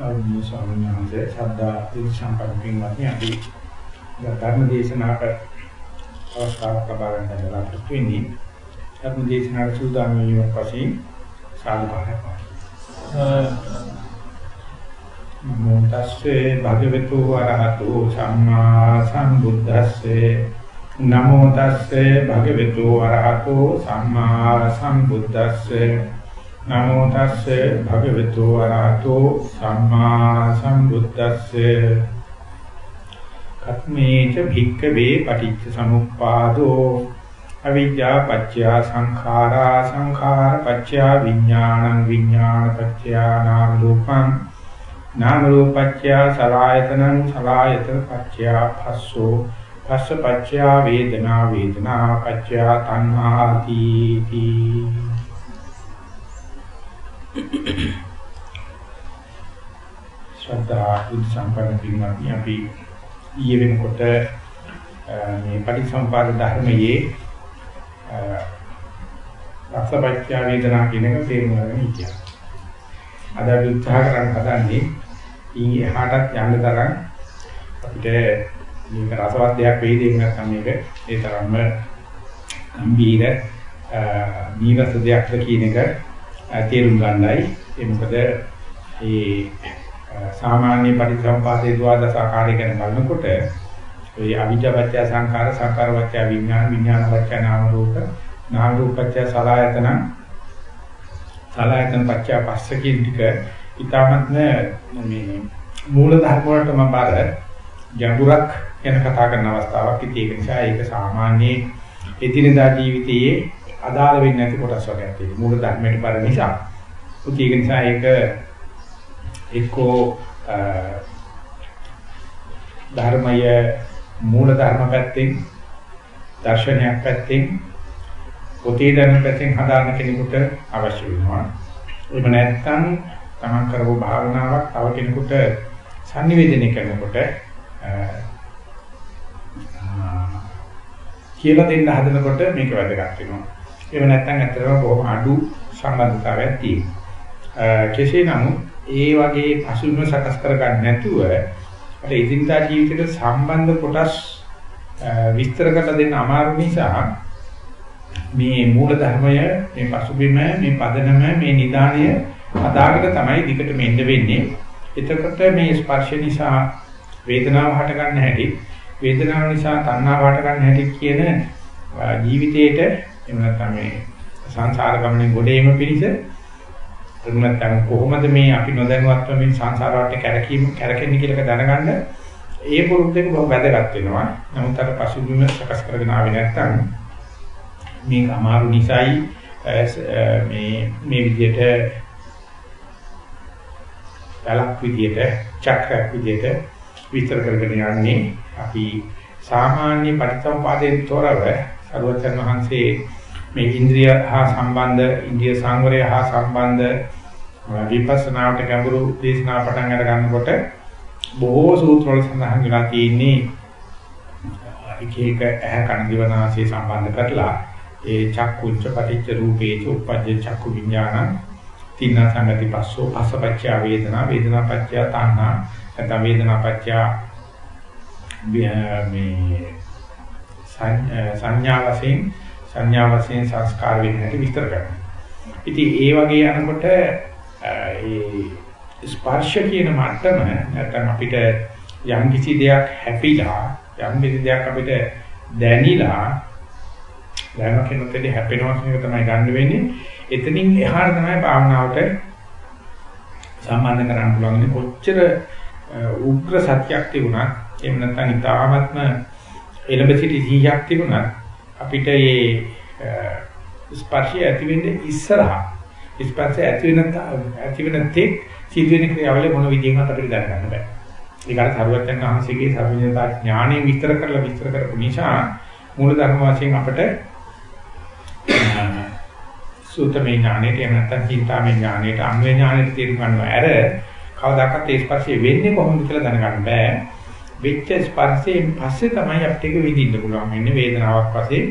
අවුරුදු ස්වාමීන් වහන්සේ සද්දා තිරිසම්පන්න පින්වත්නි අපි ධර්ම දේශනාවට අවස්ථාවක් ලබා ගන්න බලාපොරොත්තු වෙන්නේ. ධර්ම දේශනාවට සූදානම් වීම පස්සේ සාදුකාරයක් නමෝ තස්සේ භගවතු වරහතු සම්මා සම්බුද්දස්සේ. නමෝ තස්සේ භගවතු වරහතු සම්මා සම්බුද්දස්සේ. නමෝ තස්සේ භගවතු වරහතෝ සම්මා සම්බුද්දස්සේ. කත්මේච භික්ඛවේ පටිච්ච සමුප්පාදෝ අවිද්‍යා පත්‍ය සංඛාරා සංඛාර පත්‍ය විඥානං විඥාන පත්‍ය නාම රූපං නාම රූපත්‍ය සලආයතනං සලආයතන පත්‍ය භස්සෝ භස්ස පත්‍ය වේදනා වේදනා පත්‍ය තණ්හාති තී ශ්‍රද්ධා බුද්ධ සම්පන්න පින්වත්නි අපි ඊයේ වෙනකොට මේ පටිසම්පාද ධර්මයේ රසපච්චය වේදනා කියන එක තේරුම් ගන්න ඉතියා. අද අපි උත්සාහ කරන් හදන්නේ ඊ එහාටත් යන්න තරම් අපිට මේක රසවත් දෙයක් වෙයිද එහෙම නැත්නම් මේක ඒ තරම්ම ගම්බීර නීරස දෙයක්ද කියන එක තේරුම් ගන්නයි. ඒ මොකද ඒ සාමාන්‍ය පරිසම්පාදේ ද්වාදස ආකාරය ගැන බලනකොට ඒ අවිජ්ජාපච්චය සංඛාර සංඛාරපච්චය විඥාන විඥානපච්චය නාම රූප නාම රූපපච්චය සලආයතන සලආයතන පච්චය පස්ස කියන ටික ඊටමත් මේ මූල ධර්ම වලටම බාර ගැඹුරක් ගැන කතා කරන අවස්ථාවක් ඉතින් ඒක නිසා ඒක සාමාන්‍ය එදිනදා ජීවිතයේ අදාළ වෙන්නේ නැති කොටස් වර්ගයක් තියෙනවා. මූල ධර්මයට බර නිසා. උති ඒක නිසා ඒක එක්කෝ ධර්මය මූල ධර්ම පැත්තෙන් දර්ශනයක් පැත්තෙන් පොතේ ධර්ම පැත්තෙන් හදාන්න කෙනෙකුට අවශ්‍ය වෙනවා. එහෙම නැත්නම් තමන් කරපු භාවනාවක් තව කෙනෙකුට sannivedana කරනකොට කියලා දෙන්න හදනකොට මේක වැදගත් වෙනවා. එහෙම නැත්නම් ඇත්තටම බොහොම අඩු සම්බන්ධතාවයක් තියෙනවා. කෙසේ නමුත් ඒ වගේ පසුබිම සකස් කරගන්න නැතුව අපේ ඉදින්දා ජීවිතේට සම්බන්ධ කොටස් විස්තර කරලා දෙන්න අමාරු නිසා මේ මූල ධර්මය මේ පසුබිම මේ පදනම මේ නිදාණය අදාගෙන තමයි දිකට මෙන්න වෙන්නේ. එතකොට මේ ස්පර්ශ නිසා වේදනාව හට ගන්න හැටි වේදනාව නිසා තණ්හාව හට ගන්න හැටි කියන ජීවිතේට එහෙම නැත්නම් මේ සංසාර ගමනේ ගොඩේම පිණිස එහෙම නැත්නම් කොහොමද මේ අපි නොදැනුවත්ව මේ සංසාර වටේ කැරකීම කැරකෙන්නේ කියලා දැනගන්න? ඒ පුරුද්දක බොහොම වැදගත් වෙනවා. නමුත් අර පසුබිම සකස් කරගෙන ආවේ නැත්නම් මේක අමාරු නිසායි මේ මේ විදිහට බලක් විදිහට චක්‍රයක් විදිහට විස්තර කරගෙන යන්නේ. අපි සාමාන්‍ය පරිසම්පාදයෙන් තොරව සරුවචන් වහන්සේ මේ ඉන්ද්‍රිය හා සම්බන්ධ ඉන්ද්‍රිය සංවරය හා සම්බන්ධ විපස්සනාවට ගැඹුරු දේශනා පටන් අර ගන්නකොට බොහෝ සූත්‍රවල සඳහන් වෙලා තියෙන්නේ එක එක ඇහ කන දිව නාසය සම්බන්ධ කරලා. ඒ චක්කුච්ච පටිච්ච රූපේච උපජ්ජ චක්කු විඥාන තින්න සංගති පස්සෝ පස්සපච්චය වේදනා වේදනා පච්චය තණ්හා නැත්නම් වේදනා පච්චය මේ සංඥා වශයෙන් සංඥා වශයෙන් සංස්කාර වෙන හැටි විස්තර කරනවා. ඉතින් ඒ වගේ යනකොට ඒ ස්පර්ශ කියන මට්ටම නැත්නම් අපිට යම් කිසි දෙයක් හැපිලා යම් කිසි දෙයක් අපිට දැනිලා දැනන කෙනෙකුට හැපෙනවා කියන එක තමයි ගන්න වෙන්නේ. එතනින් එහාට තමයි භාවනාවට සම්බන්ධ කරන්න පුළුවන්. කොච්චර උග්‍ර සත්‍යක් තිබුණත් එහෙම නැත්නම් ඊටාත්ම එළඹ සිටි ජීයක් තිබුණත් අපිට මේ ස්පර්ශය ඇති වෙන්නේ ඉස්සරහා ස්පර්ශය ඇති වෙන ඇති වෙන තෙක් සිදුවෙන ක්‍රියාවලිය මොන විදිහකට අපිට දැනගන්න බෑ. ඒකට සරුවචන් වහන්සේගේ සර්වඥතා ඥාණය විස්තර කරලා විස්තර කරපු නිසා මූල ධර්ම වශයෙන් අපිට සූතමේ ඥාණයට එහෙම නැත්නම් චින්තාමේ ඥාණයට අන්වේ ඥාණයට තේරුම් ගන්නවා. අර කවදාකවත් ඒ ස්පර්ශය වෙන්නේ කොහොමද කියලා දැනගන්න බෑ. වෙච්ච ස්පර්ශයෙන් පස්සේ තමයි අපිට ඒක විඳින්න පුළුවන් වෙන්නේ වේදනාවක් වශයෙන්.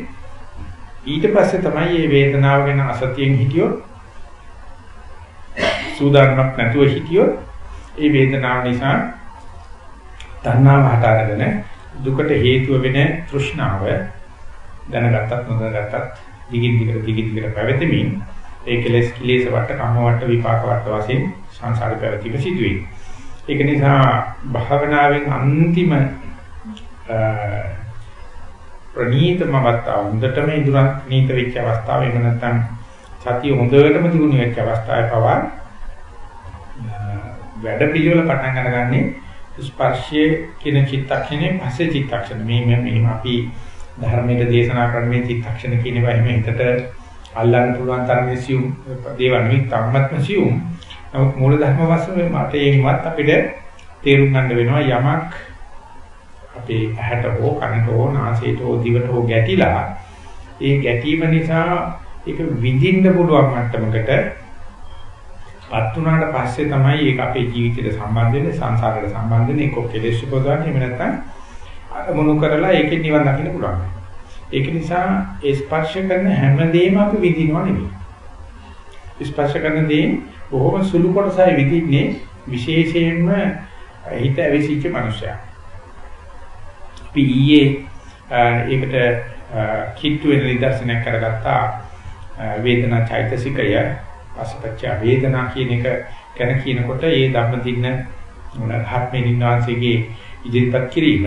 ඊට පස්සේ තමයි මේ වේදනාව ගැන අසතියෙන් හිටියොත් සූදානමක් නැතුව හිටියොත් ඒ වේදනාව නිසා තණ්හාව හට අරගෙන දුකට හේතුව වෙන තෘෂ්ණාව දැනගත්තත් නොදැනගත්තත් දිගින් දිගට දිගින් දිගට පැවතෙමින් ඒ කෙලෙස් කිලේශ වට කම වට විපාක වට වශයෙන් සංසාර පැවතීම සිදුවේ. ඒක නිසා භාවනාවෙන් අන්තිම ප්‍රණීතම අවස්ථාව හොඳටම ඉදurang නීත වෙච්ච අවස්ථාව එහෙම නැත්නම් සතිය හොඳටම දිනු වෙච්ච අවස්ථාවේ පවා වැඩ පිළිවෙල පටන් අරගන්නේ ස්පර්ශයේ කියන චිත්තක්ෂණේ පස්සේ චිත්තක්ෂණ. මේ මේ අපි ධර්මයේ දේශනා කරන මේ චිත්තක්ෂණ කියන ඒවා එහෙම හිතට අල්ලන්න පුළුවන් තරමේ සියුම් දේවල් නෙවෙයි ධම්මත්ම සියුම්. නමුත් මූල ධර්ම වශයෙන් මට ඒකවත් අපිට තේරුම් ගන්න වෙනවා යමක් අපේ ඇහැට හෝ කනට හෝ නාසයට හෝ දිවට හෝ ගැටිලා ඒ ගැටීම නිසා ඒක විඳින්න පුළුවන් මට්ටමකට පත් වුණාට පස්සේ තමයි ඒක අපේ ජීවිතයට සම්බන්ධ වෙන්නේ සංසාරයට සම්බන්ධ වෙන්නේ එක්ක කෙලෙස් උපදවන්නේ එහෙම නැත්නම් අරමුණු කරලා ඒකෙන් නිවන් දකින්න පුළුවන්. ඒක නිසා ඒ ස්පර්ශ කරන හැමදේම අපි විඳිනවා නෙමෙයි. ස්පර්ශ කරන දේ බොහොම සුළු කොටසයි විඳින්නේ විශේෂයෙන්ම හිත ඇවිසිච්ච මනුස්සයා. අපි ඊයේ ඒකට කිට්ටු වෙන නිදර්ශනයක් කරගත්තා වේදනා චෛතසිකය පස්සපච්ච වේදනා කියන එක ගැන කියනකොට ඒ ධම්ම දින්න රහත්මේ නිවාසයේ ඉදිරිපත් කිරීම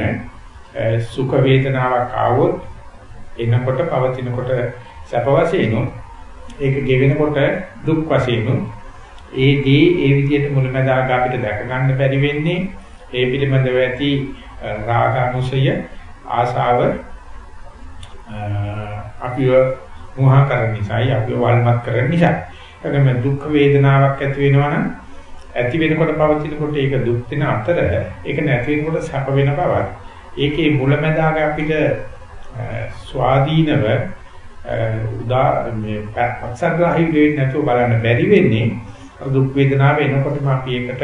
සුඛ වේදනාවක් ආවොත් එනකොට පවතිනකොට සැප වශයෙන් ඒක ගෙවෙනකොට දුක් වශයෙන් ඒ දේ ඒ විදිහට මුලමදාග අපිට දැක ගන්න බැරි වෙන්නේ ඒ පිළිබඳව ඇති රාගානුසය ආසාව අපිව මුහා කරන නිසායි අපිව වල්මත් කරන නිසායි. එතනම දුක් වේදනාවක් ඇති වෙනවා නම් ඇති වෙනකොට පවතිනකොට ඒක දුක් වෙන අතර ඒක නැති වෙනකොට සැප වෙන බවත්. ඒකේ මුලැමැදාග අපිට ස්වාධීනව උදා මේ පක්ෂග්‍රාහී වෙන්නේ නැතුව බලන්න බැරි වෙන්නේ දුක් වේදනාව එනකොටම අපි ඒකට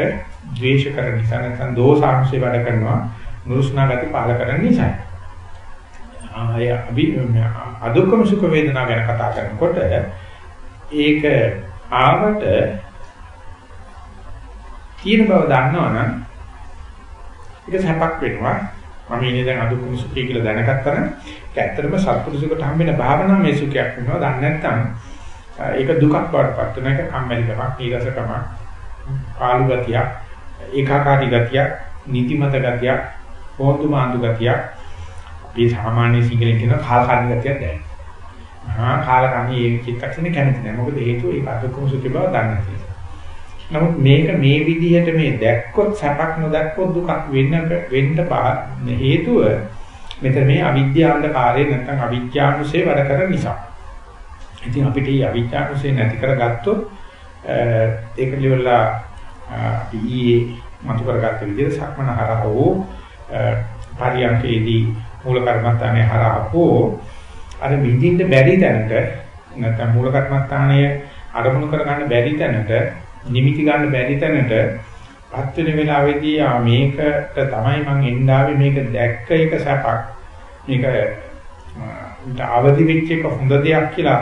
ද්වේෂ කරන නිසා නැත්නම් දෝෂාංශය වැඩ කරනවා නුරුස්නා ගති පාල කරන නිසා. ආය අපි අදුක්කම සුඛ වේදනා ගැන කතා කරනකොට ඒක ආවට තියෙන බව දන්නවනම් ඒක සැපක් වෙනවා. මම ඉන්නේ දැන් අදුක්කම සුඛය කියලා දැනගත්තා නම් ඒක ඇත්තටම සත්පුරුෂයෙකුට හම්බෙන භාවනා මේ සුඛයක් වෙනවා. දන්නේ නැත්නම් ඒක දුකක් වඩපත් වෙන එක කම්මැලිකමක්, ඊරසකමක්, පාළු ගතියක්, ඒකාකාරී ගතියක්, නිදිමත ගතියක්, පොන්තු මාඳු ගතියක්. අපි සාමාන්‍ය සිංහලෙන් කියන කාලකාරී ගතියක් දැනෙනවා. ආ කාලකන්ණි ඒ චිත්තක්ෂණේ කැමති නැහැ. මොකද හේතුව ඒක අදුක්කම සුඛ බව දන්නේ නැහැ. නමුත් මේක මේ විදිහට මේ දැක්කොත් සැපක් නොදැක්කොත් දුකක් වෙන්න වෙන්න හේතුව මෙතන මේ අවිද්‍යාවන්තකාරය නැත්නම් අවිද්‍යානුසේ වැඩ කරන නිසා. ඉතින් අපිට මේ අවිද්‍යානුසේ නැති කරගත්තොත් ඒක liwala අපි ඊයේ මතු කරගත්ත විදිහට සක්මන හරහා හෝ පරියන්කේදී මූල කර්මස්ථානයේ හරහා හෝ අර විඳින්න බැරි තැනට නැත්නම් මූල කර්මස්ථානය අරමුණු කර ගන්න බැරි තැනට නිමිති ගන්න බැරි තැනට පත් වෙන වෙලාවේදී ආ මේකට තමයි මං එන්නාවේ මේක දැක්ක එක සැපක්. මේක අවදි වෙච්ච එක හොඳ දෙයක් කියලා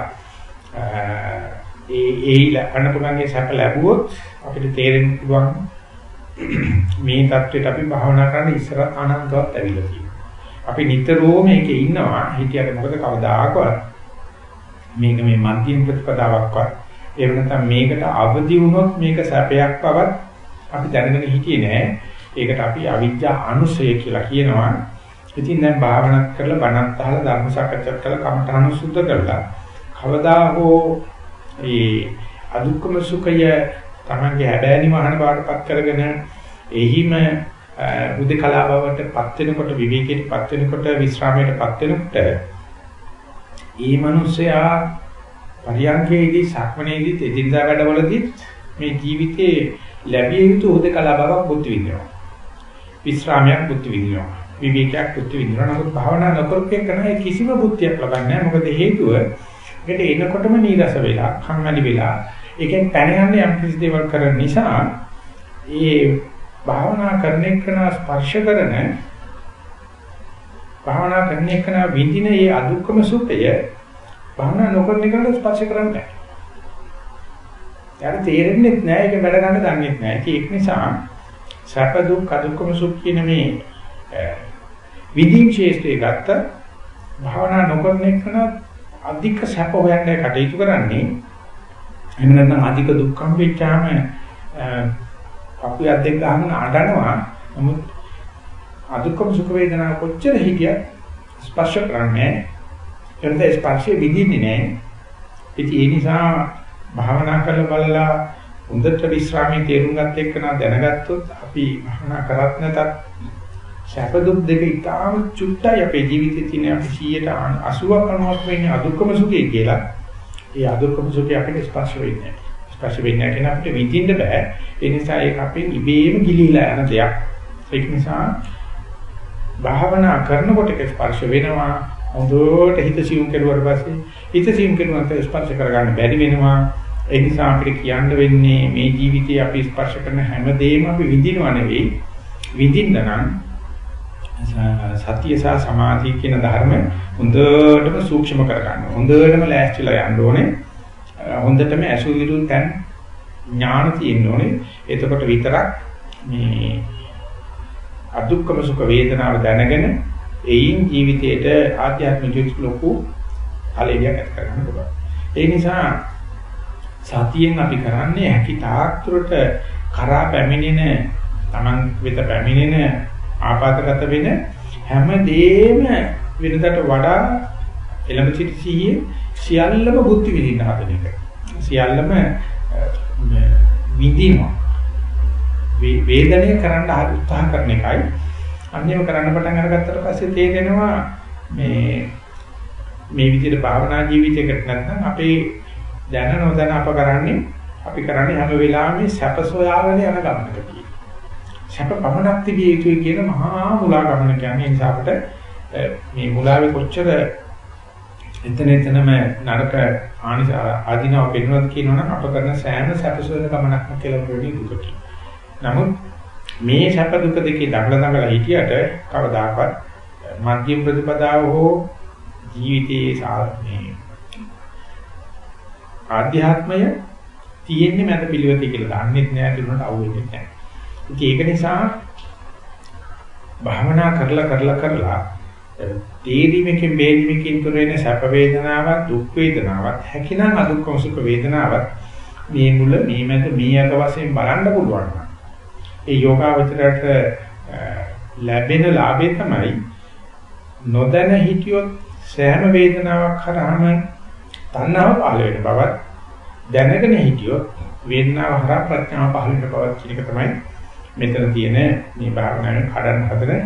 ඒ ඒ ලැබන්න පුළුවන්ගේ සැප ලැබුවොත් අපිට තේරෙන්න පුළුවන් මේ தത്വෙට අපි භාවනා කරන ඉස්සර අනන්තවත් ඇවිල්ලා තියෙනවා. අපි නිතරම මේකේ ඉන්නවා. හිතියට මොකද කවදාකවත් මේක මේ මධ්‍යම ප්‍රතිපදාවක්වත් එහෙම නැත්නම් මේකට අවදි වුණොත් මේක සැපයක් බවත් අපි දැනගෙන හිටියේ නෑ. ඒකට අපි අවිජ්ජා අනුසය කියලා කියනවා. ඉතින් දැන් භාවනා කරලා බණත් අහලා ධර්ම සාකච්ඡා කරලා කමඨාන සුද්ධ කරලා කවදා හෝ ඒ අදුක්කම සුඛය තමන්ගේ හැබෑනි මහාන බාටපත් කරගෙන එහිම හුදකලා බවට පත් වෙනකොට විවේකයට පත් වෙනකොට විශ්‍රාමයට පත් වෙනකොට ඒ මිනිසයා පරියන්කේදී සක්මනේදී එදිනදා වැඩවලදී මේ ජීවිතේ ලැබිය යුතු හුදකලා බවක් බුද්ධ විදිනවා. විශ්‍රාමයක් බුද්ධ විදිනවා. විවේකයක් බුද්ධ විදිනවා. නමුත් භාවනා නොකරපේ කරන කිසිම බුද්ධියක් ලබන්නේ නැහැ. මොකද හේතුව ඒකට එනකොටම නීරස වෙලා, කම්මැලි වෙලා, ඒකෙන් පැන යන්නේ යම් කිසි දේවල් කරන නිසා ඒ භාවනා කරන එකන ස්පර්ශ කරන භාවනා කරන එකන විඳින මේ අදුක්කම සුඛය භාවනා නොකරන එකට ස්පර්ශ කරන්නේ නැහැ. යාර තේරෙන්නේ නැහැ ඒක වැඩ ගන්න දන්නේ නැහැ. ඒක නිසා සැප දුක් අදුක්කම සුඛ කියන මේ විදීම් ශේෂ්ත්‍රය ගත්ත භාවනා නොකරන එකන අධික සැප හොයන්න කටයුතු කරන්නේ එහෙම නැත්නම් අධික දුක්ඛම් වෙච්චාම අපේ අද්දෙක් ගහන අඬනවා. නමුත් අදුක්කම සුඛ වේදනා කොච්චර හිටියත් ස්පර්ශ කරන්නේ නැහැ. ස්පර්ශය විඳින්නේ නැහැ. ඉතින් ඒ නිසා භාවනා කරලා බලලා හොඳට විශ්‍රාමයේ තේරුම් ගන්න එක්කන දැනගත්තොත් අපි භවනා කරත් නැතත් සැප දුක් දෙක ඉතාම චුට්ටයි අපේ ජීවිතේ තියෙන අපි 180ක් 90ක් වෙන්නේ අදුක්කම සුඛය කියලා. ඒ අදුක්කම සුඛය අපිට ස්පර්ශ වෙන්නේ නැහැ. ස්පර්ශ වෙන්නේ නැහැ අපිට විඳින්න බෑ. ඒ නිසා ඒක අපෙන් ඉබේම ගිලිහිලා යන දෙයක්. ඒක නිසා භාවනා කරනකොට ඒක ස්පර්ශ වෙනවා. හොඳට හිත සියුම් කෙරුවට පස්සේ හිත සියුම් කෙරුවට ස්පර්ශ කරගන්න බැරි වෙනවා. ඒ නිසා අපිට කියන්න වෙන්නේ මේ ජීවිතේ අපි ස්පර්ශ කරන හැම දෙයක්ම අපි විඳිනව නෙවෙයි විඳින්න නම් සතිය සහ සමාධිය කියන ධර්ම හොඳටම සූක්ෂම කරගන්න. හොඳටම ලෑස්තිලා යන්න ඕනේ. හොඳටම අසුවිරු තැන් ඥාන තියෙන්න ඕනේ. එතකොට විතරක් මේ අදුක්කම සුඛ වේදනාව දැනගෙන එයින් ජීවිතේට ආධ්‍යාත්මික ලොකු ඵලයක් ඇති කරගන්න පුළුවන්. ඒ නිසා සතියෙන් අපි කරන්නේ හැකි තාක්තුරට කරා පැමිණෙන Taman වෙත පැමිණෙන ආපాతගත වෙන හැම දෙෙම වෙනදට වඩා එළඹ සිටි සිහියේ සියල්ලම බුද්ධ විදින්න හදන එක. සියල්ලම විඳිනවා. වේදනය කරන්න උත්සාහ කරන එකයි. අන්නේම කරන්න පටන් අරගත්තට පස්සේ තේරෙනවා මේ මේ විදිහට භාවනා ජීවිතයකට නැත්නම් අපේ දැන නොදැන අප කරන්නේ අපි කරන්නේ හැම වෙලාවෙම සැප සොයාගෙන යන ගමනකදී. සැප පමණක් තිබිය යුතුයි කියන මහා මුලා ගමන කියන්නේ නිසා අපිට මේ මුලාවේ කොච්චර එතන එතනම නරක ආනිස ආධිනව පෙන්වනද කියනවනම් අප කරන සෑම සැප සොයන ගමනක්ම කියලා වෙන්නේ දුකකි. නමුත් මේ සැප දුක දෙකේ දඟල දඟල හිටියට කවදාකවත් මධ්‍යම ප්‍රතිපදාව හෝ ජීවිතයේ මේ ආධ්‍යාත්මය තියෙන්නේ මැද පිළිවෙතේ කියලා දන්නේ නැහැ දුන්නට අවුෙන්නේ නැහැ. ඒක නිසා භාවනා කරලා කරලා කරලා තේරීමකින් බේරීමකින් තුර වෙන සැප වේදනාවක් දුක් වේදනාවක් හැකිනම් අදුක්කම සුඛ වේදනාවක් මේ මුල මේ මැද මේ අග වශයෙන් බලන්න පුළුවන්. නම් ඒ යෝගාවචරයට ලැබෙන ලාභය තමයි නොදැන හිටියොත් සෑම වේදනාවක් කරාම තණ්හාව පහළ වෙන බවත් දැනගෙන හිටියොත් වේදනාව හරහා ප්‍රඥාව පහළ වෙන බවත් කියන එක තමයි මෙතන තියෙන මේ භාවනාවේ කඩන්න හදන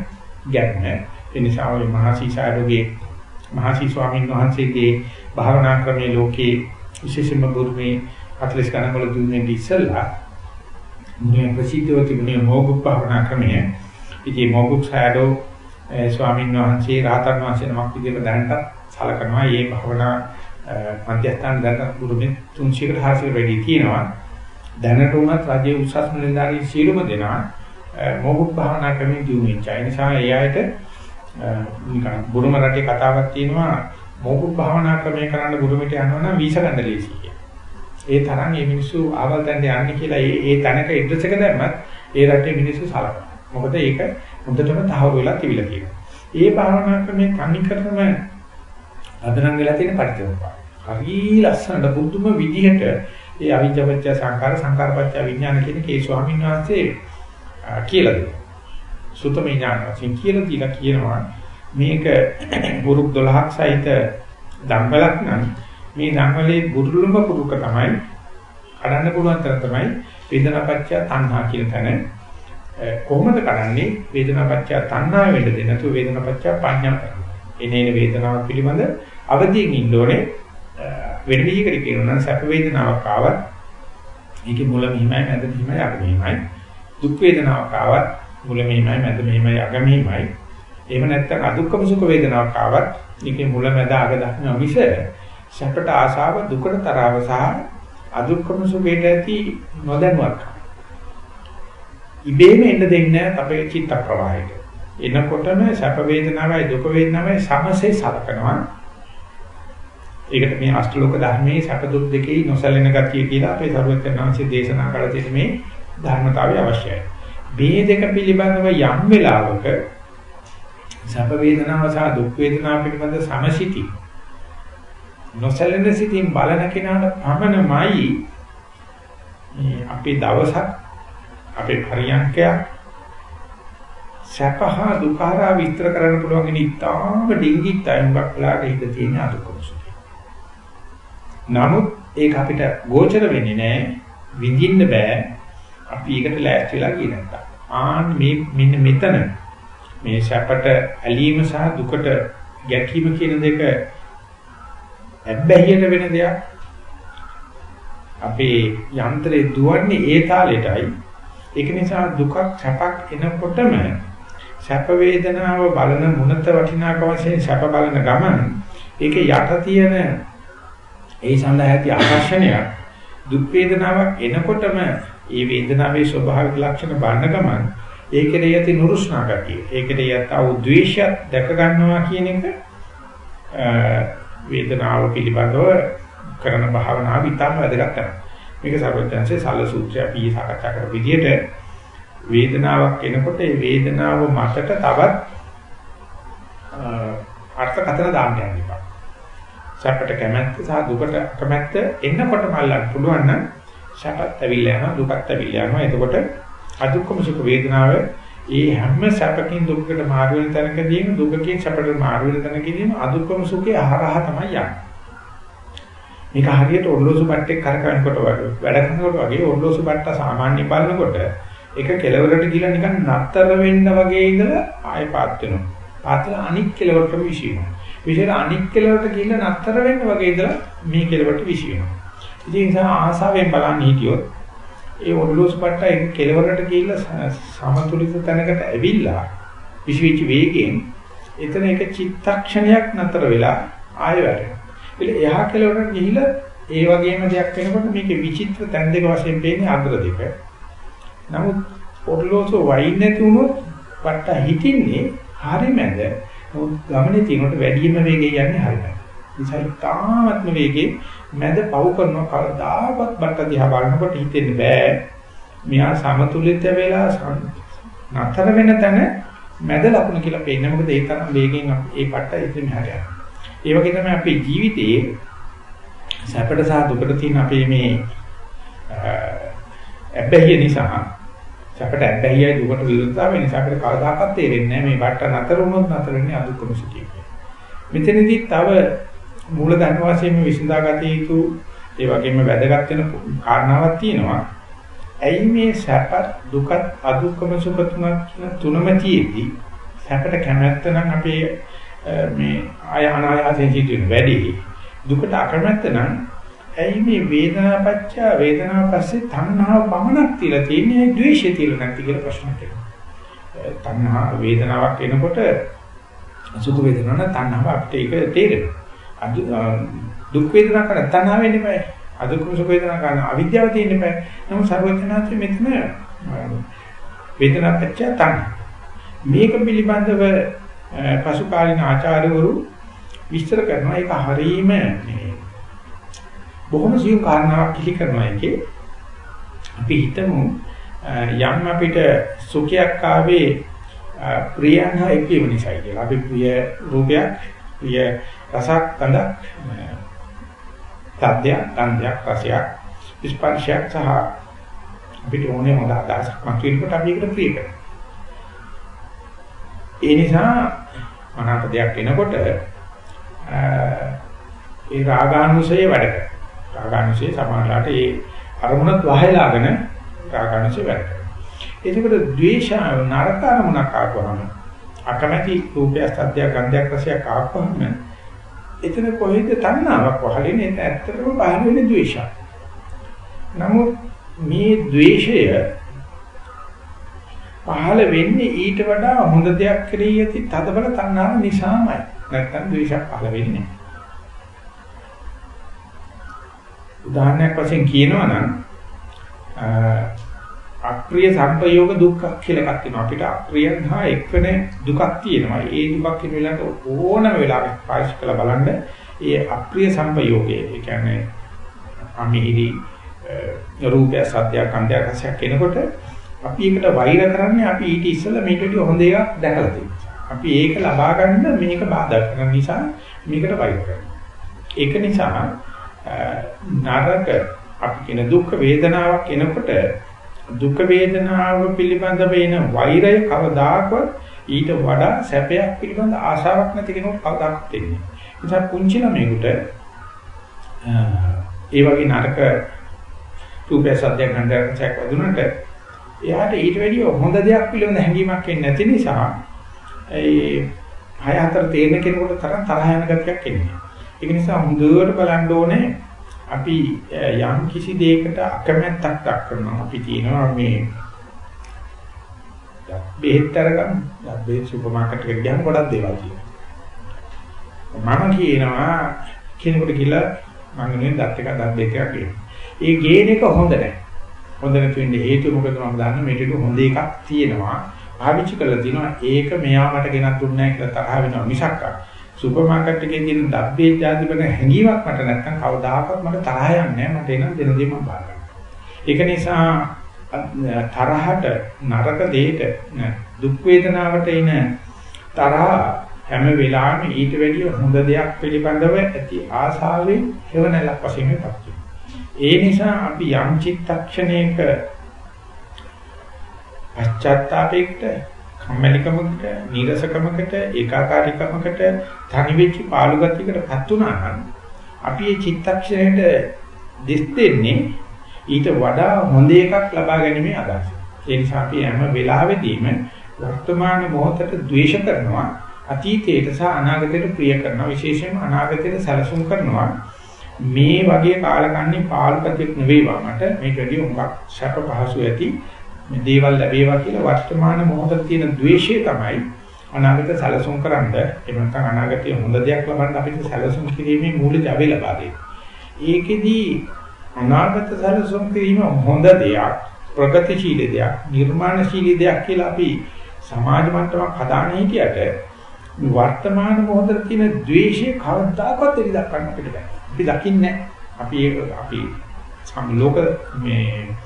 ගැටම. ඒ නිසා ඔය මහසීසාරෝගේ මහසී ස්වාමීන් වහන්සේගේ භාවනා ක්‍රමයේ ලෝකේ විශේෂම බුදුමේ අත්ලස් කනවල දුන්නේ ඉස්සල්ලා මේ ප්‍රසිද්ධව තිබුණේ මොග්ගුප් භාවනා ක්‍රමය. ඉතින් මොග්ගුප් සෑඩෝ ස්වාමීන් වහන්සේ රාතන් වහන්සේ නමක් විදිහට දැනට සලකනවා මේ භාවනා මධ්‍යස්ථාන දැනට ගුරුමෙන් 300කට 400කට වැඩි තියෙනවා. දැනට උනත් රජයේ උසස් නිලධාරී සීලම දෙනවා මොහොත් භාවනා ක්‍රමෙන් දියුණු වෙච්ච. ඒ නිසා ඒ අයට නිකන් බුරුම රටේ කතාවක් තියෙනවා මොහොත් භාවනා ක්‍රමය කරන්න බුරුමෙට යනවා නම් වීසා ගන්න ලේසි ඒ තරම් මේ මිනිස්සු ආවල් තැන්න යන්නේ කියලා ඒ ඒ තැනක ඇඩ්‍රස් එක දැම්මත් ඒ රටේ මිනිස්සු සලකනවා. මොකද ඒක හොඳටම තහවුරු වෙලා තිබිලා තියෙනවා. ඒ භාවනා ක්‍රමේ තනිකරම අදනම් වෙලා තියෙන පරිත්‍යාගය. හරි ලස්සනට බුදුම විදිහට ඒ අවිජ්ජාපච්ච සංකාර සංකාරපච්ච විඥාන කියන කේ ස්වාමීන් වහන්සේ කියලා දෙනවා. සුතමේ ඥාන වශයෙන් කියලා දීලා කියනවා. මේක පුරුක් 12ක් සහිත ධම්මලක් නම් මේ ධම්මලේ බුදුලුම පුරුක තමයි කඩන්න පුළුවන් තරම් තමයි වේදනාපච්ච තණ්හා කියන තැන. කොහොමද කරන්නේ වේදනාපච්ච තණ්හා වෙන්න දෙන්නේ නැතුව වේදනාපච්ච පඤ්ඤා එනේන වේදනාවක් පිළිබඳ අවදීන් ඉන්න ඕනේ. වෙන විදිහකට කියනවා. නම් සැප වේදනාවක් ආවත් ඒකේ මුල මෙහිමයි මැද මෙහිමයි අග මෙහිමයි. දුක් වේදනාවක් ආවත් මුල මෙහිමයි මැද මෙහිමයි අග මෙහිමයි. එහෙම නැත්නම් අදුක්කම සුඛ වේදනාවක් ආවත් ඒකේ මුල මැද අග දක්න මිස සැපට ආශාව දුකට තරව සහ අදුක්කම සුඛයට ඇති නොදැනුවක් ඉබේම එන්න දෙන්නේ නැහැ අපේ චිත්ත ප්‍රවාහයට. එනකොටම සැප වේදනාවයි දුක වේදනාවයි සමසේ සලකනවා. ඒකට මේ අෂ්ටලෝක ධර්මයේ සැප දුක් දෙකේ නොසැලෙන ගතිය කියලා අපේ සරුවචනාංශයේ දේශනා කළ තියෙන මේ ධර්මතාවය අවශ්‍යයි. මේ දෙක පිළිබඳව යම් වෙලාවක සැප වේදනාව සහ දුක් වේදනාව පිළිබඳ සමසිතී නොසැලෙන සිතින් බලන කෙනාට පමණමයි මේ අපේ දවසක් අපේ පරියන්කයක් සැපහා දුකහා විස්තර කරන්න පුළුවන් කෙනෙක් ඉතාම ඩිංගිත් අයුම්ක් වෙලාට ඉඳ තියෙන අදුකමසු. නමුත් ඒක අපිට ගෝචර වෙන්නේ නැහැ විඳින්න බෑ අපි ඒකට ලෑස්ති වෙලා ගියේ නැත්තම්. ආන් මේ මෙන්න මෙතන මේ සැපට ඇලීම සහ දුකට ගැටීම කියන දෙක ඇබ්බැහියට වෙන දෙයක්. අපේ යන්ත්‍රේ දුවන්නේ ඒ තාලෙටයි. ඒක නිසා දුකක් සැපක් එනකොටම සැප වේදනාව බලන මුනත වටිනාක වශයෙන් සැප බලන ගමන් ඒකේ යට තියෙන ඒ සඳහා ඇති ආකර්ෂණය දුක් වේදනාවක් එනකොටම ඒ වේදනාවේ ස්වභාවික ලක්ෂණ බලන ගමන් ඒකේ යති නුරුස්නා ගතිය ඒකේ යත උද්වේෂය දැක ගන්නවා කියන එක වේදනාව පිළිබඳව කරන භාවනාව ඉතාම වැදගත් කරනවා. මේක සර්වඥාන්සේ සල්ල සූත්‍රය අපි සාකච්ඡා කරපු විදිහට වේදනාවක් එනකොට ඒ වේදනාව මතට තවත් අර්ථකථන දාන්න යන්න එපා. සැපට කැමැත්ත සහ දුකට කැමැත්ත එන්නකොටම අල්ලන්න පුළුවන් නම් සැපත් ඇවිල්ලා යනවා දුකත් ඇවිල්ලා යනවා. එතකොට අදුක්කම සුඛ වේදනාව ඒ හැම සැපකින් දුකකට මාරු වෙන තැනකදීම දුකකින් සැපට මාරු වෙන තැනකදීම අදුක්කම සුඛේ ආහාරහ තමයි යන්නේ. මේක හරියට ඔර්ලෝසු බට්ටේ කරකවනකොට වගේ වැඩ කරනකොට වගේ ඔර්ලෝසු බට්ට සාමාන්‍ය බලනකොට ඒක කෙලවරට ගිහලා නිකන් නතර වෙන්න වගේ ඉඳලා ආයෙ පාත් වෙනවා. පාත්ලා අනික් කෙලවරටම විශ්ිනවා. විශේෂ අනික් කෙලවරට ගිහලා නතර වෙන්න වගේ ඉඳලා මේ කෙලවරට විශ්ිනවා. ඉතින් ඒ නිසා ආසාවෙන් බලන්න හිටියොත් ඒ ඔර්ලෝස් පට්ට එක කෙලවරට ගිහිල්ලා සමතුලිත තැනකට ඇවිල්ලා විශ්විච වේගයෙන් එතන එක චිත්තක්ෂණයක් නතර වෙලා ආයෙ වැටෙනවා. ඒල එහා කෙලවරට ගිහිල්ලා ඒ වගේම දෙයක් වෙනකොට මේකේ විචිත්‍ර තැන් දෙක වශයෙන් පේන්නේ අග්‍ර දෙක. නමුත් ඔර්ලෝස් වයින් නැති වුණොත් පට්ට හිටින්නේ හරි මැද. නමුත් ගමනේ තියෙනකොට වැඩිම වේගය යන්නේ හරි මැද. නිසා තාමත්ම වේගයෙන් මැද පව කරන කවදාවත් බට දිහා බලනකොට හිතෙන්නේ බෑ. මෙහා සමතුලිත වෙලා නතර වෙන තැන මැද ලකුණ කියලා පේන්නේ. මොකද ඒ තරම් වේගෙන් ඒ පට්ට ඉතින් මෙහාට යනවා. ඒ වගේ තමයි අපේ ජීවිතයේ සැපට සහ දුකට තියෙන අපේ මේ ඇබ්බැහිය නිසා සැපට ඇබ්බැහියයි දුකට විරුද්ධතාවය නිසා අපිට කවදාකවත් තේරෙන්නේ නැහැ මේ වට නතර වුණොත් නතර වෙන්නේ අදුක්කම සුඛය. මෙතනදී තව මූල ධර්ම වශයෙන් විසඳාගත යුතු ඒ වගේම වැදගත් වෙන කාරණාවක් තියෙනවා. ඇයි මේ සැප දුක අදුක්කම සුඛ තුනක් කියන තුනම තියෙද්දි සැපට කැමැත්ත නම් අපේ මේ ආය අනායාසයෙන් සිදුවෙන වැඩි දුකට අකමැත්ත නම් ඇයි මේ වේදනාපච්ච වේදනාව පස්සේ තණ්හාව පමණක් තියලා තියෙන්නේ ද්වේෂය තියලා නැති කියලා ප්‍රශ්නයක් එනවා. තණ්හා වේදනාවක් එනකොට සුඛ වේදනාවක් තණ්හාව අපිට ඒක තේරෙනවා. දුක් වේදනා කරා තණ්හා වෙන්න බෑ. අදුක්ඛ සුඛ වේදනා කරන අවිද්‍යාව තියෙන්න බෑ. නමුත් සර්වඥාන්සේ මෙතන වේදනා පත්‍ය තණ්හා. මේක පිළිබඳව පසු කාලින ආචාර්යවරු විස්තර කරනවා ඒක හරීම මේ බොහොම සියුම් කාරණාවක් කිලි කරනවා එකේ අපි හිතමු යම් අපිට සුඛයක් ආවේ ප්‍රියයන් හා එක්වීම නිසායි කියලා. අපි ප්‍රිය රූපයක්, ප්‍රිය රසක්, ගඳක්, සද්දයක්, ගන්ධයක්, රසයක්, ස්පර්ශයක් සහ අපිට ඕනේ හොඳ අදහසක් මතුවෙනකොට අපි ඒකට ප්‍රිය කරනවා. ඒ නිසා අනාත දෙයක් එනකොට ඒ රාගානුසය වැඩ කරනවා. රාගානුසය සමානලාට ඒ අරමුණත් වහලාගෙන රාගානුසය වැඩ කරනවා. එතකොට ද්වේෂ නරක අරමුණක් ආවම අකමැති රූපය, සද්දයක්, ගන්ධයක්, රසයක් ආවම එතන කොහෙද තණ්හාවක් වහලෙන්නේ? ඒක ඇත්තටම පහළ වෙන ද්වේෂයක්. නමුත් මේ ද්වේෂය පහළ වෙන්නේ ඊට වඩා හොඳ දෙයක් කෙරෙහි ඇති තදබල තණ්හාව නිසාමයි. නැත්තම් ද්වේෂයක් පහළ වෙන්නේ නැහැ. උදාහරණයක් වශයෙන් කියනවා නම් අප්‍රිය සංපයෝග දුක්ඛ කියලා එකක් තියෙනවා. අපිට අප්‍රියන් හා එක්වෙන දුකක් තියෙනවා. ඒ දුකක් කියන වෙලාවට ඕනම වෙලාවක පාවිච්චි කරලා බලන්න ඒ අප්‍රිය සංපයෝගය. ඒ කියන්නේ අමිහිරි රූපය සත්‍ය කන්දයක් හසක් කෙනකොට අපි ඒකට වෛර කරන්නේ අපි ඊට ඉස්සෙල්ලා මේකට වඩා හොඳ එකක් දැකලා තියෙනවා. අපි ඒක ලබා ගන්න මේක බාධා කරන නිසා මේකට වෛර කරනවා. ඒක නිසා නරක අපි කියන දුක් වේදනාවක් එනකොට දුක් වේදනාව පිළිබඳව එන වෛරය කවදාකවත් ඊට වඩා සැපයක් පිළිබඳ ආශාවක් නැති කෙනෙකුට කවදාකවත් එන්නේ නැහැ. ඒ නිසා පුංචි ළමයෙකුට ඒ වගේ නරක රූපය සද්දයක් ගන්ධයක් වදුනට එයාට ඊට වැඩිය හොඳ දෙයක් පිළිබඳ හැඟීමක් එන්නේ නැති නිසා ඒ හය හතර තේරෙන කෙනෙකුට තරම් තරහ යන ගතියක් එන්නේ. ඒක නිසා හොඳට බලන්න ඕනේ අපි යම් කිසි දෙයකට අකමැත්තක් දක්වනවා. අපි කියනවා මේ බෙහෙත් අරගන්න. බෙහෙත් සුපර් මාකට් එකට ගියාම ගොඩක් දේවල් තියෙනවා. මම කියනවා කෙනෙකුට කියලා මම නේ දත් එක දත් දෙකක් ගේනවා. ඒ ගේන එක හොඳ නැහැ. හොඳ නැති වෙන්නේ හේතුව මොකද මම දන්නේ මේකට හොඳ එකක් තියෙනවා. පාවිච්චි කරලා තිනවා ඒක මෙයා මට ගෙනත් දුන්නේ නැහැ කියලා තරහ වෙනවා මිසක් සුපර් මාකට් එකේ තියෙන ඩබ්බේ ජාති වෙන හැඟීමක් මට නැත්තම් කවදාකවත් මට තරහ යන්නේ නැහැ. මට එනම් දෙන දේ මම බාර ඒක නිසා තරහට නරක දෙයට දුක් වේදනාවට එන තරහ හැම වෙලාවෙම ඊට වැඩිය හොඳ දෙයක් පිළිබඳව ඇති ආසාවෙන් හේවණලක් වශයෙන් පත් ඒ නිසා අපි යම් චිත්තක්ෂණයක පශ්චාත්තාපයකට කම්මැලිකමකට නීරසකමකට ඒකාකාරීකමකට තනි වෙච්ච පාළු ගතියකටපත් වුණා නම් අපි මේ චිත්තක්ෂණයට දිස් දෙන්නේ ඊට වඩා හොඳ එකක් ලබා ගැනීමේ අදහස. ඒ නිසා අපි හැම වෙලාවෙදීම වර්තමාන මොහොතට ද්වේෂ කරනවා අතීතයට සහ අනාගතයට ප්‍රිය කරනවා විශේෂයෙන්ම අනාගතයට සැලසුම් කරනවා මේ වගේ කාලකන්ණි පාල්පතියක් නෙවෙයිවා මට මේක වැඩි උඟක් සැප පහසු ඇති මේ දේවල් ලැබේවා කියලා වර්තමාන මොහොතේ තියෙන द्वේෂය තමයි අනාගත සැලසුම් කරන්න එහෙම නැත්නම් අනාගතයේ හොඳ දෙයක් ලබන්න අපිට සැලසුම් කිරීමේ මූලික අවේ ලබා ඒකෙදී අනාගත සැලසුම් කිරීම හොඳ දෙයක් ප්‍රගතිශීලී දෙයක් නිර්මාණශීලී දෙයක් කියලා අපි සමාජ මට්ටමක් හදාගෙන හිටියට වර්තමාන මොහොතේ තියෙන द्वේෂය කවදාකවත් එලි දක්වන්න අපිට බෑ. අපි දකින්නේ අපි අපි සම්ලෝක මේ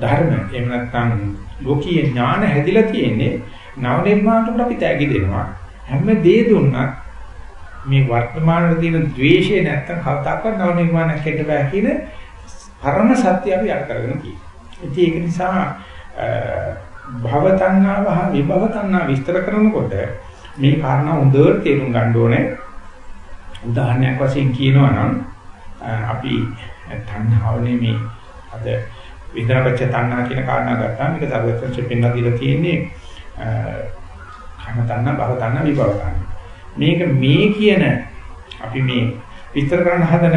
ධර්ම එහෙම නැත්නම් ලෝකීය ඥාන හැදිලා තියෙන්නේ නව නිර්මාණයට අපි තෑගි දෙනවා හැම දේ දුන්නත් මේ වර්තමානයේ තියෙන द्वේෂය නැත්තම් කවදාකවත් නව නිර්මාණයක් වෙන්න බෑ කියන පරම සත්‍ය අපි අර කරගෙන තියෙනවා. ඒක නිසා භව තණ්හාව හා විභව තණ්හා විස්තර කරනකොට මේ කාරණා හොඳට තේරුම් ගන්න ඕනේ. උදාහරණයක් වශයෙන් කියනවා නම් අපි තණ්හාවනේ මේ අද විද්‍යාපච්ච තණ්හා කියන කාරණා ගත්තාම මේක සර්වත්‍ංශ පෙන්ලා දීලා තියෙන්නේ කන තණ්හා භව තණ්හා විභව තණ්හා. මේක මේ කියන අපි මේ විස්තර කරන්න හදන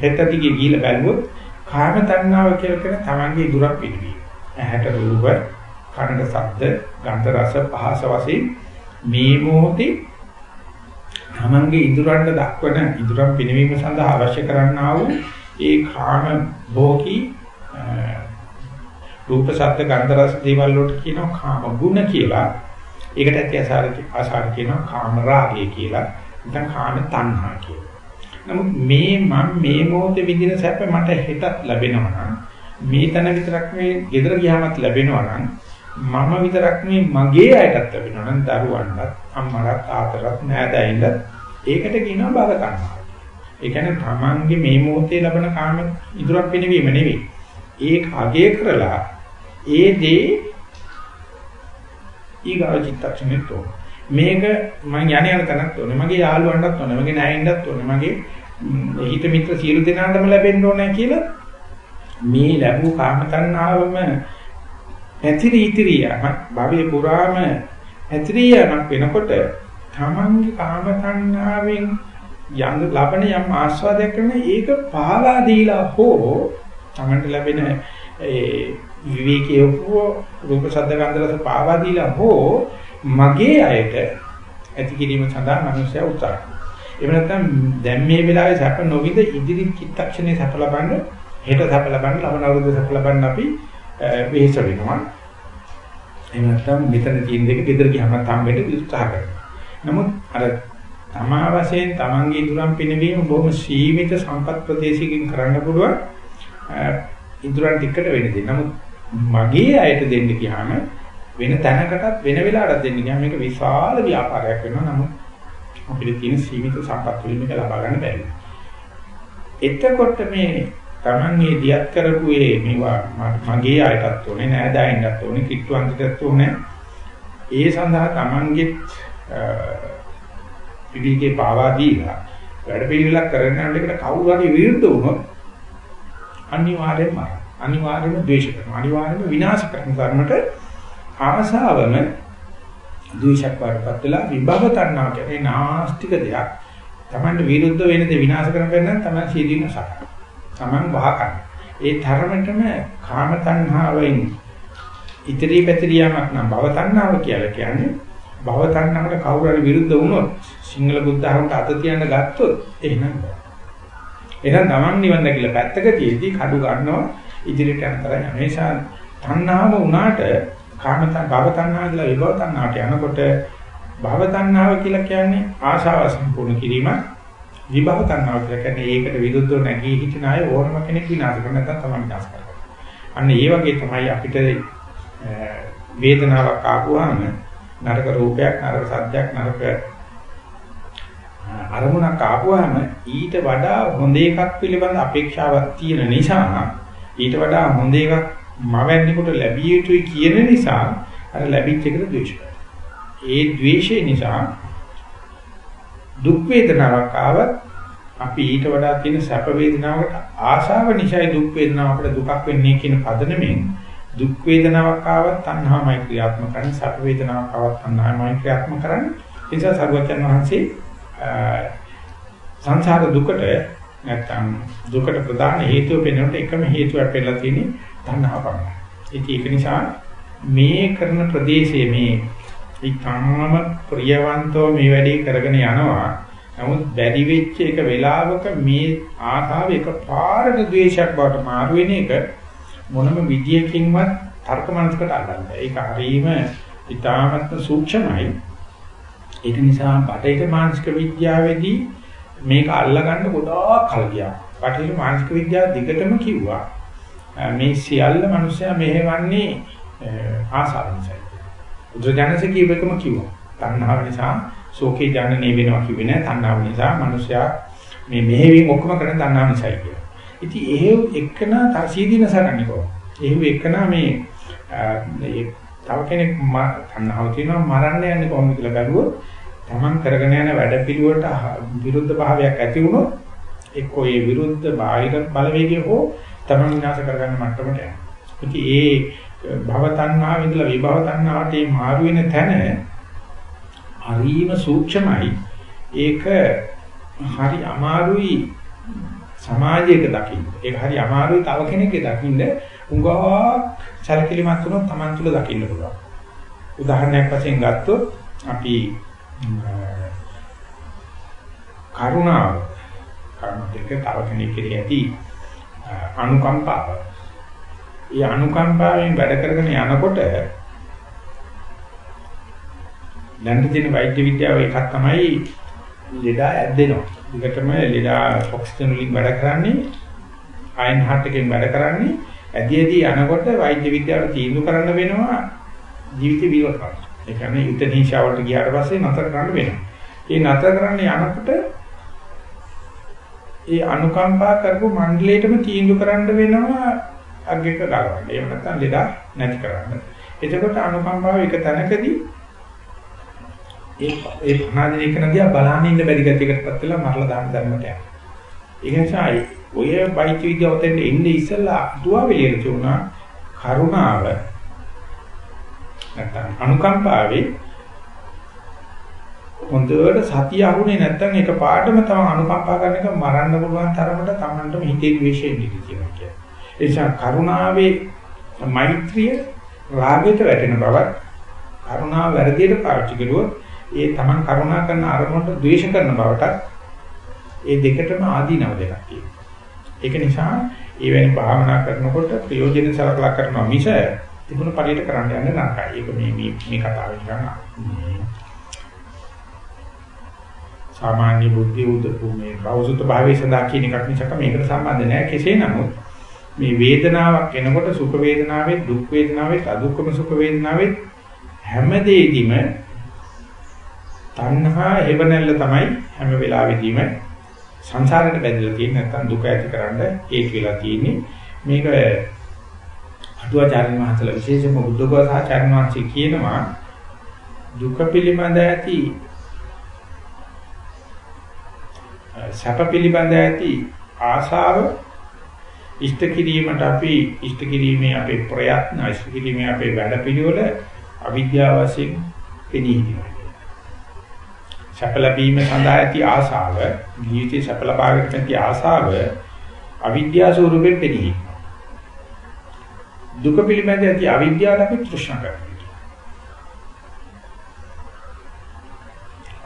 පෙත්තටිගේ ගිහිල්ලා බැලුවොත් කාම තණ්හාව කියලා කියන තමන්ගේ දුරක් පිළිවි. ඇහැට රූප, කනට ශබ්ද, ගන්ධ රස පහස වශයෙන් මේ මොහොතේ තමන්ගේ ඉදuranda දක්වන ඉදurang පිනවීම සඳහා අවශ්‍ය කරන්නා වූ ඒ කාම භෝගී රූප ශබ්ද ගන්ධ රස දේවල් වලට කියනවා කාම ගුණ කියලා. ඒකට ඇති අසාර අසාර කියනවා කාම රාගය කියලා. නැත්නම් කාම තණ්හා කියලා. නමුත් මේ මම මේ මොහොතේ විඳින සැප මට හෙටත් ලැබෙනවා නම් මේ තන විතරක් මේ gedara ගියාමත් ලැබෙනවා නම් මම විතරක් නෙවෙයි මගේ අයටත් ලැබෙනවා නම් දරුවන්ටත් අම්මලත් ආතරත් නෑදෑයින්ටත් ඒකට කියනවා බල කන්නවා. ඒ කියන්නේ තමන්ගේ මේ මොහොතේ ලබන කාම ඉදurang පිනවීම නෙවෙයි. ඒක අගය කරලා ඒ දේ ඊගා චිත්තක්ෂණෙත් ඕන. මේක මම යණ යන තැනක් ඕනේ. මගේ යාළුවන්ටත් ඕනේ. මගේ නෑයින්ටත් ඕනේ. මගේ හිත මිත්‍ර සියලු දෙනාටම ලැබෙන්න ඕනේ කියලා මේ ලැබූ කාම තණ්හාවම පැතිරී ඉතිරී යමක් භවයේ පුරාම පැතිරී යමක් වෙනකොට තමන්ගේ කාම තණ්හාවෙන් යම් ලබන යම් ආස්වාදයක් කරන ඒක පාලා දීලා හෝ තමන්ට ලැබෙන ඒ විවේකයේ හෝ රූප ශබ්ද ගන්ධ රස පාවා දීලා හෝ මගේ අයට ඇති කිරීම සඳහා මනුෂ්‍යය උත්සාහ කරනවා. එහෙම නැත්නම් දැන් මේ වෙලාවේ සැප නොවිද ඉදිරි චිත්තක්ෂණේ සැප ලබන්න හෙට සැප ලබන්න ලබන අවුරුද්ද සැප ලබන්න අපි වෙහෙස වෙනවා. එහෙම නැත්නම් මෙතන තියෙන දෙක gedara ගියාම හම්බෙන්න උත්සාහ කරනවා. නමුත් අර තමා වශයෙන් තමන්ගේ දුරම් පිනවීම බොහොම සීමිත සම්පත් ප්‍රදේශයකින් කරන්න පුළුවන් ඉදurang ටිකට වෙන්න දෙන්න. නමුත් මගේ අයට දෙන්න ගියාම වෙන තැනකටත් වෙන වෙලාවටත් දෙන්න ගියාම මේක විශාල ව්‍යාපාරයක් වෙනවා. නමුත් අපිට තියෙන සීමිත සම්පත් වලින් මේක ලබා ගන්න බැහැ. එතකොට මේ Tamange දියත් කරපු ඒ මේවා මගේ අයටත් ඕනේ නෑදෑයින්ටත් ඕනේ කිට්ටුවන්ටත් ඕනේ. ඒ සඳහා Tamange පිළිගේ පාවා දීලා වැඩ පිළිවෙලක් කරගෙන යන එකට කවුරු හරි විරුද්ධ වුණොත් අනිවාර්යෙන්ම අනිවාර්යෙන්ම ද්වේෂ කරනවා අනිවාර්යෙන්ම විනාශ කරන ධර්මයට ආසාවම ද්වේෂක් වඩපත් වෙලා විභව තණ්හා කියන්නේ නාස්තික දෙයක්. Tamanට විරුද්ධ වෙන දේ විනාශ කරන බැන්න තමයි සීදීන සක්. Taman වහකන. ඒ තරමටම කාම තණ්හාවෙන් ඉතිරි පැතිරියාවක් නම් භව තණ්හාව කියලා කියන්නේ භව තණ්හාවට කවුරු හරි විරුද්ධ වුණොත් සිංහල බුද්ධ ධර්මයට අත තියන්න ගත්තොත් එහෙනම් බෑ. එහෙනම් Taman නිවන් දැකලා පැත්තක තියදී කඩු ගන්නවා ඉදිරියට යන තරම් යන නිසා තණ්හාව උනාට කාම භව තණ්හා කියලා විභව තණ්හාට යනකොට භව තණ්හාව කියලා කියන්නේ ආශාව සම්පූර්ණ කිරීම විභව තණ්හාව කියලා කියන්නේ ඒකට විරුද්ධව නැගී හිටින අය ඕනම කෙනෙක් විනාශ කරන නැත්නම් තමයි විනාශ කරන්නේ. අන්න ඒ වගේ තමයි අපිට වේදනාවක් ආපුවාම නරක රූපයක් නරක සද්දයක් නරක අරමුණක් ආපුවාම ඊට වඩා හොඳ එකක් පිළිබඳ අපේක්ෂාවක් තියෙන නිසා ඊට වඩා හොඳ එකක් මවන්නේකොට ලැබිය යුතුයි කියන නිසා අර ලැබිච්ච එකට ද්වේෂ ඒ ද්වේෂය නිසා දුක් වේදනාවක් ආවත් අපි ඊට වඩා තියෙන සැප වේදනාවකට ආශාව නිසායි දුක් වේදනාවකට දුකක් වෙන්නේ කියන පදනමෙන් දුක් වේදනාවක් ආවත් තණ්හාමයි ක්‍රියාත්මක කරන්නේ සැප වේදනාවක් ආවත් තණ්හාමයි ක්‍රියාත්මක කරන්නේ. ඒ නිසා සර්වචන් වහන්සේ සංසාර දුකට නැත්තම් දුකට ප්‍රධාන හේතුව වෙනකොට එකම හේතුවක් වෙලා තියෙන්නේ තණ්හාව පමණයි. ඉතින් ඒක නිසා මේ කරන ප්‍රදේශයේ මේ ඊටාම ප්‍රියවන්තව මේ වැඩේ කරගෙන යනවා. නමුත් බැරි වෙච්ච එක වෙලාවක මේ ආසාව එකපාරට ද්වේෂයක් බවට මාරු වෙන එක මොනම විදියකින්වත් තර්ක මනසකට අල්ලන්න. ඒක හරීම ඊටාමත්ම සූක්ෂමයි. ඒක නිසා බටහිර මානසික විද්‍යාවේදී මේක අල්ලගන්න ගොඩාක් කල් ගියා. බටහිර මානසික විද්‍යාව දිගටම කිව්වා මේ සියල්ල මිනිස්සයා මෙහෙවන්නේ ආසාව නිසා. බුදුජානක කීවකම කිව්වා. තණ්හාව නිසා ශෝකේ ජනනේ වෙනවා කිව්වේ නෑ. තණ්හාව නිසා මිනිස්සයා මේ මෙහෙවීම ඔක්කොම කරන තණ්හාව නිසායි කියලා. ඉතින් එහෙව් එක්කන තරසීදීන සරන්නේ කොහොමද? එහෙව් එක්කන මේ තව කෙනෙක් තණ්හාව තියෙනවා මරන්න යන්නේ කොහොමද කියලා බැලුවොත් Taman කරගෙන යන වැඩපිළිවෙලට විරුද්ධ භාවයක් ඇති වුණොත් එක්කෝ ඒ විරුද්ධ බාහිර බලවේගය හෝ තමන් විනාශ කරගන්න මට්ටමට යනවා. ඉතින් ඒ භව තණ්හාව ඉඳලා විභව තණ්හාවට මේ මාරු වෙන තැන හරිම සූක්ෂමයි. ඒක හරි අමාරුයි සමාජයක දකින්න. ඒක හරි අමාරුයි තව කෙනෙක්ගේ දකින්න. උංගා චරිතලිමත් වුණොත් Taman තුල දකින්න පුළුවන්. උදාහරණයක් වශයෙන් ගත්තොත් අපි කරුණාව කරුණ දෙක තව කෙනෙක් කෙරෙහි ඇති අනුකම්පාව. ඒ අනුකම්පාවෙන් වැඩ කරගෙන යනකොට දැන් තියෙන වෛද්‍ය විද්‍යාව එකක් තමයි ලෙඩා ඇද්දෙනවා. ඒකටම ලෙඩා ඔක්සිජන් වලින් වැඩ කරන්නේ අයන් හાર્ට් එකෙන් වැඩ කරන්නේ ඇදී ඇදී යනකොට වෛද්‍ය විද්‍යාවට තීන්දුව කරන්න වෙනවා ජීවිත විරෝධ කරන්න. ඒ කියන්නේ යුතනීෂාවට ගියාට පස්සේ නතර කරන්න වෙනවා. ඒ නතර කරන්න යනකොට ඒ අනුකම්පා කරපු මණ්ඩලයටම තීන්දුව කරන්න වෙනවා අග්ගක ගලවන්න. එහෙම නැත්නම් ලෙඩ නැති කරන්න. එතකොට අනුකම්පාව එක තැනකදී ඒ ඒ පහදින එක නදියා බලන්න ඉන්න බැරි ගතියකටපත් වෙලා මරලා දාන්න ධර්මයට යනවා. ඒ නිසා ඔය වෛද්‍ය විද්‍යාව උතෙන් එන්නේ ඉස්සලා දුවාවෙලියට තුනා කරුණාව නැත්නම් අනුකම්පාවේ හොඳට සතිය අහුනේ නැත්නම් ඒක පාඩම තම අනුකම්පා කරන එක මරන්න පුළුවන් තරමට Tamanටම හිතේ ද්වේෂයෙන් ඉඳී කියනවා කියන්නේ. ඒ නිසා කරුණාවේ මෛත්‍රිය රාගයට වැටෙන බවත් කරුණාව වැරදියට පාවිච්චි කළොත් ඒ Taman කරුණා කරන අරමුණට ද්වේෂ කරන බවටත් ඒ දෙකටම ආදීනව දෙකක් තියෙනවා. ඒක නිසා ඒ වෙන භාවනා කරනකොට ප්‍රයෝජන සලකලා කරනවා මිස තිබුණු පරිදි කරන්න යන්න නරකයි. ඒක මේ මේ මේ කතාවේ නිකන් සාමාන්‍ය බුද්ධි උදපු මේ බෞද්ධ භාවයේ සඳහා කියන එකක් නිසා මේකට සම්බන්ධ නැහැ. කෙසේ නමුත් මේ වේදනාවක් එනකොට සුඛ වේදනාවේ දුක් වේදනාවේ අදුක්කම සුඛ වේදනාවේ හැමදේදීම තණ්හා හේවණල්ල තමයි හැම වෙලාවෙදීම සංසාරයට බැඳලා තියෙන නැත්නම් දුක ඇතිකරන්න ඒක වෙලා තියෙන්නේ. මේක අටුවාචාර්ය මහත්තයලා විශේෂයෙන්ම බුද්ධඝෝසාචාර්ය වහන්සේ කියනවා දුක පිළිබඳ ඇති සැප පිළිබඳ ඇති ආශාව ඉෂ්ට කිරීමට අපි ඉෂ්ට කිරීමේ අපේ ප්‍රයත්න ඉෂ්ට කිරීමේ අපේ වැඩ පිළිවෙල අවිද්‍යාව වශයෙන් පෙනී හිටිනවා. සැප ලැබීම සඳහා ඇති ආශාව ජීවිතේ සැප ලබා ගැනීමට ඇති ආශාව අවිද්‍යාව ස්වරූපයෙන් පෙනී හිටිනවා. දුක පිළිබඳ ඇති අවිද්‍යාව අපි තෘෂ්ණා කරනවා.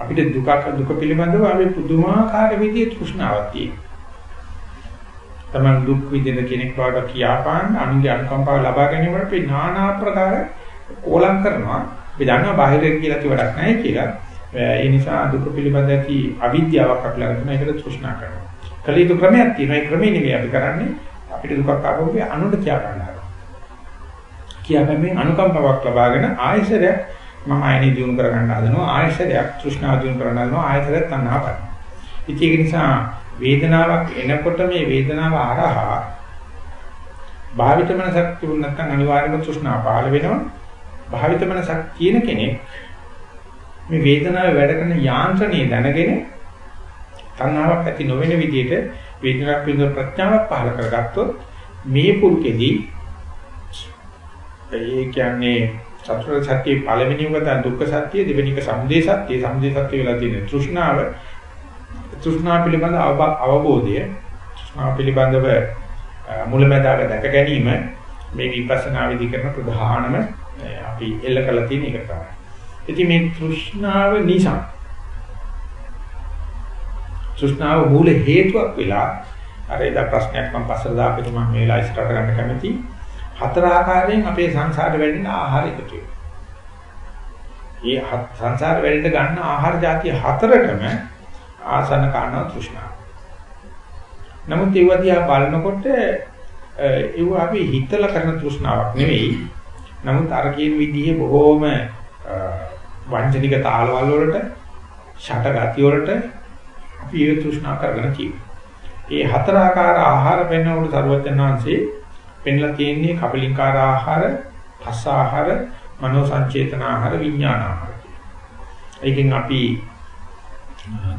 අපිට දුක දුක පිළිබඳව අපි පුදුමාකාර විදිහේ තෘෂ්ණාවක් තියෙනවා. තමන් දුක් විඳින කෙනෙක් බවට කියාපාන්න අනුන්ගේ අනුකම්පාව ලබා ගැනීමට අපි নানা ආකාර ඕලම් කරනවා. අපි දන්නවා බාහිර කියලා කිය වැඩක් නැහැ කියලා. ඒ නිසා දුක පිළිබඳ ඇති අවිද්‍යාවක් අපි ළඟ තියෙන එකට තෘෂ්ණා කරනවා. කලියුතු ක්‍රමයක් තියෙනවා. ඒ ක්‍රමෙ නෙවෙයි අපි කරන්නේ. අපිට දුකක් ආවොත් අනුන්ට කියා ගන්නවා. කියාපැමින් අනුකම්පාවක් ලබාගෙන ආයශරයක් මම ආයනි දිනු කර ගන්න හදනවා. ආයශරයක් තෘෂ්ණාව දිනු කරන්න හදනවා. ආයශරයක් තණ්හාව කරනවා. ඉතින් ඒක නිසා වේදනාවක් එනකොට මේ වේදනාව අරහා භාවිත මනසක් තිබුණ නැත්නම් අනිවාර්යයෙන්ම තෘෂ්ණාව පහළ වෙනවා. භාවිත මනසක් තියෙන කෙනෙක් මේ වේදනාවේ වැඩ කරන යාන්ත්‍රණය දැනගෙන තණ්හාවක් ඇති නොවන විදිහට වේදනාවක් පිළිබඳ ප්‍රඥාවක් පහළ කරගත්තොත් මේ පුරුකෙදී ඒ කියන්නේ චතුරාර්ය සත්‍යයේ පළවෙනිම තමයි දුක්ඛ සත්‍ය දෙවෙනික සමුදය සත්‍ය. සමුදය සත්‍ය වෙලා තියෙන තෘෂ්ණාව. තෘෂ්ණා පිළිබඳ අවබෝධය. තෘෂ්ණා පිළිබඳව මුලැමැදාක දැක ගැනීම. මේ විපස්සනා විදි කරන ප්‍රධානම අපි එල්ල කරලා තියෙන එක තමයි. ඉතින් මේ තෘෂ්ණාව නිසා තෘෂ්ණාව මූල හේතුවක් වෙලා අර එදා ප්‍රශ්නයක් මම පස්සට දාපෙට මම මේ වෙලාව ඉස්සරහට ගන්න කැමති හතර ආකාරයෙන් අපේ සංසාරේ වැඩෙන ආහාර එකතු වෙනවා. මේ සංසාර වැඩෙන්න ගන්න ආහාර જાති හතරටම ආසන කාරණා තෘෂ්ණාව. නමුත් ඒව දිහා බලනකොට ඒව අපි හිතලා කරන තෘෂ්ණාවක් නෙවෙයි. නමුත් අර කියන විදිහේ බොහෝම වංචනික තාලවල වලට ෂට ගති වලට අපි ඒ තෘෂ්ණා කරගෙන තියෙනවා. ඒ හතර ආකාර ආහාර පෙන්වනකොට සර්වඥාන්සේ පෙන්ලා තියෙන්නේ කපලින්කාර ආහාර, පස්ස ආහාර, මනෝ සංචේතන ආහාර, විඥාන ආහාර. ඒකෙන් අපි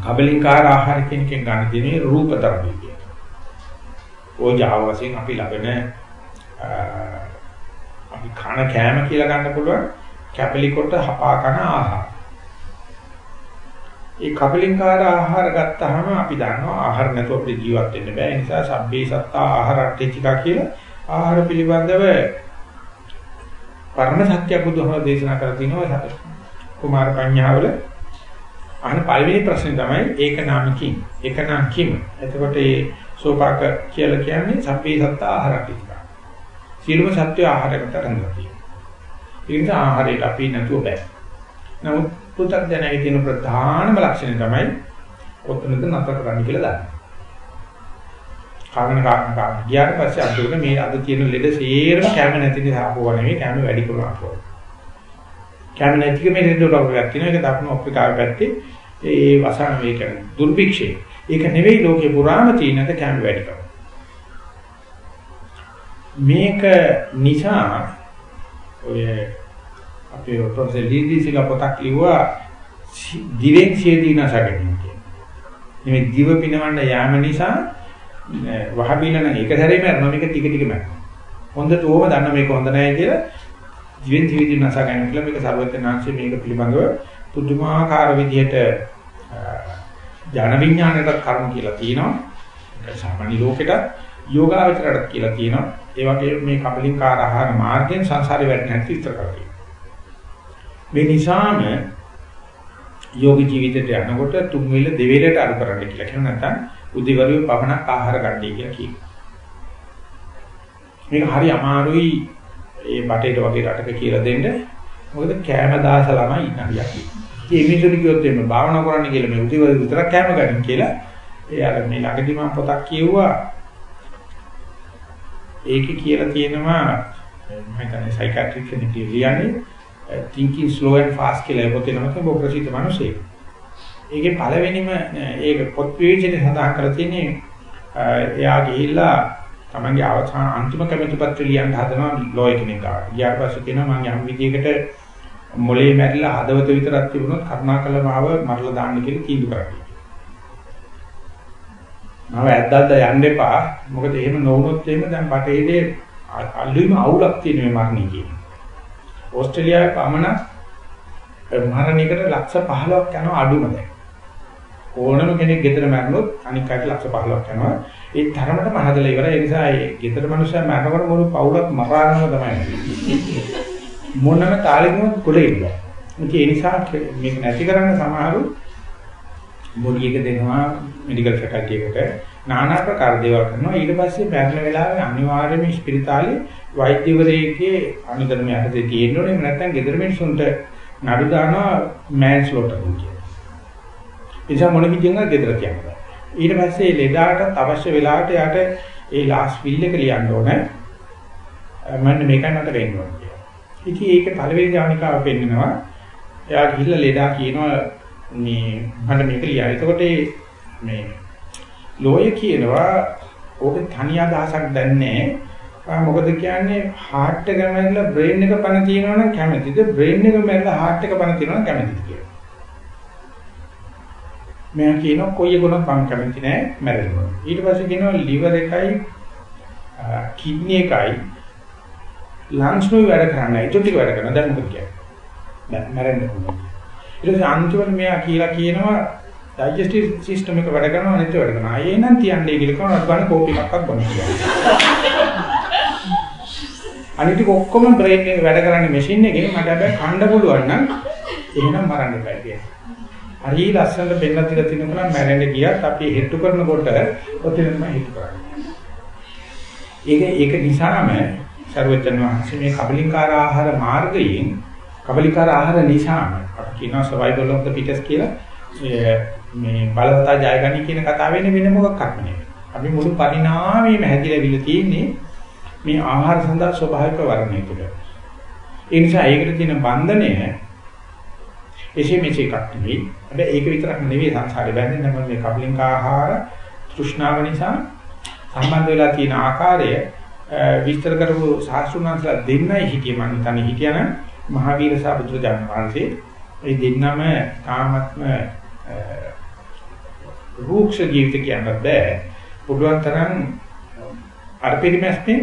කබලින්කාර ආහාර කියන එකෙන් ගන්න දෙන්නේ රූප තරණය කියන. ඕජාව වශයෙන් අපි ලබන අපි කන කෑම කියලා ගන්න පුළුවන් කැපලි කොට හපා කන ආහාර. ඒ කබලින්කාර ආහාර ගත්තාම අපි දන්නවා ආහාර නැතුව අපිට ජීවත් වෙන්න බෑ. ඒ නිසා සබ්බේ සත්තා ආහාරට්ඨිකා කියලා ආහාර පිළිබඳව පරම සත්‍ය බුදුහම දේශනා කරලා තිනවා කුමාර පඤ්ඤාවල අහන පළවෙනි ප්‍රශ්නේ තමයි ඒක නාමකින් ඒක නාම කිම එතකොට ඒ සෝපාක කියලා කියන්නේ සබ්බේ සත්ත ආහාරපිටික සියලුම සත්‍ය ආහාරයකට රඳලා තියෙනවා. ඒ නිසා ආහාරයට අපි නැතුව බෑ. නමුත් පුතග්ජනයේ තියෙන ප්‍රධානම ලක්ෂණය තමයි ඔතනද නතර කරන්න කියලා දන්නේ. කාගෙන කාගෙන කාගෙන ගියාට පස්සේ අන්තිමට මේ අද තියෙන ලෙඩ සේරම කැම නැති නිසා ආපුවා නෙවෙයි කැම වැඩි කරලා ආපුවා කැම නැතිකම ලෙඩ රෝගයක් තියෙනවා ඒක දකුණු අප්‍රිකාවේ පැත්තේ ඒ වසන මේ කියන්නේ දුර්භික්ෂය. ඒක නෙවෙයි ලෝකේ පුරාම තියෙනක කැම වැඩිකම. මේක නිසා ඔය අපේ ප්‍රොෆෙසර් දීදීසික පොතක් ලිව්වා දිවෙන් සියදී නැසගෙන කියන්නේ. මේ දිව පිනවන්න යාම නිසා වහබිලන එක සැරේ මරනවා මේක ටික ටික මරනවා. හොඳට ඕම දන්න මේක හොඳ නැහැ කියලා දිවෙන් සියදී නැසගෙන කියලා මේක සර්වඥාන්සේ මේක පිළිබඳව පුදුමාකාර විදිහට ඥාන විඥානයටත් කර්ම කියලා තියෙනවා. සාමාන්‍ය ලෝකෙට යෝගාවචරයට කියලා තියෙනවා. ඒ වගේ මේ කබලින්කාර ආහාර මාර්ගයෙන් සංසාරේ වැටෙන හැටි විස්තර කරලා මේ නිසාම යෝග ජීවිතයට යනකොට තුන් වේල දෙවේලට අඩු කරන්න කියලා කියන නැත්නම් උදිවරුවේ පවණක් ආහාර ගන්නයි කියලා කියනවා. මේක හරි අමාරුයි ඒ බටේට වගේ රටක කියලා දෙන්න. මොකද කෑම දාස ළමයි ඉන්න හරියක්. ඉතින් මේ මිනිස්සුන්ට කිව්වොත් එimhe භාවනා කරන්න කියලා මේ උදේවල විතරක් කැම ගන්න කියලා. ඒ අර මේ ළඟදී මම පොතක් කියුවා. ඒකේ කියලා තියෙනවා මම හිතන්නේ සයිකියාට්‍රික් කෙනෙක් කියන්නේ thinking slow and fast කියලා පොතේ නම තමයි ප්‍රසිද්ධ මිනිසෙක්. ඒකේ පළවෙනිම ඒක පොත් විවේචනයේ සඳහන් කරලා තියෙන්නේ එයා ගිහිල්ලා තමන්ගේ අවසාන අන්තිම කැමැති පත්‍රය ලියන්න හදනවා ලෝය කෙනෙක් ආවා. ඊට පස්සේ කියනවා මම යම් විදියකට මොලේ මැරිලා හදවත විතරක් තිබුණොත් කරුණාකරලා මාව මරලා දාන්න කියලා තීන්දුව කරා. මම ඇද්දද්ද යන්න එපා. මොකද එහෙම නොවුනොත් එහෙම දැන් බටේදී අල්ලුම අවුලක් තියෙන මේ මරණය කියන්නේ. ඕස්ට්‍රේලියාවේ පමණ මරණයකට ලක්ෂ 15ක් යනවා අඩුම දැන්. ඕනම කෙනෙක් ගෙදර මැරුණොත් අනික් අයට ලක්ෂ 15ක් යනවා. ඒ තරමටම හදලා ඉවරයි. ඒ නිසා ඒ ගෙදර මිනිස්සු මැරනකොට මොන පවුලක් මරාගෙනම තමයි. මොනම තාලෙකම කුලේ ඉන්නවා. ඒ නිසා මේක නැති කරන්න සමහරු බොඩි එක දෙනවා මෙඩිකල් ෆැකල්ටි එකට নানা ප්‍රකාර දේවල් කරනවා ඊට පස්සේ මරණ වෙලාවේ අනිවාර්යයෙන්ම ස්පිරිතාලේ වෛද්‍යවරයෙක්ගේ අනුදර්ම යටතේ තියෙන්න ඕනේ නැත්නම් ගෙදර මිනිසුන්ට නඩු දානවා මෑන්ස්ලෝටර් කියලා. ඒ නිසා මොන විදියෙන්ද ගෙදර කියන්නේ. ඊට පස්සේ ලෙඩාට අවශ්‍ය වෙලාවට යාට ඒ ලාස් විල් එක ලියන්න ඕනේ. මම මේකයි මට වෙන්න ඕනේ කියලා. ඉතින් ඒක පළවෙනි ඥානිකාව පෙන්නනවා. එයා ගිහිල්ලා ලෙඩා කියනවා මේ මට මේක ලියන්න. එතකොට මේ ලෝය කියනවා ඕක තනි අදහසක් දැන්නේ මොකද කියන්නේ හાર્ට් එක මැරලා බ්‍රේන් එක පණ තියෙනවා නම් කැමතිද බ්‍රේන් එක මැරලා හાર્ට් එක පණ තියෙනවා නම් කැමතිද කියලා. මම කියනවා කොයි එකුණක් මම කැමති නෑ මැරෙන්න. ඊට පස්සේ කියනවා liver එකයි kidney එකයි lungs නුයි වැඩ කරන්නේ. ඒක ටික වැඩ කරනවා. දැන් මොකද කියන්නේ? දැන් මැරෙන්න ඕනේ. ඊට පස්සේ අන්තිමට මෙයා කියලා කියනවා ඩයිජෙස්ටිව් සිස්ටම් එක වැඩ කරනවා නැත්නම් වැඩ කරනවා. ආයේ නම් තියන්නේ කියලා කරනවා ගන්න කෝපි එකක්වත් බොන්න කියලා. අනිත් ඔක්කොම බ්‍රේන් එක වැඩ කරන්නේ මැෂින් එකේ මට හැබැයි කන්න පුළුවන් නම් එහෙනම් මරන්න එපා කියලා. හරි ලස්සනට පෙන්නලා තියලා තිනකලා මැරෙන්න ගියත් අපි හෙට්ටු කරනකොට ඔතනම හෙට්ටු කරන්නේ. ඒක ඒක නිසාම සර්වජන් වහන්සේ මේ කබලින්කාර ආහාර මාර්ගයෙන් කබලිකාර ආහාර නිසාම අපි කියනවා survival of the fittest කියලා මේ බලවතා ජයගනි කියන කතාවෙන්නේ වෙන මොකක්වත් නෙවෙයි. අපි මුළු පරිණාමයේම හැදිලාවිල තියෙන්නේ මේ ආහාර සඳහා ස්වභාවික වර්ණය තුළ. ඒ නිසා ඒකට තියෙන බන්ධනය එසේ මෙසේ එකක් නෙවෙයි. හැබැයි ඒක විතරක් නෙවෙයි සංසාරේ බැඳෙන්නේ නම් මේ කබලින්ක ආහාර තෘෂ්ණාව නිසා සම්බන්ධ වෙලා තියෙන ආකාරය විස්තර කරපු සාස්ත්‍රුණාන්සලා දෙන්නයි හිටියේ මම හිතන්නේ හිටියනම් මහවීර සහ බුදුරජාණන් වහන්සේ ඒ දෙන්නම තාමත්ම රූක්ෂ ජීවිත කියන්න බෑ. පුළුවන් තරම් අර පරිමැස්තේ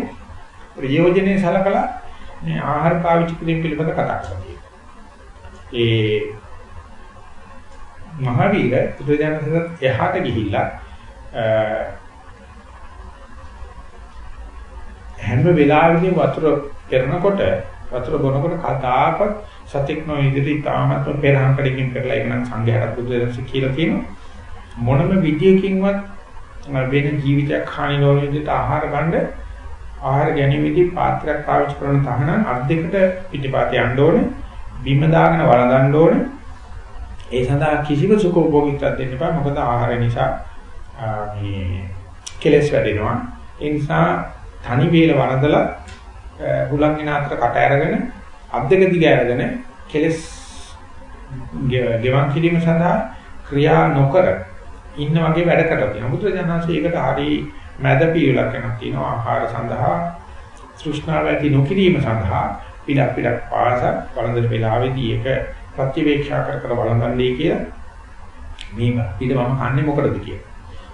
ප්‍රයෝජනේ සලකලා මේ ආහාර පාවිච්චි කිරීම පිළිබඳ කතා කරනවා. ඒ මහවීර බුදුරජාණන් එහාට ගිහිල්ලා හැම වෙලාවෙදී වතුර පෙරනකොට වතුර බොනකොට කදාකත් සතෙක් නො ඉදිරි තාමත්ම පෙරහංකඩකින් කරලා ඒක නම් සංඝයාට බුදුරජාණන් කියලා කියනවා මොනම විදියකින්වත් වෙන ජීවිතයක් හානි නොවන විදිහට ආහාර ගන්න ආහාර ගැනීමේදී පාත්‍රයක් පාවිච්චි කරන තහනම් අත් දෙකට පිටිපත යන්න ඕනේ. බිම දාගෙන වළඳන්න ඕනේ. ඒ සඳහා කිසිම සුඛෝභෝගීත්වයක් දෙන්න එපා. මොකද ආහාර නිසා මේ කෙලස් වැඩෙනවා. ඒ නිසා තනි වේල වළඳලා හුලං එන අතර කට අරගෙන අත් දෙක දිග අරගෙන කෙලස් ගෙවන් කිරීම සඳහා ක්‍රියා නොකර ඉන්න වගේ වැඩ කරලා තියෙනවා. බුදුරජාණන්සේ ඒකට හරි මැද පිළිලක් කරනවා තියෙනවා. ආහාර සඳහා තෘෂ්ණාව ඇති නොකිරීම සඳහා පිටක් පිටක් පාස වළඳන වෙලාවේදී ඒක ප්‍රතිවේක්ෂා කර කර වළඳන්නේ කියලා මේ පිට මම කන්නේ මොකටද කියලා.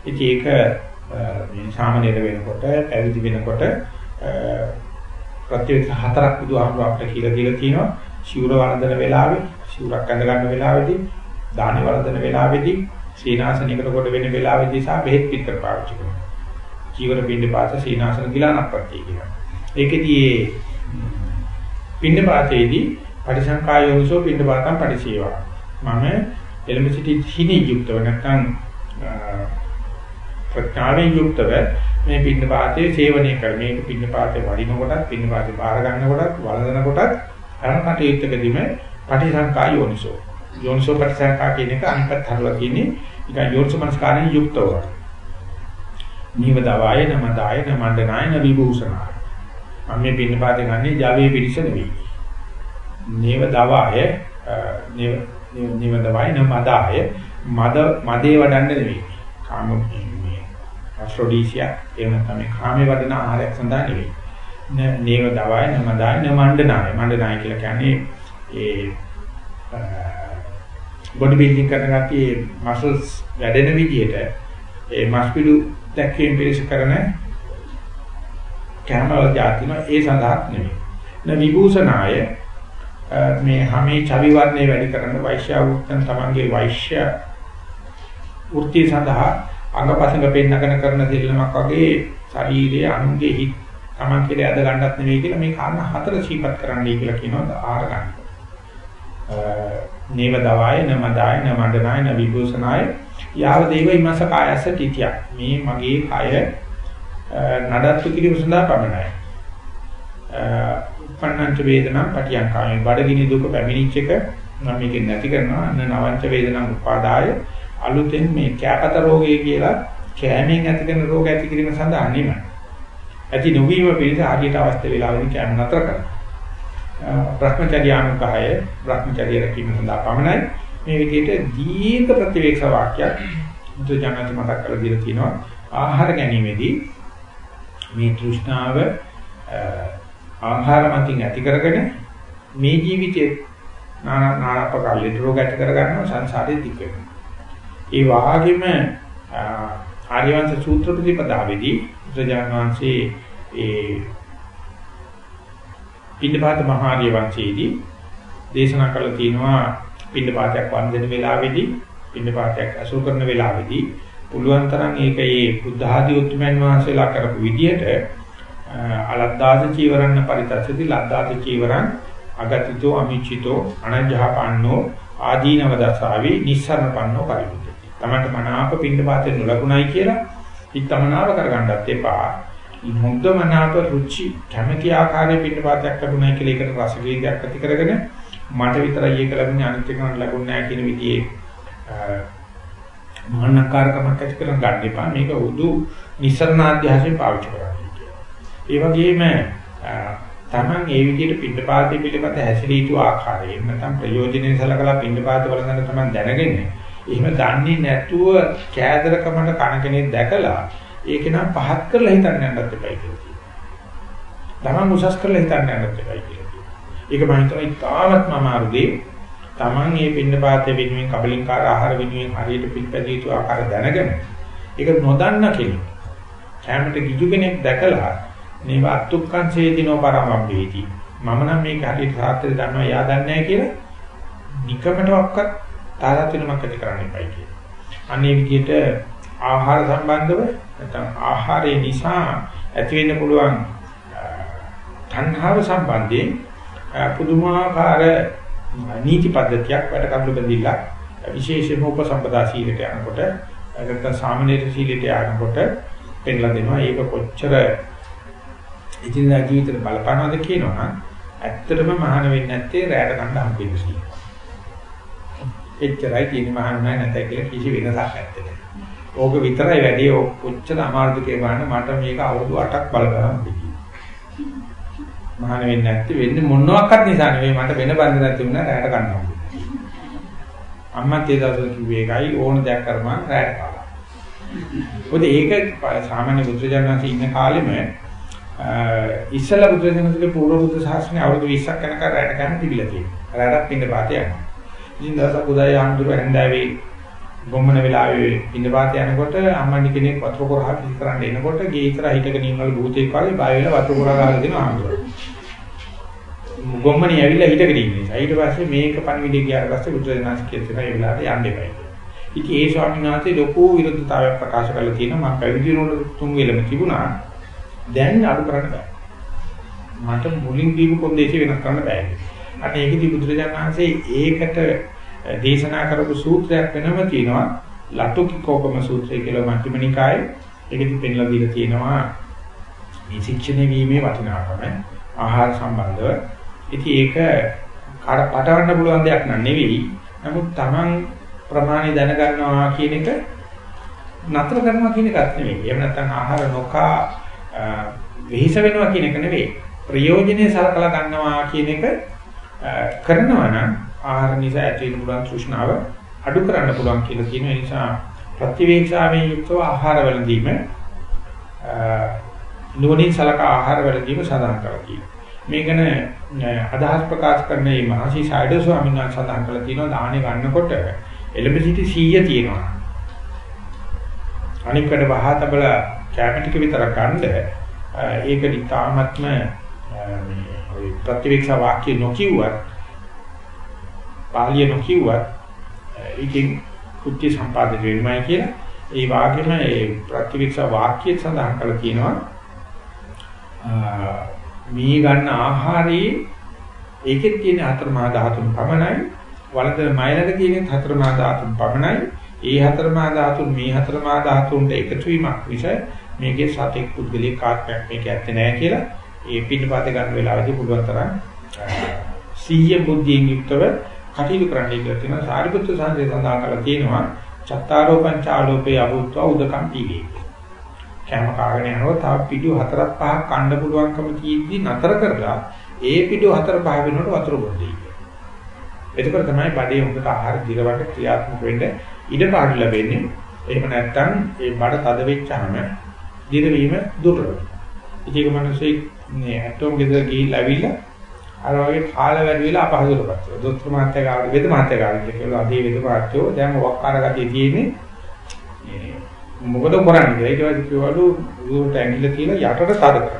ඉතින් ඒක මේ සාමාන්‍යද වෙනකොට පැවිදි වෙනකොට ප්‍රතිවිත හතරක් බුදුහාමුදුරුවෝ අපිට කියලා දීලා තියෙනවා. ශිවර වර්ධන වෙලාවේ, ශිවරක් අඳ ගන්න වෙලාවේදී, දානි වර්ධන වෙලාවේදී, සීනාසනයකට කොට වෙන වෙලාවේදී සහ බෙහෙත් පිටර පාවිච්චි කරනවා. ජීවර පින්න පාස සීනාසන ගිලානක් ප්‍රත්‍ය කියනවා. ඒකෙදී පින්න පාතේදී පරිසංකායෝසෝ පින්න පාතම් පරිසේවා. මම එළඹ සිටි හිණි යුක්තව නැත්නම් ප්‍රඥාවෙන් යුක්තව මේ පින්න පාතේ සේවනය කර මේක පින්න පාතේ වඩින කොටත් පින්න පාතේ බාර ගන්න කොටත් වළඳන කොටත් අරන් කටයුත්තකදීම පටිසංකා යෝනිසෝ යෝනිසෝ පටිසංකා කියන එක අනිපත් හරලා කියන්නේ ඒක යෝනිසෝ මනස්කාරයෙන් යුක්තව නීවදවාය නමදාය නමණ්ඩනාය නවිභූෂණාය මම මේ පින්නපාතේ ගන්නේ Java පිරිස නෙවෙයි. නේව දවාය නේව නේව දවාය නමදාය මද මදේ වඩන්න නෙවෙයි. කාම මේ අෆ්‍රොඩීසියා එහෙම නැත්නම් මේ කාමේ වඩන ආහාරයක් සඳහා නෙවෙයි. නේව දවාය නමදාය නමණ්ඩනාය. මණ්ඩනාය කියලා කියන්නේ ඒ බොඩි බිල්ඩින් කරන කතියේ මසල්ස් වැඩෙන විදිහට ඒ මස්පිඩු දැක්වීම පිළිස කරන කැමවල જાතින ඒ සඳහා නෙවෙයි. න විභූෂනාය මේ හැමේ චවි වර්ණේ වැඩි කරන වෛශ්‍ය වෘත්තන් තමන්ගේ වෛශ්‍ය වෘත්ති සඳහා අංගපසංග පෙන්නගෙන කරන දෙල්ලමක් වගේ ශරීරයේ අනුගේ හිත් තමන් කියලා අද ගන්නත් නෙවෙයි කියලා මේ කාරණා හතර සීපත් කරන්නයි කියලා කියනවා ආර ගන්න. නේව දවාය න මදාය න මණ්ඩනාය න විභූෂනාය යාව දේව ඉමස කායස තිතිය මේ මගේ කය නඩත්තු කිරීම සඳහා පමණයි. උපන්නංච වේදනා පටියංකාමේ බඩගිනි දුක පැමිණිච්ච එක නම් මේකෙන් නැති කරනවා. අන්න නවංච වේදනා උපාදාය. අලුතෙන් මේ කැපත රෝගය කියලා කෑමෙන් ඇති කරන රෝග ඇති කිරීම සඳහා නෙමෙයි. ඇති නොවීම පිණිස ආදියට අවස්ථ වේලාවෙදී කෑම නතර කරනවා. භ්‍රමචර්යානුකහය භ්‍රමචර්ය රැකීම සඳහා පමණයි. මේ විදිහට දීර්ඝ ප්‍රතිවේක්ෂ වාක්‍යයක් බුදු ජානක මතක් කරලා දීලා තියෙනවා. ආහාර ගැනීමේදී මේ තෘෂ්ණාව ආහාර මතින් ඇති කරගෙන මේ ජීවිතයේ නාන නානපකල්ලි රෝග ඇති කරගන්නවා සංසාරේ දික් වෙනවා. ඒ වගේම ආර්යවංශ සූත්‍ර ප්‍රතිපදාවේදී බුදුජාණන් වහන්සේ ඒ පින්නපාත මහාරිය වංශයේදී දේශනා කරලා තියෙනවා පින්නපාතයක් වන්දන වෙලාවේදී පින්නපාතයක් අසුර කරන වෙලාවේදී පුළුවන් තරම් ඒකේ බුද්ධ ආදී උතුමන් වහන්සේලා කරපු විදිහට අලද්දාස චීවරන්න පරිතස්සති ලද්දාස චීවරං අගතිතෝ අමිචිතෝ අනජහපන්නෝ ආදීනව දසාවි නිස්සරණපන්නෝ පරිමුති. තමන්ට මනාප පින්නපාතේ නොලකුණයි කියලා හිතමනාව කරගන්නත් එපා. හොඳ මනාප රුචි කැමැති ආකාරයේ පින්නපාතයක් ලැබුණයි කියලා ඒකට රස වේගයක් ඇති කරගෙන මට විතරයි ඒක ලැබුණේ අනිත් එකට ලැබුණේ නැහැ කියන විදිහේ මහානකාරකමක් ඇති කරන් ගන්න එපා. මේක උදු නිසරණාධ්‍යාසයෙන් පාවිච්චි කරන්න. ඒ වගේම තමන් ඒ විදිහට පින්නපාතේ පිළිපත හැසිරිය යුතු ආකාරය නැත්නම් ප්‍රයෝජනෙයි සලකලා පින්නපාත වලඳන තමන් දැනගෙන එහෙම දන්නේ නැතුව කෑදරකමකට කන කෙනෙක් දැකලා ඒක නම් පහත් කරලා හිතන්න යන්නත් එපයි කියලා කියනවා. තමන් උසස් කරලා හිතන්න යන්නත් එපයි කියලා කියනවා. ඒක මම හිතනවා ඉතාමත්ම අමාරු දෙයක්. තමන් මේ පින්නපාතේ වෙනුවෙන් කබලින්කාර ආහාර වෙනුවෙන් හරියට පිළිපැදිය යුතු ආකාර දැනගෙන ඒක නොදන්න කෙනෙක් කැමරට ගිජු කෙනෙක් දැකලා මේ වත්තුක්කං සේදිනෝ පරමම්බේති මම නම් මේක හරියට සාත්‍රය දන්නවා යා දන්නේ නැහැ කියලා නිකමටවත් තාරාතිරමක් ඇති කරන්න එපයි කියලා. අනේ විදිහට ආහාර සම්බන්ධව නැත්නම් ආහාරය නිසා ඇති වෙන්න පුළුවන් තණ්හාව සම්බන්ධයෙන් පුදුමාකාර නීති පද්ධතියක් වැඩ කටළු බඳිලා විශේෂයෙන්ම උපසම්පදා සීලයට යනකොට නැත්නම් සාමනීර සීලයට යනකොට පෙන්ලා දෙනවා ඒක කොච්චර ඉදිරියදා ජීවිතේ බලපානවද කියනවා නම් ඇත්තටම මහාන වෙන්නේ නැත්තේ රැයට ගන්න හම්බෙන්නේ සීල. එච්චරයි තියෙන මහාන නැහැ නැතයි කියලා කිසි වෙනසක් නැත්තේ. ඕක විතරයි වැඩි කොච්චර අමාරුද කියලා බලන්න මට මේක අවුරුදු 8ක් බලපෑම් මහාන වෙන්නේ නැත්තේ වෙන්නේ මොනවාක්වත් නිසා නෙවෙයි මට වෙන බන්ධනයක් තිබුණා රැයට ගන්නවා. අම්මත් ඒ දවස්වල කිව්වේ ඒකයි ඕන දෙයක් කරපන් රැයට කාලා. මොකද ඒක සාමාන්‍ය බුද්ධජනනාංශ ඉන්න කාලෙම ඉස්සලා බුද්ධජනනාංශගේ පූර්ව බුද්ධ ශාසනය අවුරුදු 20ක් යනකම් රැයට ගන්න තිබිලා තියෙනවා. රැයටත් පින්න පාතේ යනවා. ඉතින් දවසක් උදේ ආන්දුර හැන්දෑවේ ගොම්මන වෙලාවේ ඉන්න පාතේ යනකොට අම්මණි කෙනෙක් වතුර කොරහා පිට කරන්න එනකොට ගේ ඉතර හිටගෙන ඉන්නවලු භූතෙක් වගේ බය වෙලා වතුර කොරහා ගහලා දෙනවා ආන්දුර. ගොම්මනේ ඇවිල්ලා හිටගෙන ඉන්නේ. ඊට පස්සේ මේක පණිවිඩය ගියාට පස්සේ බුදුරජාණන් කියනවා ඒ වෙලාවට යන්න එපා කියලා. ඉතින් ඒ ස්වාමීන් වහන්සේ ලොකු විරුද්ධතාවයක් ප්‍රකාශ කරලා තියෙනවා මම පැවිදි වෙනකොට තුන් වෙලම තිබුණා. දැන් අඩු කරන්න බෑ. මට මුලින් දීපු කොන්දේසි වෙනස් කරන්න බෑ. අන්න ඒකදී බුදුරජාණන් වහන්සේ ඒකට දේශනා කරපු සූත්‍රයක් වෙනම තියෙනවා. ලතුකිකෝපම සූත්‍රය කියලා මධ්‍යමනිකායේ ඒකදී පෙන්ලා දීලා තියෙනවා මේ ශික්ෂණය වීමේ වටිනාකම ආහාර සම්බන්ධව ඉතින් ඒක කාට පටවන්න පුළුවන් දෙයක් නන් නෙවෙයි. නමුත් Taman ප්‍රමාණය දැනගන්නවා කියන එක නතර කරනවා කියන එකත් නෙවෙයි. එහෙම නැත්නම් ආහාර නොකා වෙහිස වෙනවා කියන එක නෙවෙයි. ප්‍රයෝජනේ සලකලා ගන්නවා කියන එක කරනවා නම් ආහාර නිසා ඇති වෙන පුළුවන් තෘෂ්ණාව අඩු කරන්න පුළුවන් කියලා කියන නිසා ප්‍රතිවේක්ෂාවෙන් යුක්තව ආහාර වලදීම නුවණින් සලකා ආහාර වලදීම සඳහන් කරලා තියෙනවා. මේකන අදහස් ප්‍රකාශ කරන මේ මහසි සයිඩෝ ස්වාමීන් වහන්සේ සඳහන් කරලා තියෙනවා දාහනේ ගන්නකොට එලෙබ සිටි 100 තියෙනවා. අනිකට වහා තබල කැම ටික විතර ගන්න ඒක නිතාමත්ම මේ ප්‍රතිවික්ෂා වාක්‍ය නොකියුවත් පාලිය නොකියුවත් ඒකෙන් කුටි සම්පාදනය වෙන්නයි කියලා. ඒ වාක්‍යෙම ඒ ප්‍රතිවික්ෂා වාක්‍ය සඳහන් කරලා තියෙනවා මේ ගන්න ආහාරයේ ඒකෙත් තියෙන හතර මහා ධාතුන් පමණයි වලද මයලක තියෙන හතර මහා ධාතුන් පමණයි. ඒ හතර මහා ධාතුන් මේ හතර මහා ධාතුන්ට එකතු වීමක් නිසා මේකේ සතෙක් පුද්ගලික ආත්මයක් මේක ඇත්තේ නැහැ කියලා ඒ පිටපත ගන්න වෙලාවදී පුළුවන් තරම් සීය බුද්ධියෙන් යුක්තව කටයුතු කරන්න කියලා තියෙනවා සාරිපුත්‍ර සංජය සඳහන් කරලා තියෙනවා චත්තාරෝ පංචාලෝපේ අභූත්වා උදකම් පීවේ කැම කාගෙන යනවා තව පිටු හතරක් පහක් කන්න පුළුවන්කම තියෙද්දි නතර කරලා ඒ පිටු හතර පහ වෙනකොට වතුර බොන්නේ. එතකොට තමයි බඩේ හොඳට ආහාර දිරවට ක්‍රියාත්මක වෙන්න ඉඩ පාඩු ලැබෙන්නේ. එහෙම නැත්නම් ඒ බඩ තද වෙච්චාම දිරවීම දුර්වලයි. ඉතින් මිනිස්සේ මේ ඇටෝම් ගෙදර ගිහිල්ලා ඇවිල්ලා අර වගේ කාල වැඩි වෙලා අපහසුතාවපත් වෙනවා. දොස්තර මහත්තයා ගාවට වෙද මහත්තයා ගාවට කියලා අදී වෙද මහත්තයෝ දැන් වක්කාර ගතිය තියෙන්නේ මොකද කරන්නේ කියලා ඊට පස්සේ කිව්වලු උගුරට ඇඟිල්ල තියලා යටට තද කරන්නේ.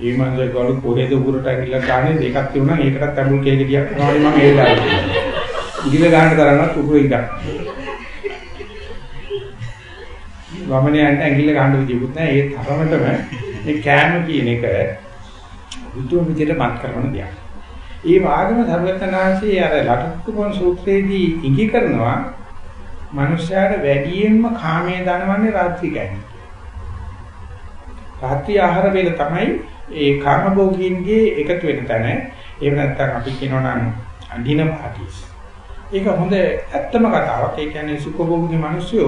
ඒ මංසය කිව්වලු කොහෙද උගුරට ඇඟිල්ල ගන්න දෙකක් තියුණා ඒකටත් ඇඹුල් කේක ටිකක් කරනවා මම ඒ දාලා. ඉගිල ගන්න තරම්වත් උගුර ඉඳක්. වමනේ යන්න ඇඟිල්ල ගන්න විදියකුත් නැහැ ඒ තරමටම මේ කෑම කියන එක බුදුන් විදියට මත් කරන දෙයක්. ඒ වාගම සර්වඥාන්සේ අර ලටුකුපන් සූත්‍රයේදී ඉඟි කරනවා මනුෂ්‍යයාට වැඩියෙන්ම කාමයේ දනවන්නේ රාත්‍රී කෑම. රාත්‍රී ආහාර වේල තමයි ඒ කාමභෝගීන්ගේ එකතු වෙන තැන. එහෙම නැත්නම් අපි කියනවා නම් අඳින පාටිස්. ඒක හොඳ ඇත්තම කතාවක්. ඒ කියන්නේ සුඛභෝගී මිනිස්සු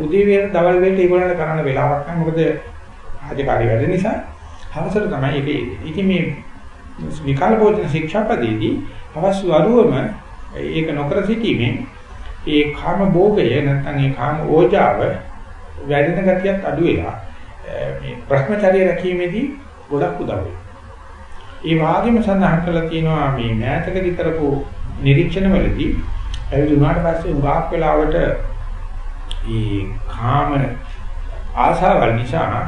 උදේ වේල දවල් වේලට ඒගොල්ලන්ට කරන්න වෙලාවක් නැහැ. මොකද ආධිකාරී වැඩ නිසා හවසට තමයි ඒක එන්නේ. ඉතින් මේ විකල්ප භෝජන ශික්ෂාපදයේදී අවශ්‍ය වරුවම ඒක නොකර සිටීමෙන් ඒ කාම භෝගය නැත්නම් ඒ කාම ඕජාව වැඩෙන ගතියත් අඩු වෙලා මේ භ්‍රමචර්ය රැකීමේදී ගොඩක් උදව් වෙනවා. ඒ වාගේම සඳහන් කරලා තියෙනවා මේ මෑතකදී කරපු නිරීක්ෂණවලදී ඇවිදුනාට පස්සේ උගාක් වෙලාවට ඒ කාම ආසාවල් නිසා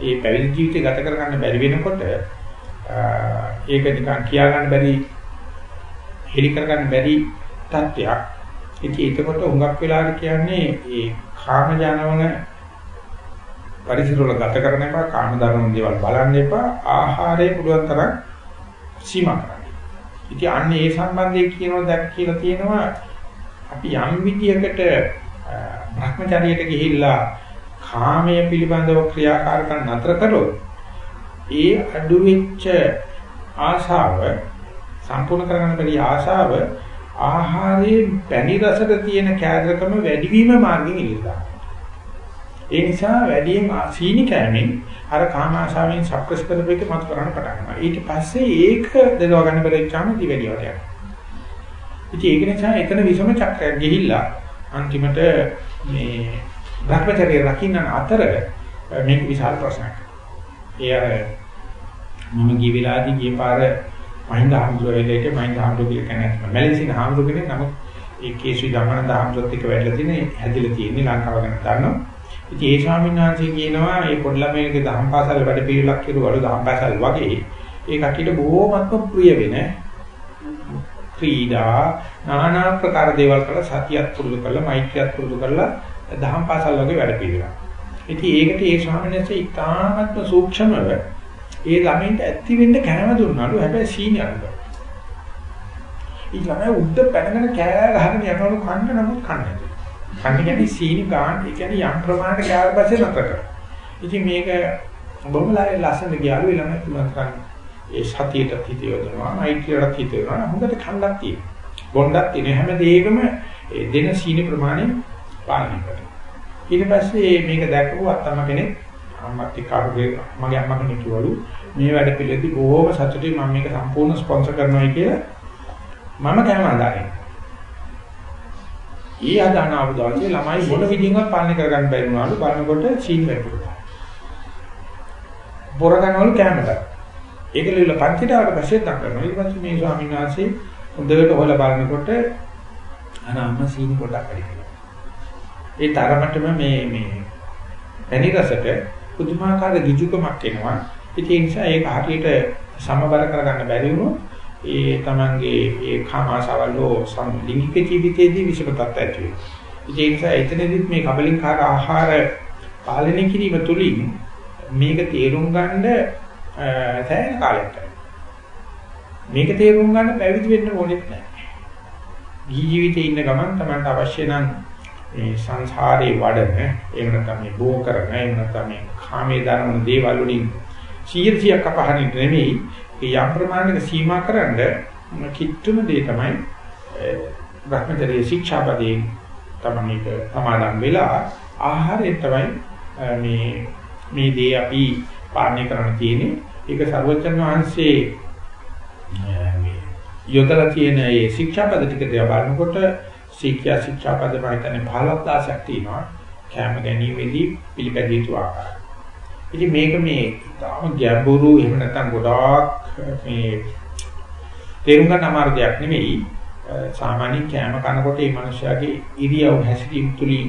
ඒ පැවිදි ජීවිතය ගත කරගන්න බැරි වෙනකොට ඒක නිකන් කියා ගන්න බැරි හෙලි කරගන්න බැරි තත්ත්වයක් ඉතින් ඒකකොට හුඟක් වෙලාවට කියන්නේ ඒ කාම ජනවන පරිසරවල ගත කරන්න එපා කාම ධර්ම දේවල් බලන්න එපා ආහාරය පුළුවන් තරම් සීමා කරන්න. ඉතින් අන්න ඒ සම්බන්ධයෙන් කියනවා දැක් කියලා තියෙනවා අපි යම් විදියකට භ්‍රමචාරියට ගිහිල්ලා කාමය පිළිබඳව ක්‍රියාකාරකම් නතර කළොත් ඒ අඩු වෙච්ච ආශාව සම්පූර්ණ කරගන්න බැරි ආශාව ආහාරයේ පැණි රසට තියෙන කෑදරකම වැඩිවීම මාර්ගෙන් ඉල්ලනවා. ඒ නිසා වැඩියෙන් සීනි කෑමෙන් අර කාම ආශාවෙන් සක්‍රස් කරපෙක මත කරන්න පටන් ගන්නවා. ඊට පස්සේ ඒක දලව ගන්න බැරිච්චාම ඉති වැඩි වලයක්. ඉතින් ඒක නිසා එතන විසම චක්‍රයක් ගිහිල්ලා අන්තිමට මේ භ්‍රමචර්ය රකින්න අතර මේක විශාල ප්‍රශ්නයක්. ඒ අර මම ගිය වෙලාවදී ගිය පාර මහින්ද හාමුදුරුවෝ වෙලේට මහින්ද හාමුදුරුවෝ කියලා කියන්නේ මැලේසියන් හාමුදුරුවෝ කෙනෙක් නමුත් ඒ කේසි ධම්මනන්ද හාමුදුරුවෝත් එක්ක වැඩලා තියෙන හැදිලා තියෙන්නේ ලංකාව ගැන දන්නවා. ඉතින් ඒ ස්වාමීන් වහන්සේ කියනවා මේ පොඩි ළමයින්ගේ දහම් පාසල් වැඩ පිළිලක් කෙරුවලු දහම් පාසල් වගේ ඒ කට්ටියට බොහෝමත්ම ප්‍රිය වෙන ක්‍රීඩා নানা ප්‍රකාර දේවල් කරලා සතියත් පුරුදු කරලා මෛත්‍රියත් පුරුදු කරලා දහම් පාසල් වගේ වැඩ පිළිවෙලක්. ඉතින් ඒකට ඒ ස්වාමීන් වහන්සේ ඉතාමත්ම සූක්ෂමව ඒ ළමයින්ට ඇති වෙන්න කෑම දුන්නාලු හැබැයි සීනි අරග. ඒ ළමයි උඩ පැනගෙන කෑ ගහගෙන යනවලු කන්න නමුත් කන්නේ නැහැ. කන්නේ කියන්නේ සීනි ගන්න ඒ කියන්නේ යම් ප්‍රමාණයක කෑවට පස්සේ නතර කරනවා. ඉතින් මේක බොම්ලාවේ ලස්සන ගියාලු ඒ ළමයි තුමන් කරන්නේ. ඒ සතියට හිත යොදනවා, මෛත්‍රියට හිත යොදනවා. හොඳට කන්නක් තියෙනවා. බොණ්ඩක් තියෙන හැම දෙයකම දෙන සීනි ප්‍රමාණය පාලනය කරනවා. ඊට පස්සේ මේක දැකපු අත්තම කෙනෙක් අම්මත් එක්ක අරුගේ මගේ අම්මා කෙනෙක් කිව්වලු මේ වැඩ පිළිවෙලදී බොහොම සතුටින් මම මේක සම්පූර්ණ ස්පොන්සර් කරනවායි කියලා මම කැම අදාරින්. ඊ අදාන අවදාසේ ළමයි මොන විදිහින්වත් පාලනය කරගන්න බැරි වුණාලු බලනකොට සීන් වැටුණා. බොර ගන්නවලු කැමකට. ඒක ලියලා පන්තිට ආවට පස්සේ දක්වනවා. ඊට පස්සේ මේ ස්වාමීන් වහන්සේ හොඳට හොල බලනකොට අර අම්මා සීනි පොඩක් වැඩි කළා. ඒ තරමටම මේ මේ පැණි රසට පුදුමාකාර ගිජුකමක් එනවා. ඉතින් ඒ නිසා ඒක හරියට සමබර කරගන්න බැරි වුණොත් ඒ තමන්ගේ ඒ කාමාශාවලෝ සම්ලිංගික ජීවිතයේදී විෂමතත් ඇති වෙනවා. ඒ නිසා එතනදිත් මේ කබලින්කාර ආහාර පාලනය කිරීම තුළින් මේක තේරුම් ගන්න සෑහෙන කාලයක් මේක තේරුම් ගන්න පැවිදි වෙන්න ඕනෙත් නැහැ. ජීවිතේ ඉන්න ගමන් තමයි අවශ්‍ය නම් මේ සංසාරේ වඩන එහෙම නැත්නම් මේ බෝ කරන එහෙම නැත්නම් මේ කාමයේ ධර්ම දේවල් වලින් 100ක් අපහරින්න නෙමෙයි ඒ යම් ප්‍රමාණයක සීමා කරන්න කිට්ටුම දේ තමයි භ්‍රමචර්ය ශික්ෂාපදේ තමයි මේක සමාදන් වෙලා ආහාරය තමයි මේ මේ දේ අපි පාලනය කරන්න තියෙන්නේ ඒක සර්වචන් වහන්සේ මේ යොදලා තියෙන මේ ශික්ෂාපද ටික දිහා බලනකොට ශික්ෂා ශික්ෂාපද මම හිතන්නේ 15000ක් තියෙනවා කැම ගැනීමේදී පිළිපැදිය යුතු ආකාරය. ඉතින් මේක මේ තාම ගැඹුරු එහෙම නැත්නම් ගොඩාක් මේ තේරුම් ගන්න අමාරු දෙයක් නෙමෙයි. සාමාන්‍ය කැම කනකොට මේ මනුස්සයාගේ ඉරියව් හැසිරීම තුලින්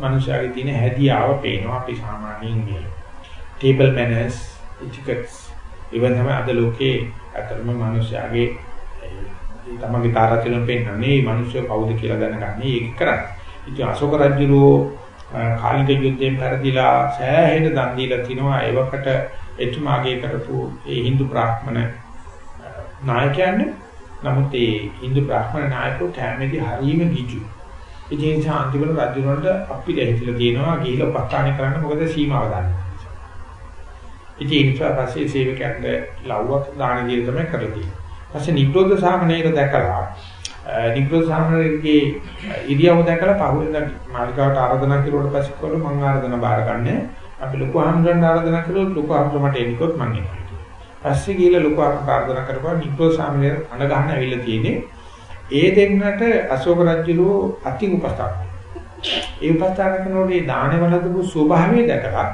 මනුස්සයාගේ තියෙන හැදියාව පේනවා අපි සාමාන්‍යයෙන් මේ table manners etiquettes ඉවන් තමයි අද ලෝකේ අතරම මනුස්සයාගේ තමගේ තාරාතිරම් පෙන්නන්නේ මේ මිනිස්සු කවුද කියලා දැනගන්නේ ඒක කරන්නේ. ඉතින් අශෝක රජුරෝ කාලික යුද්ධයෙන් පෙරදිලා සෑහෙන දන් දීලා තිනවා ඒවකට එතුමාගේ කරපු ඒ Hindu බ්‍රාහ්මණ නායකයන් නමුත් ඒ Hindu බ්‍රාහ්මණ නායකෝ කැමති හරීම ගිජු. ඉතින් ඒ නිසා අන්තිමට රජුරන්ට අපිට හිතලා තියෙනවා ගිහිල්ලා පස්තානේ කරන්න මොකද සීමාව ගන්න. ඉතින් ඒ නිසා පස්සේ සේවකයන්ට ලව්වක් දාන දීලා තමයි කරලා තියෙන්නේ. පස්සේ නිබ්‍රෝධ සාමණේර දැකලා නිබ්‍රෝධ සාමණේරගේ ඉරියව් දැකලා පහුවෙන්ද මාලිකාවට ආරාධනා කරුවට පස්සේ කොළු මං ආරාධනා බාරගන්නේ අපි ලොකු හම්දුරන් ආරාධනා කළොත් ලොකු හම්දුර මට එන්නකොත් මං එනවා. පස්සේ ගිහලා ලොකු ආරාධනා කරපුවා නිබ්‍රෝධ සාමණේර අඬ ගන්න ඇවිල්ලා තියෙන්නේ. ඒ දෙන්නට අශෝක රජුලෝ අති උපස්ථාපන. ඒ උපස්ථාන කරනකොට ඒ දානේ වලදපු ස්වභාවය දැකලා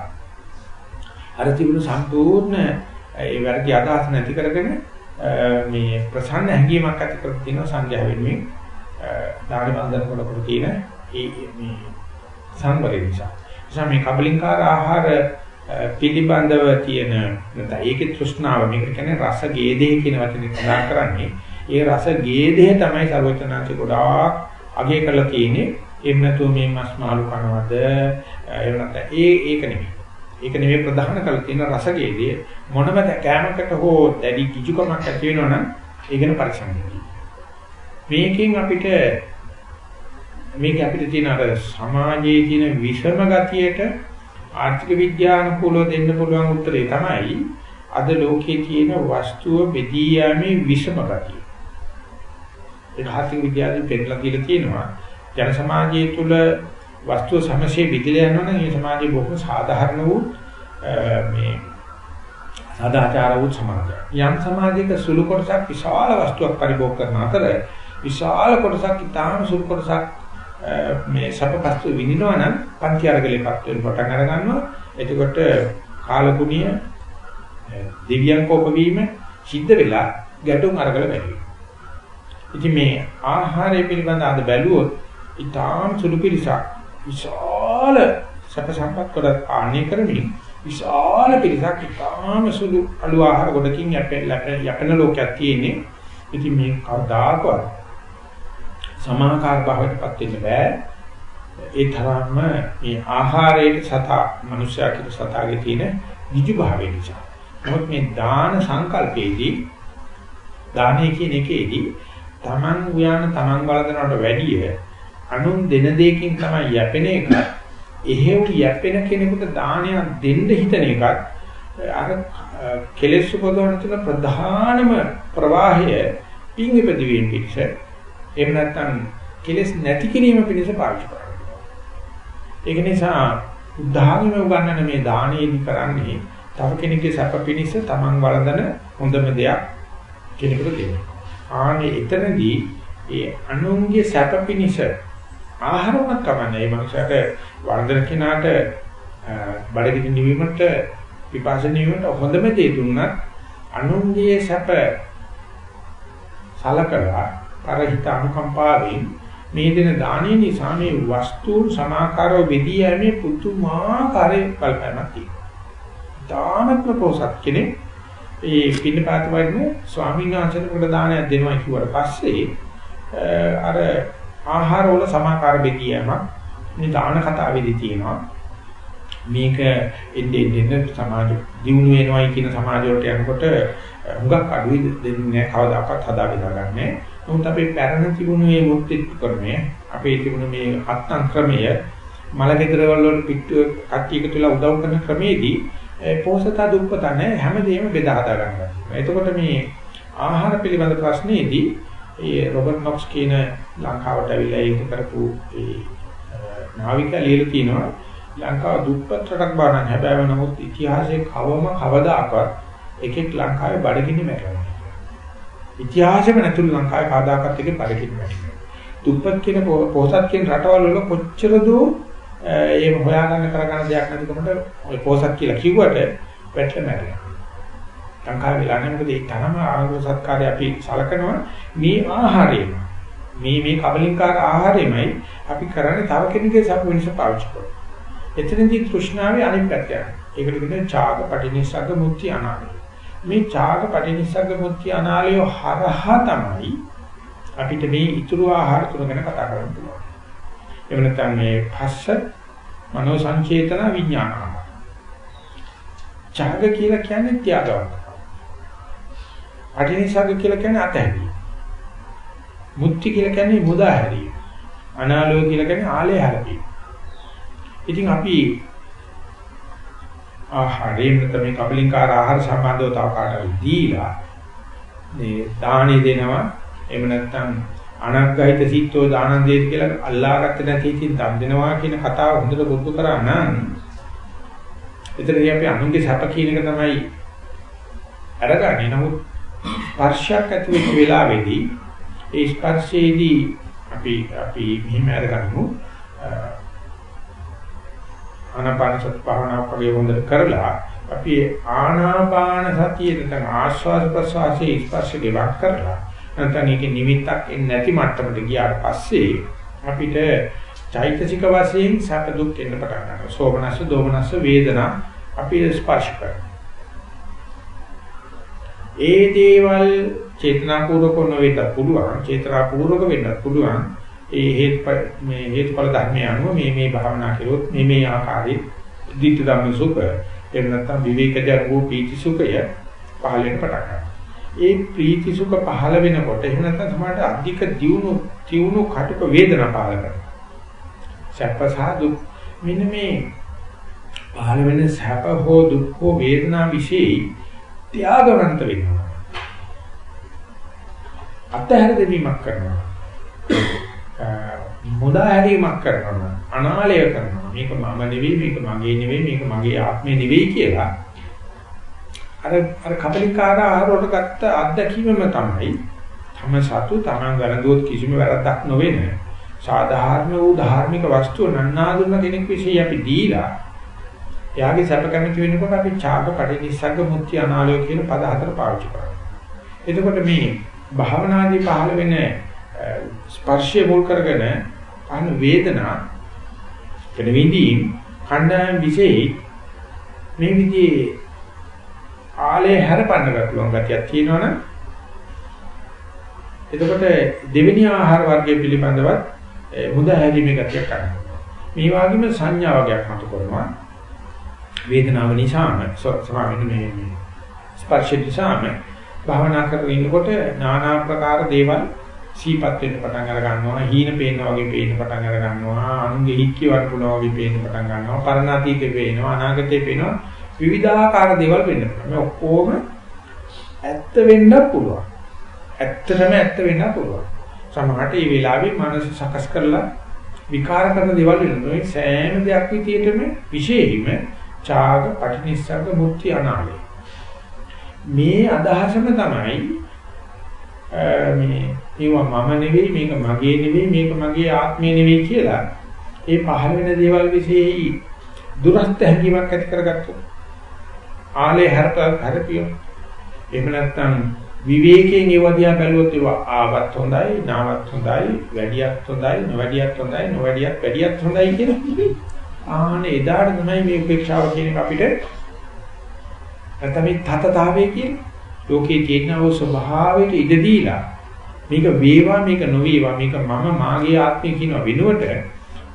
අර තිබුණු සම්පූර්ණ ඒ වැඩි අදහස් නැති කරගෙන මේ ප්‍රසන්න හැඟීමක් ඇති කර තියෙනවා සංඝයා වෙනුවෙන් දාන බන්ධන කරනකොට තියෙන ඒ මේ සංවරය නිසා. නිසා මේ කබලින්කාර ආහාර පිළිබඳව තියෙන නැත්නම් ඒකේ තෘෂ්ණාව මේකට කියන්නේ රස ගේදේ කියන වචනේ සඳහන් කරන්නේ. ඒ රස ගේදේ තමයි සර්වචනාංශ ගොඩාක් අගය කරලා තියෙන්නේ. එහෙම නැතුව මේ මස් මාළු කනවද එහෙම නැත්නම් ඒ ඒක නෙමෙයි. ඒක නෙමෙයි ප්‍රධාන කළ තියෙන රසගේදී මොනම කෑමකට හෝ දැඩි කිචුකමක් ඇති වෙනවනම් ඒ ගැන පරිස්සම් මේකෙන් අපිට මේක අපිට තියෙන අර සමාජයේ තියෙන විෂම ගතියට ආර්ථික විද්‍යානුකූලව දෙන්න පුළුවන් උත්තරේ තමයි අද ලෝකයේ තියෙන වස්තුව බෙදී යෑමේ විෂම ගතිය. ඒක ආර්ථික විද්‍යාවෙන් පෙන්නලා කියලා තියෙනවා ජන සමාජය තුළ වස්තුව සමසේ විදිලා යනවා නම් ඒ සමාජයේ බොහොම සාධාරණ වූ මේ සදාචාර වූ සමාජයක්. යම් සමාජයක සුළු කොටසක් විශාල වස්තුවක් පරිභෝග කරන අතර විශාල කොටසක් ඉතාම සුළු කොටසක් මේ සපපස්තු විඳිනවා නම් පන්ති අරගලේපත් වෙන පටන් අර ගන්නවා. එතකොට කාලකුණිය දෙවියන් කෝපවීම සිද්ධ වෙලා ගැටුම් අරගල වැඩි ඉතින් මේ ආහාරය පිළිබඳ අද බැලුවොත් ඊටාම් සුළු පිළිසක් විශාල සැප සම්පත් කොට ආණ්‍ය කරමින් විශාල පිරිසක් ඉතාම සුළු අලු ආහාර ගොඩකින් යැපෙන ලෝකයක් තියෙන්නේ. ඉතින් මේ කවදාකවත් සමාකාර භාවයටපත් වෙන්න බෑ. ඒ තරම්ම මේ ආහාරයේ සතා මනුෂ්‍යයා කියන සතාගේ තියෙන නිජ භාවය නිසා. නමුත් මේ දාන සංකල්පයේදී දානය කියන එකේදී Taman උයාන Taman වලදනට වැඩිය අනුන් දෙන දෙයකින් තමයි යැපෙන එක. එහෙව් යැපෙන කෙනෙකුට දානයක් දෙන්න හිතන එකත් අර කෙලෙස් උපදවන තුන ප්‍රධානම ප්‍රවාහය පිං ඉපදවීම පිණිස එහෙම නැත්නම් කෙලෙස් නැති කිරීම පිණිස පාවිච්චි කරනවා. ඒක නිසා උදාහරණයක් උගන්නන මේ දානයේදී කරන්නේ තව කෙනෙකුගේ සැප පිණිස Taman වළඳන හොඳම දෙයක් කෙනෙකුට දෙන්න. ආනේ එතනදී ඒ අනුන්ගේ සැප පිණිස ආහාරයක් කමන්නේ මනුෂයාට වළඳන කෙනාට බඩගිනි නිවීමට පිපාස නිවීමට හොඳම දේ දුන්නත් අනුන්ගේ සැප සලකලා පරිහිත අනුකම්පාවෙන් මේ දෙන දානයේ නිසා මේ වස්තුන් සමාකාරව වෙදී යන්නේ පුදුමාකාර කල්පනාවක් තියෙනවා. තාමත්ම පොසත් කෙනෙක් ඒ පින්නපාත වයින් ස්වාමීන් වහන්සේට දානයක් දෙනවා කිව්වට පස්සේ අර ආහාර වල සමාකාර වෙදී යෑමක් මේ දාන කතාවේදී තියෙනවා. මේක එන්නේ එන්නේ සමාජ දියුණු වෙනවයි කියන සමාජ වලට යනකොට හුඟක් අඩුයි දෙන්නේ කවදාකවත් හදා බෙදා ගන්නෑ. නමුත් අපේ පැරණ තිබුණු මේ මුක්ති ක්‍රමය, අපේ තිබුණු මේ අත්නම් ක්‍රමය, මලගෙදර වල පිට්ටු කට්ටිය එකතුලා උදව් කරන ක්‍රමේදී පෝසත දුප්පත නැහැ හැමදේම බෙදා හදා ගන්නවා. එතකොට මේ ආහාර පිළිබඳ ප්‍රශ්නේදී ඒ රොබර්ට් නොක්ස් කියන ලංකාවට ඇවිල්ලා ඒක කරපු ඒ නාවිකයා ලියලා කියනවා ලංකාව දුප්පත් රටක් බව නම් හැබැයි නමුත් ඉතිහාසයේ කවම කවදාකවත් එකෙක් ලංකාවේ බඩගිනි මැරෙනවා. ඉතිහාසෙම නැතුළු ලංකාවේ කාදාකත් එකේ බඩගිනි මැරෙනවා. දුප්පත් කියන පොහොසත් කියන රටවල් වල කොච්චර දෝ ඒ හොයාගන්න කරගන්න දෙයක් නැතිකමට ඔය පොහොසත් කියලා කිව්වට වැටලා මැරෙනවා. ලංකාවේ වෙලා නැහැ මොකද ඒ තරම ආරෝග්‍ය සත්කාරය අපි සලකනවා මේ ආහාරයම මේ මේ කබලින්කාර ආහාරයමයි අපි කරන්නේ තව කෙනෙකුගේ සප වෙනස පාවිච්චි කරනවා. එතනදී තෘෂ්ණාවේ අනිත් පැත්ත යනවා. ඒකට කියන්නේ ඡාග පටිනිස්සග්ග මුක්ති අනාලය. මේ ඡාග පටිනිස්සග්ග මුක්ති අනාලය හරහා තමයි අපිට මේ ඊතුරු ආහාර තුන ගැන කතා කරන්න පුළුවන්. එහෙම නැත්නම් මේ පස්ස මනෝ සංචේතන විඥාන. ඡාග කියලා කියන්නේ ත්‍යාගවත්. පටිනිස්සග්ග කියලා කියන්නේ අතහැරීම. මුක්ති කියලා කියන්නේ මුදා හැරීම. අනාලය කියලා කියන්නේ ආලය හැරීම. ඉතින් අපි ආහාරයෙන් තමයි කපලින්කාර ආහාර සම්බන්ධව තව කාටද දීලා මේ දාණි දෙනවා එහෙම නැත්නම් අනග්ගහිත සිත්තෝ දානන් දෙයි කියලා අල්ලාගත්ත නැති ඉතින් දන් දෙනවා කියන කතාව හොඳට බුද්ධ කරා නම් එතනදී අපි අනුන්ගේ සැප කියන එක තමයි අරගන්නේ නමුත් ස්පර්ශයක් ඇති වෙච්ච වෙලාවේදී ඒ ස්පර්ශයේදී අපි අපි මෙහිම අරගන්නු ආනාපාන සති භාවනාවක් වගේ හොඳට කරලා අපි ආනාපාන සතිය නැත්නම් ආස්වාද ප්‍රසවාසයේ ස්පර්ශ ගෙවක් කරලා නැත්නම් ඒකේ නිමිත්තක් එන්නේ නැති මට්ටමට ගියාට පස්සේ අපිට චෛතසික වශයෙන් සැප දුක් එන්න පටන් ගන්නවා. සෝමනස්ස දෝමනස්ස වේදනා අපි ස්පර්ශ කරනවා. ඒ දේවල් චේතනාපූර්වක නොවෙන්න පුළුවන්, චේතනාපූර්වක වෙන්න පුළුවන්. ඒ හේතු මේ හේතුඵල ධර්මය අනුව මේ මේ භාවනා කළොත් මේ මේ ආකාරයේ දිට්ඨ ධම්ම සුඛ එහෙම නැත්නම් විවේකජ වූ පීති සුඛය පහළ වෙන පටන් ගන්නවා. ඒ ප්‍රීති සුඛ පහළ වෙනකොට එහෙම නැත්නම් සමහරට අධික දියුණු තියුණු කටුක වේදනා පහළ කරනවා. සැප සහ දුක් මෙන්න මේ පහළ වෙන සැප හෝ දුක් හෝ වේදනා વિશે ත්‍යාගවන්ත වෙනවා. අත්හැර දෙවීමක් කරනවා. මුදා හැරීමක් කරනවා අනාලය කරනවා මේක මම නෙවෙයි මේක මගේ නෙවෙයි මේක මගේ ආත්මේ නෙවෙයි කියලා අර අර කපලිකාර ආහාරවලට ගත්ත අත්දැකීමම තමයි තම සතු තමන් වැරදුවොත් කිසිම වැරද්දක් නොවෙන සාධාරණ වූ ධාර්මික වස්තුව නන්නාඳුන කෙනෙක් විශ්ේ අපි දීලා එයාගේ සැප කැමති වෙනකොට අපි ඡාග පටිනිස්සග්ග මුත්‍ති අනාලය කියන පද හතර පාවිච්චි කරනවා එතකොට මේ භාවනාදී පහළ වෙන ස්පර්ශය මුල් කරගෙන අන වේදනා වෙන විඳීම් කණ්ඩායම් විශේෂයි මේ විදිහේ ආලේ හැරපන්න පුළුවන් ගතියක් තියෙනවනම් එතකොට දෙවෙනි ආහාර වර්ගය පිළිබඳව මුදා හැරීමේ ගතියක් කරනවා. මේ වගේම සංඥා වර්ගයක් මතු කරනවා. වේදනාව නිසාම සමාවෙන්න මේ ස්පර්ශ නිසාම භාවනා කරගෙන ඉන්නකොට নানা ආකාර දේවල් සීපත් වෙන්න පටන් අර ගන්නවා හීන පේනවා වගේ පේන්න පටන් අර ගන්නවා අනුගේ හික්කිය වටුණා වගේ පේන්න පටන් ගන්නවා පරණාතීතේ පේනවා අනාගතේ පේනවා විවිධාකාර දේවල් වෙන්න පුළුවන් මේ ඔක්කොම ඇත්ත වෙන්න පුළුවන්. ඇත්තටම ඇත්ත වෙන්න පුළුවන්. සමහරට මේ වෙලාවේ මනස සකස් කරලා විකාර කරන දේවල් වෙනවා. මේ සෑම දෙයක් විදියටම විශේෂයෙන්ම ඡාග පටිනිස්සග්ග මුක්ති අනාලය. මේ අදහසම තමයි මේ ඒවා මම නෙවෙයි මේක මගේ නෙවෙයි මේක මගේ ආත්මය නෙවෙයි කියලා ඒ පහළ වෙන දේවල් વિશેයි දුරස්ත හැඟීමක් ඇති කරගත්තොත් ආලේ හරප හරපියෝ එහෙම නැත්නම් විවේකයෙන් ඒව දිහා බැලුවොත් ඒවා ආවත් හොඳයි නාවත් හොඳයි වැඩියත් හොඳයි නොවැඩියත් හොඳයි නොවැඩියත් වැඩියත් හොඳයි කියන ආනේ එදාට තමයි මේ උපේක්ෂාව කියන අපිට නැත්නම් මේ තතතාවය කියන්නේ ලෝකේ තියෙනව ස්වභාවයට ඉඩ දීලා මේක වේවා මේක නොවේවා මේක මම මාගේ ආත්මය කියන වෙනුවට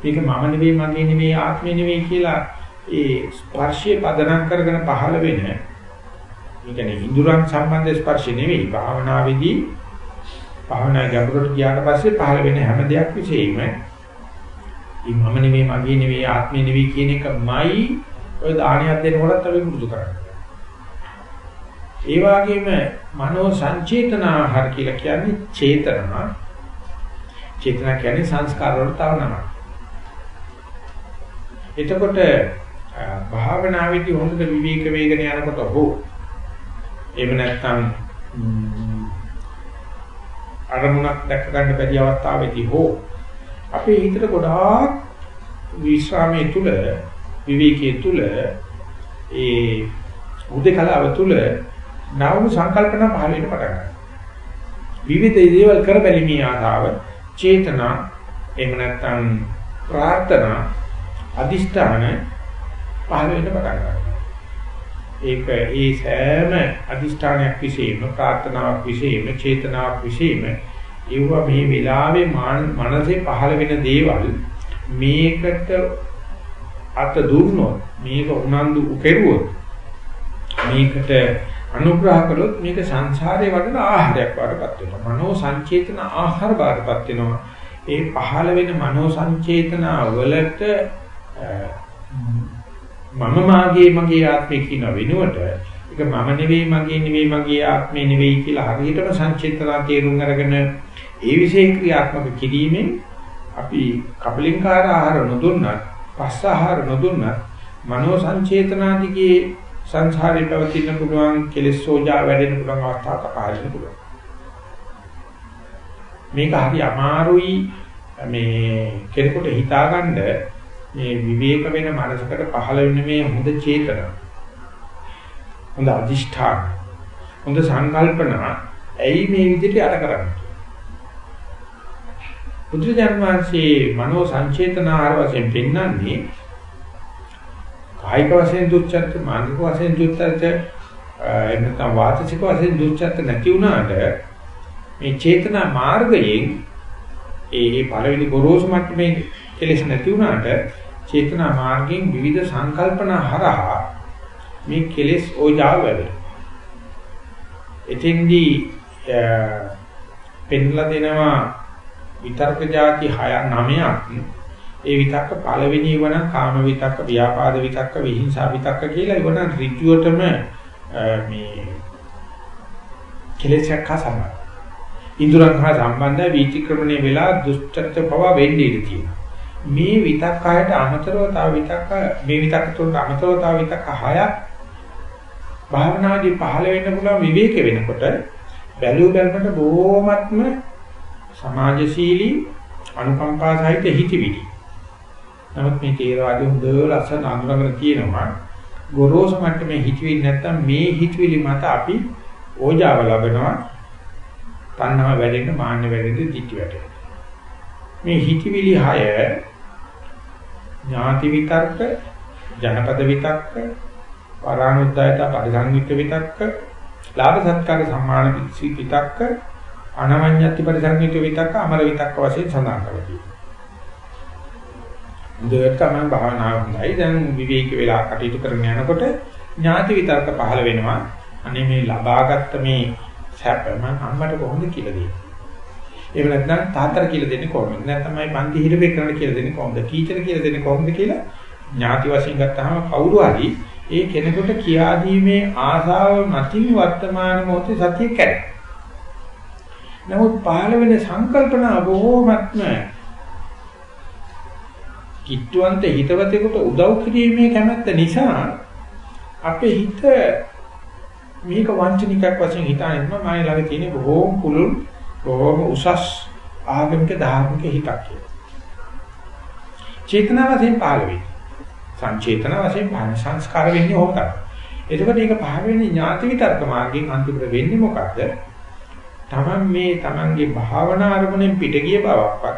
මේක මම නෙවෙයි මගේ නෙවෙයි ආත්මය නෙවෙයි කියලා ඒ ස්පර්ශයේ පදනම් කරගෙන පහළ වෙන ඒ කියන්නේ ඉඳුරන් සම්බන්ධ ස්පර්ශ නෙවෙයි. භාවනාවේදී භාවනා ගැඹුරට ගියාට පස්සේ පහළ වෙන හැම දෙයක් විශේෂයෙන්ම මේ මම නෙවෙයි මගේ නෙවෙයි ආත්මය නෙවෙයි කියන එකමයි ඔය දානයක් දෙනකොටත් අපි පුරුදු කරන්නේ. ඒ වගේම මනෝ සංචේතන ආහාර කියලා කියන්නේ චේතනා. චේතනා කියන්නේ සංස්කාර වලට තව නමක්. එතකොට භාවනාවේදී හොඳට විවේක වේගන යනකොට හෝ එහෙම නැත්නම් අරමුණක් දැක ගන්න බැරි අවස්ථාවේදී හෝ අපේ හිතට ගොඩාක් විශ්‍රාමයේ තුල විවේකයේ තුල ඒ උදේකලාව තුල නව සංකල්පන පහළ වෙන්න පටන් ගන්නවා. විවිධ දේවල් කර බැලීමේ ආසාව, චේතනා, එහෙම නැත්නම් ප්‍රාර්ථනා, අදිෂ්ඨාන පහළ වෙන්න පටන් ගන්නවා. ඒක ඒ සෑම අදිෂ්ඨානයක් විශේෂම ප්‍රාර්ථනාවක් විශේෂම චේතනාවක් විශේෂම ඒව මේ වෙලාවේ මනසේ පහළ වෙන දේවල් මේකට අත දුන්නොත් මේක උනන්දු කෙරුවොත් මේකට අනුග්‍රහ කළොත් මේක සංසාරේ වඩන ආහාරයක් වඩපත් වෙනවා. මනෝ සංචේතන ආහාර වඩපත් වෙනවා. ඒ පහළ වෙන මනෝ සංචේතන වලට මම මාගේ මගේ ආත්මය කියන වෙනුවට ඒක මම නෙවෙයි මගේ නෙවෙයි මගේ ආත්මය නෙවෙයි කියලා හරියටම සංචේතනා තේරුම් අරගෙන ඒ විශේෂ ක්‍රියාත්මක කිරීමෙන් අපි කපලින්කාර ආහාර නොදුන්නත් පස්ස ආහාර නොදුන්නත් මනෝ සංචේතනාදිගේ සංසාරේ පැවතින්න පුළුවන් කෙලෙස් සෝජා වැඩෙන්න පුළුවන් අවස්ථාවක් පාරින්න පුළුවන්. මේක හරි අමාරුයි. මේ කෙනෙකුට හිතාගන්න මේ විවේක වෙන මනසකට පහළ වෙන මේ හොඳ චේතන. හොඳ අදිෂ්ඨාන හොඳ සංකල්පනා ඇයි මේ විදිහට යට කරන්නේ? බුදුරජාණන් වහන්සේ මනෝ සංචේතනාර වශයෙන් පෙන්වන්නේ කායික වශයෙන් දුච්චත් මානසික වශයෙන් දුච්චත් එන්නත වාචික වශයෙන් දුච්චත් නැති වුණාට මේ චේතනා මාර්ගයෙන් ඒ පළවෙනි ගොරෝසු මට්ටමේ කෙලෙස් නැති වුණාට චේතනා මාර්ගයෙන් විවිධ සංකල්පන හරහා මේ කෙලෙස් ඕජාව වැඩේ. එතෙන්දී පෙන්ලා දෙනවා විතර්ක જાති 6 9ක් ඒ විතක්ක පළවෙනි වන කාම විතක්ක ව්‍යාපාද විතක්ක විහිංසා විතක්ක කියලා ඉවන ඍජුවටම මේ කෙලෙසක් හා සම්බන්ධයි. ඉන්ද්‍රයන් හා සම්බන්ධ වීතික්‍රමණය වෙලා දුෂ්චරිත පව වෙන්නේ ඉඳී තියෙනවා. මේ විතක්කයට අමතරව තව විතක්ක මේ විතක්ක තුනට අමතරව තව විතක්ක හයක් භාවනාදී පහළ වෙන්න පුළුවන් විවේක වෙනකොට බැලුව බැලමට බොහොමත්ම සමාජශීලී අනුකම්පා සහිත හිතවිලි. නමුත් මේ තේරවාදී හොඳ ලස්සන අඳුරගෙන තියෙනවා ගොරෝසු මට්ටමේ හිතවිලි නැත්තම් මේ හිතවිලි මත අපි ඕජාව ලබනවා තණ්හාව වැඩෙන්න මාන්න වැඩෙන්න දිටි වැඩෙන්න මේ හිතවිලි 6 ඥාති විතක්ක, ජනපද විතක්ක, පරානුද්යත පරිසංවිත විතක්ක, ලාභ සත්කාර සම්මාන විතක්ක, අනවඤ්ඤති පරිසංවිත විතක්ක, අමර විතක්ක වශයෙන් සඳහන් කරලා තියෙනවා. දෙයක්ම භාවනාව හොඳයි. දැන් විවේක වෙලා කටයුතු කරගෙන යනකොට ඥාති විතර්ක පහළ වෙනවා. අනේ මේ ලබාගත්ත මේ සැප මම අම්මට කොහොමද කියලා දෙන්නේ? එහෙම නැත්නම් තාත්තට කියලා දෙන්නේ කොහොමද? නැත්නම් මයි පන්ති හිටපේ කරන්න කියලා දෙන්නේ කොහොමද? ටීචර් කියලා දෙන්නේ කොහොමද කියලා ඥාති වශයෙන් ගත්තාම කවුරු හරි ඒ කෙනෙකුට කියා දීමේ ආසාව මතින් වර්තමාන මොහොතේ සතිය කැරේ. නමුත් පහළ වෙන සංකල්පන බොහෝමත්ම කිට්ටුවන්ත හිතවතෙකුට උදව් කිරීමේ කැමැත්ත නිසා අපේ හිත මේක වංචනිකයක් වශයෙන් හිතාගෙන ඉන්නවා මම ළඟ තියෙන බොහෝම පුළුල් බොහෝම උසස් ආගමික ධාර්මික හිතක් කියලා. චේතනා වශයෙන් පහළ වෙන්නේ. සංචේතන වශයෙන් පහළ සංස්කාර වෙන්නේ ඕක තමයි. එතකොට මේක පහළ වෙන්නේ ඥාති විතර්ක මාර්ගයෙන් අන්තිමට වෙන්නේ මොකද්ද? Taman මේ Tamanගේ භාවනා අරමුණෙන් පිට ගිය බවක්වත්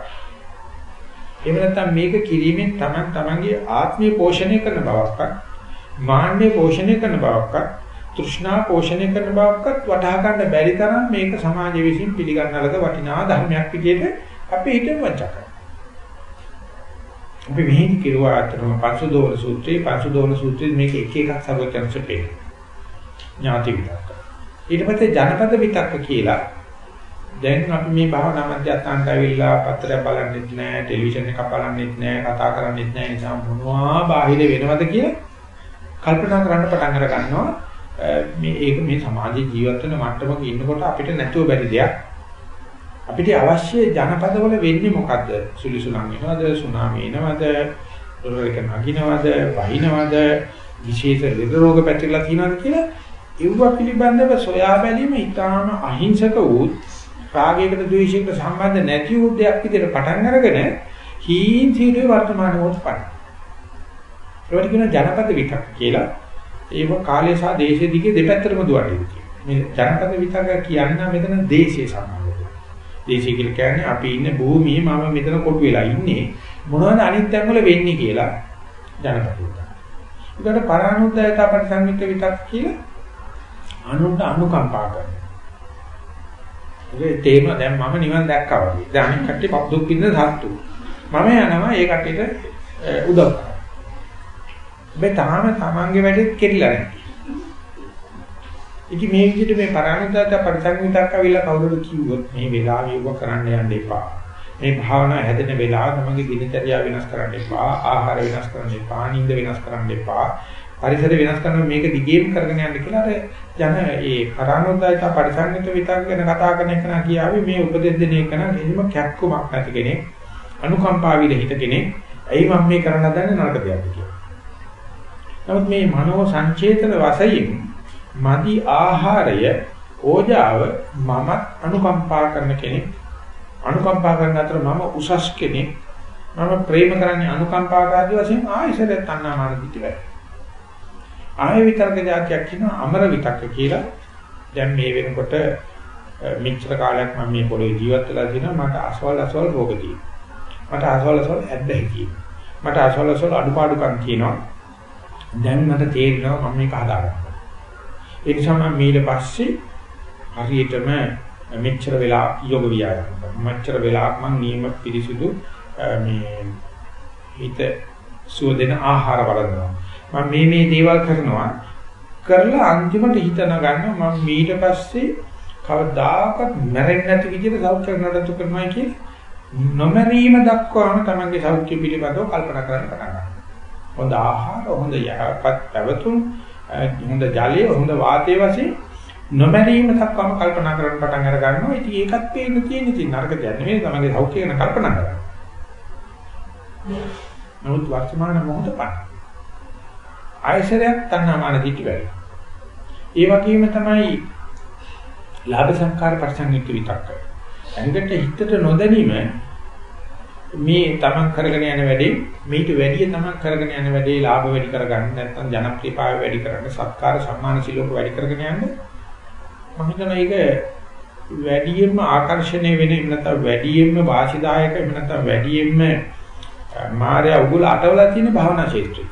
එහෙම නැත්නම් මේක කිරීමෙන් Taman Tamanගේ ආත්මය පෝෂණය කරන බවක්වත් මාන්නය පෝෂණය කරන බවක්වත් තෘෂ්ණා පෝෂණය කරන බවක්වත් වටහා ගන්න බැරි තරම් මේක සමාජ විසින් පිළිගන්න ලද වටිනා ධර්මයක් විදිහට අපි හිතමු වචක. අපි මෙහි කිරුවා අතරම පංසුදෝල සූත්‍රයේ පංසුදෝල සූත්‍රයේ මේක එක එකක් සර්වඥාන්සේ පෙන්නන. ඥාති විතක්ක. ඊට පස්සේ ජනපද විතක්ක කියලා දැන් අපි මේ භාවනා මධ්‍යස්ථානට ඇවිල්ලා පත්‍රයක් බලන්නෙත් නැහැ, ටෙලිවිෂන් එකක් බලන්නෙත් නැහැ, කතා කරන්නෙත් නැහැ. නිසා මොනවා බාහිර වෙනවද කියලා කල්පනා කරන්න පටන් අර ගන්නවා. මේ ඒක මේ සමාජයේ ජීවත් වෙන මට්ටමක ඉන්නකොට අපිට නැතුව බැරි දෙයක්. අපිට අවශ්‍ය ජනපදවල වෙන්නේ මොකද්ද? සුලිසුලන් වෙනවද? සුනාමි එනවද? දොරේක නගිනවද? වහිනවද? විශේෂ ලෙඩ රෝග පැතිරලා තියෙනවද කියලා ඒව පිළිබඳව සොයා බැලීම ඊටාම අහිංසක වූ රාගයකට ද්වේෂයකට සම්බන්ධ නැති වූ දෙයක් විදිහට පටන් අරගෙන හීන් සීඩේ වර්තමාන මොහොත පණ. ඒවට කියන ජනපද විතක් කියලා. ඒක කාලය සහ දේශය දිගේ දෙපැත්තටම දුවන්නේ. මේ ජනපද විතක කියන්නේ මෙතන දේශයේ සම්බන්ධය. දේශය කියලා කියන්නේ අපි ඉන්න භූමියේ මම මෙතන කොටු වෙලා ඉන්නේ මොනවද අනිත් තැන් වල වෙන්නේ කියලා ජනපද විතක්. ඒකට පරානුද්යතා පරිසංයුක්ත විතක් කියලා අනුන්ට අනුකම්පා කරනවා. ඒ තේම දැන් මම නිවන් දැක්කා වගේ. දැන් අනිත් කට්ටිය පප් දුක් විඳ සත්තු. මම යනවා ඒ කට්ටියට උදව් කරන්න. මේ තාම තමන්ගේ වැඩේ කෙරිලා නැහැ. ඉතින් මේ විදිහට මේ පරාණිතත පරිසංවිතක් අවිලා කවුරුද කිව්වොත් මේ වෙලාවේ යුව කරන්න යන්න එපා. මේ භාවනා හැදෙන වෙලාව තමන්ගේ දිනචර්යාව වෙනස් කරන්න එපා. ආහාර වෙනස් කරන්න එපා. නිින්ද වෙනස් කරන්න එපා. පරිසර වෙනස් කරන මේක දිගේම කරගෙන යන්න කියලා අර ජන ඒ පරාණෝදායත පරිසංගිත විතක් ගැන කතා කරන එක නා කියාවේ මේ උපදෙස් දෙන එක නම් කිසිම කැක්කමක් නැති කෙනෙක් අනුකම්පාවී රහිත කෙනෙක් ඇයි මම මේ කරන්න හදන්නේ නරක දෙයක්ද කියලා. නමුත් මේ මනෝ සංචේතන වශයෙන් මදි ආහාරය ඕජාව මම අනුකම්පා කරන කෙනෙක් අනුකම්පා කරන අතර මම උසස් කෙනෙක් මම ප්‍රේම කරන්නේ අනුකම්පාවට ආදී වශයෙන් ආයසරය තණ්හාමාන දිටි ආය විතර්ක જાතියක් කියනවා අමර විතක්ක කියලා. දැන් මේ වෙනකොට මෙච්චර කාලයක් මම මේ පොළේ ජීවත් වෙලා දිනා මට අසවල් අසවල් රෝග තියෙනවා. මට අසවල් අසවල් ඇද්දයි කියනවා. මට අසවල් අසවල් අඩුපාඩුකම් කියනවා. දැන් මට තේරෙනවා මම මේක හදාගන්නවා. ඒ නිසා මම ඊට පස්සේ හරියටම මෙච්චර වෙලා යෝග විද්‍යාව කරනවා. මෙච්චර වෙලාවක් මම නියම පිරිසුදු මේ හිත සුව දෙන ආහාර වලදනවා. මම මේ මේ දේවල් කරනවා කරලා අන්තිමට හිතන ගන්නවා මම ඊට පස්සේ කවදාකවත් මැරෙන්නේ නැති විදිහට සෞඛ්‍ය නඩත්තු කරනවා කියලා නොමැරීම දක්වාම තමන්ගේ සෞඛ්‍ය පිළිබඳව කල්පනා කරන්න පටන් ගන්නවා. හොඳ ආහාර, හොඳ යහපත් පැවතුම්, හොඳ ජලය, හොඳ වාතය වශයෙන් නොමැරීම දක්වාම කල්පනා කරන්න පටන් අර ගන්නවා. ඉතින් ඒකත් පේන්න තියෙන ඉතින් නරක දෙයක් නෙමෙයි තමන්ගේ සෞඛ්‍ය ගැන කල්පනා කරන්නේ. නමුත් වර්තමාන මොහොත පන්න. ආයශරයක් තණ්හාමාන දිටි වැඩි. ඒ වගේම තමයි ලාභ සංකාර පරිසංයුක්ත විතක්ක. ඇඟට හිතට නොදැනීම මේ තමන් කරගෙන යන වැඩේ මේට වැඩිය තමන් කරගෙන යන වැඩේ ලාභ වැඩි කරගන්න නැත්නම් ජනප්‍රියතාවය වැඩි කරගන්න සත්කාර සම්මාන සිලෝක වැඩි කරගෙන යන්න මම හිතනවා ඒක වැඩියෙන්ම ආකර්ෂණය වෙන එහෙම නැත්නම් වැඩියෙන්ම වාසිදායක එහෙම නැත්නම් වැඩියෙන්ම මායя උගල අටවලා තියෙන භාවනා ක්ෂේත්‍රය.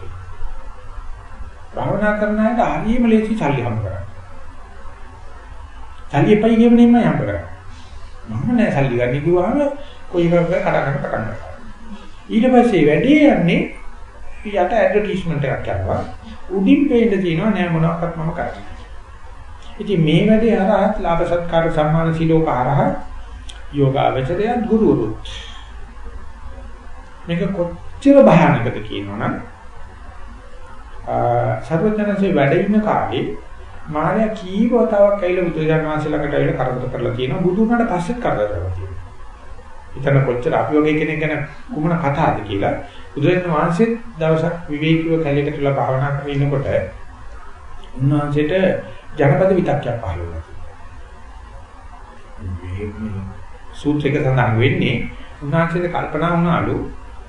භාවනා කරන අයට හරියම ලේසි සල්ලි හම්බ කරගන්න. සල්ලි එපයි කියවෙන්නේ මම හම්බ කරගන්න. මම නෑ සල්ලි ගන්න කිව්වහම කොයි එකක කඩ ගන්න පටන් ගන්නවා. ඊට පස්සේ වැඩේ යන්නේ යට ඇඩ්වර්ටයිස්මන්ට් එකක් කරනවා. උඩින් පේන්න තියෙනවා නෑ මොනවාක්වත් මම කරන්නේ. ඉතින් මේ වැඩේ හරහත් ලාභ සත්කාර සම්මාන සිලෝක හරහා යෝගාවචරය ගුරුවරුත් මේක කොච්චර භයානකද කියනවනම් සර්වඥාන්සේ වැඩ ඉන්න කාලේ මාර්යා කී වතාවක් ඇවිල්ලා බුදුරජාණන් වහන්සේ ළඟට ඇවිල්ලා කරදර කරලා තියෙනවා බුදු වුණාට පස්සෙත් කරදර කරලා තියෙනවා. හිතන කොච්චර අපි වගේ කෙනෙක් ගැන කුමන කතාවද කියලා බුදුරජාණන් වහන්සේ දවසක් විවේකීව කැලේකට තුලා භාවනා කරගෙන ඉනකොට උන්වහන්සේට ජනපද විතක්යක් පහළ වුණා. මේ සූත්‍රයක සඳහන් වෙන්නේ උන්වහන්සේට කල්පනා වුණාලු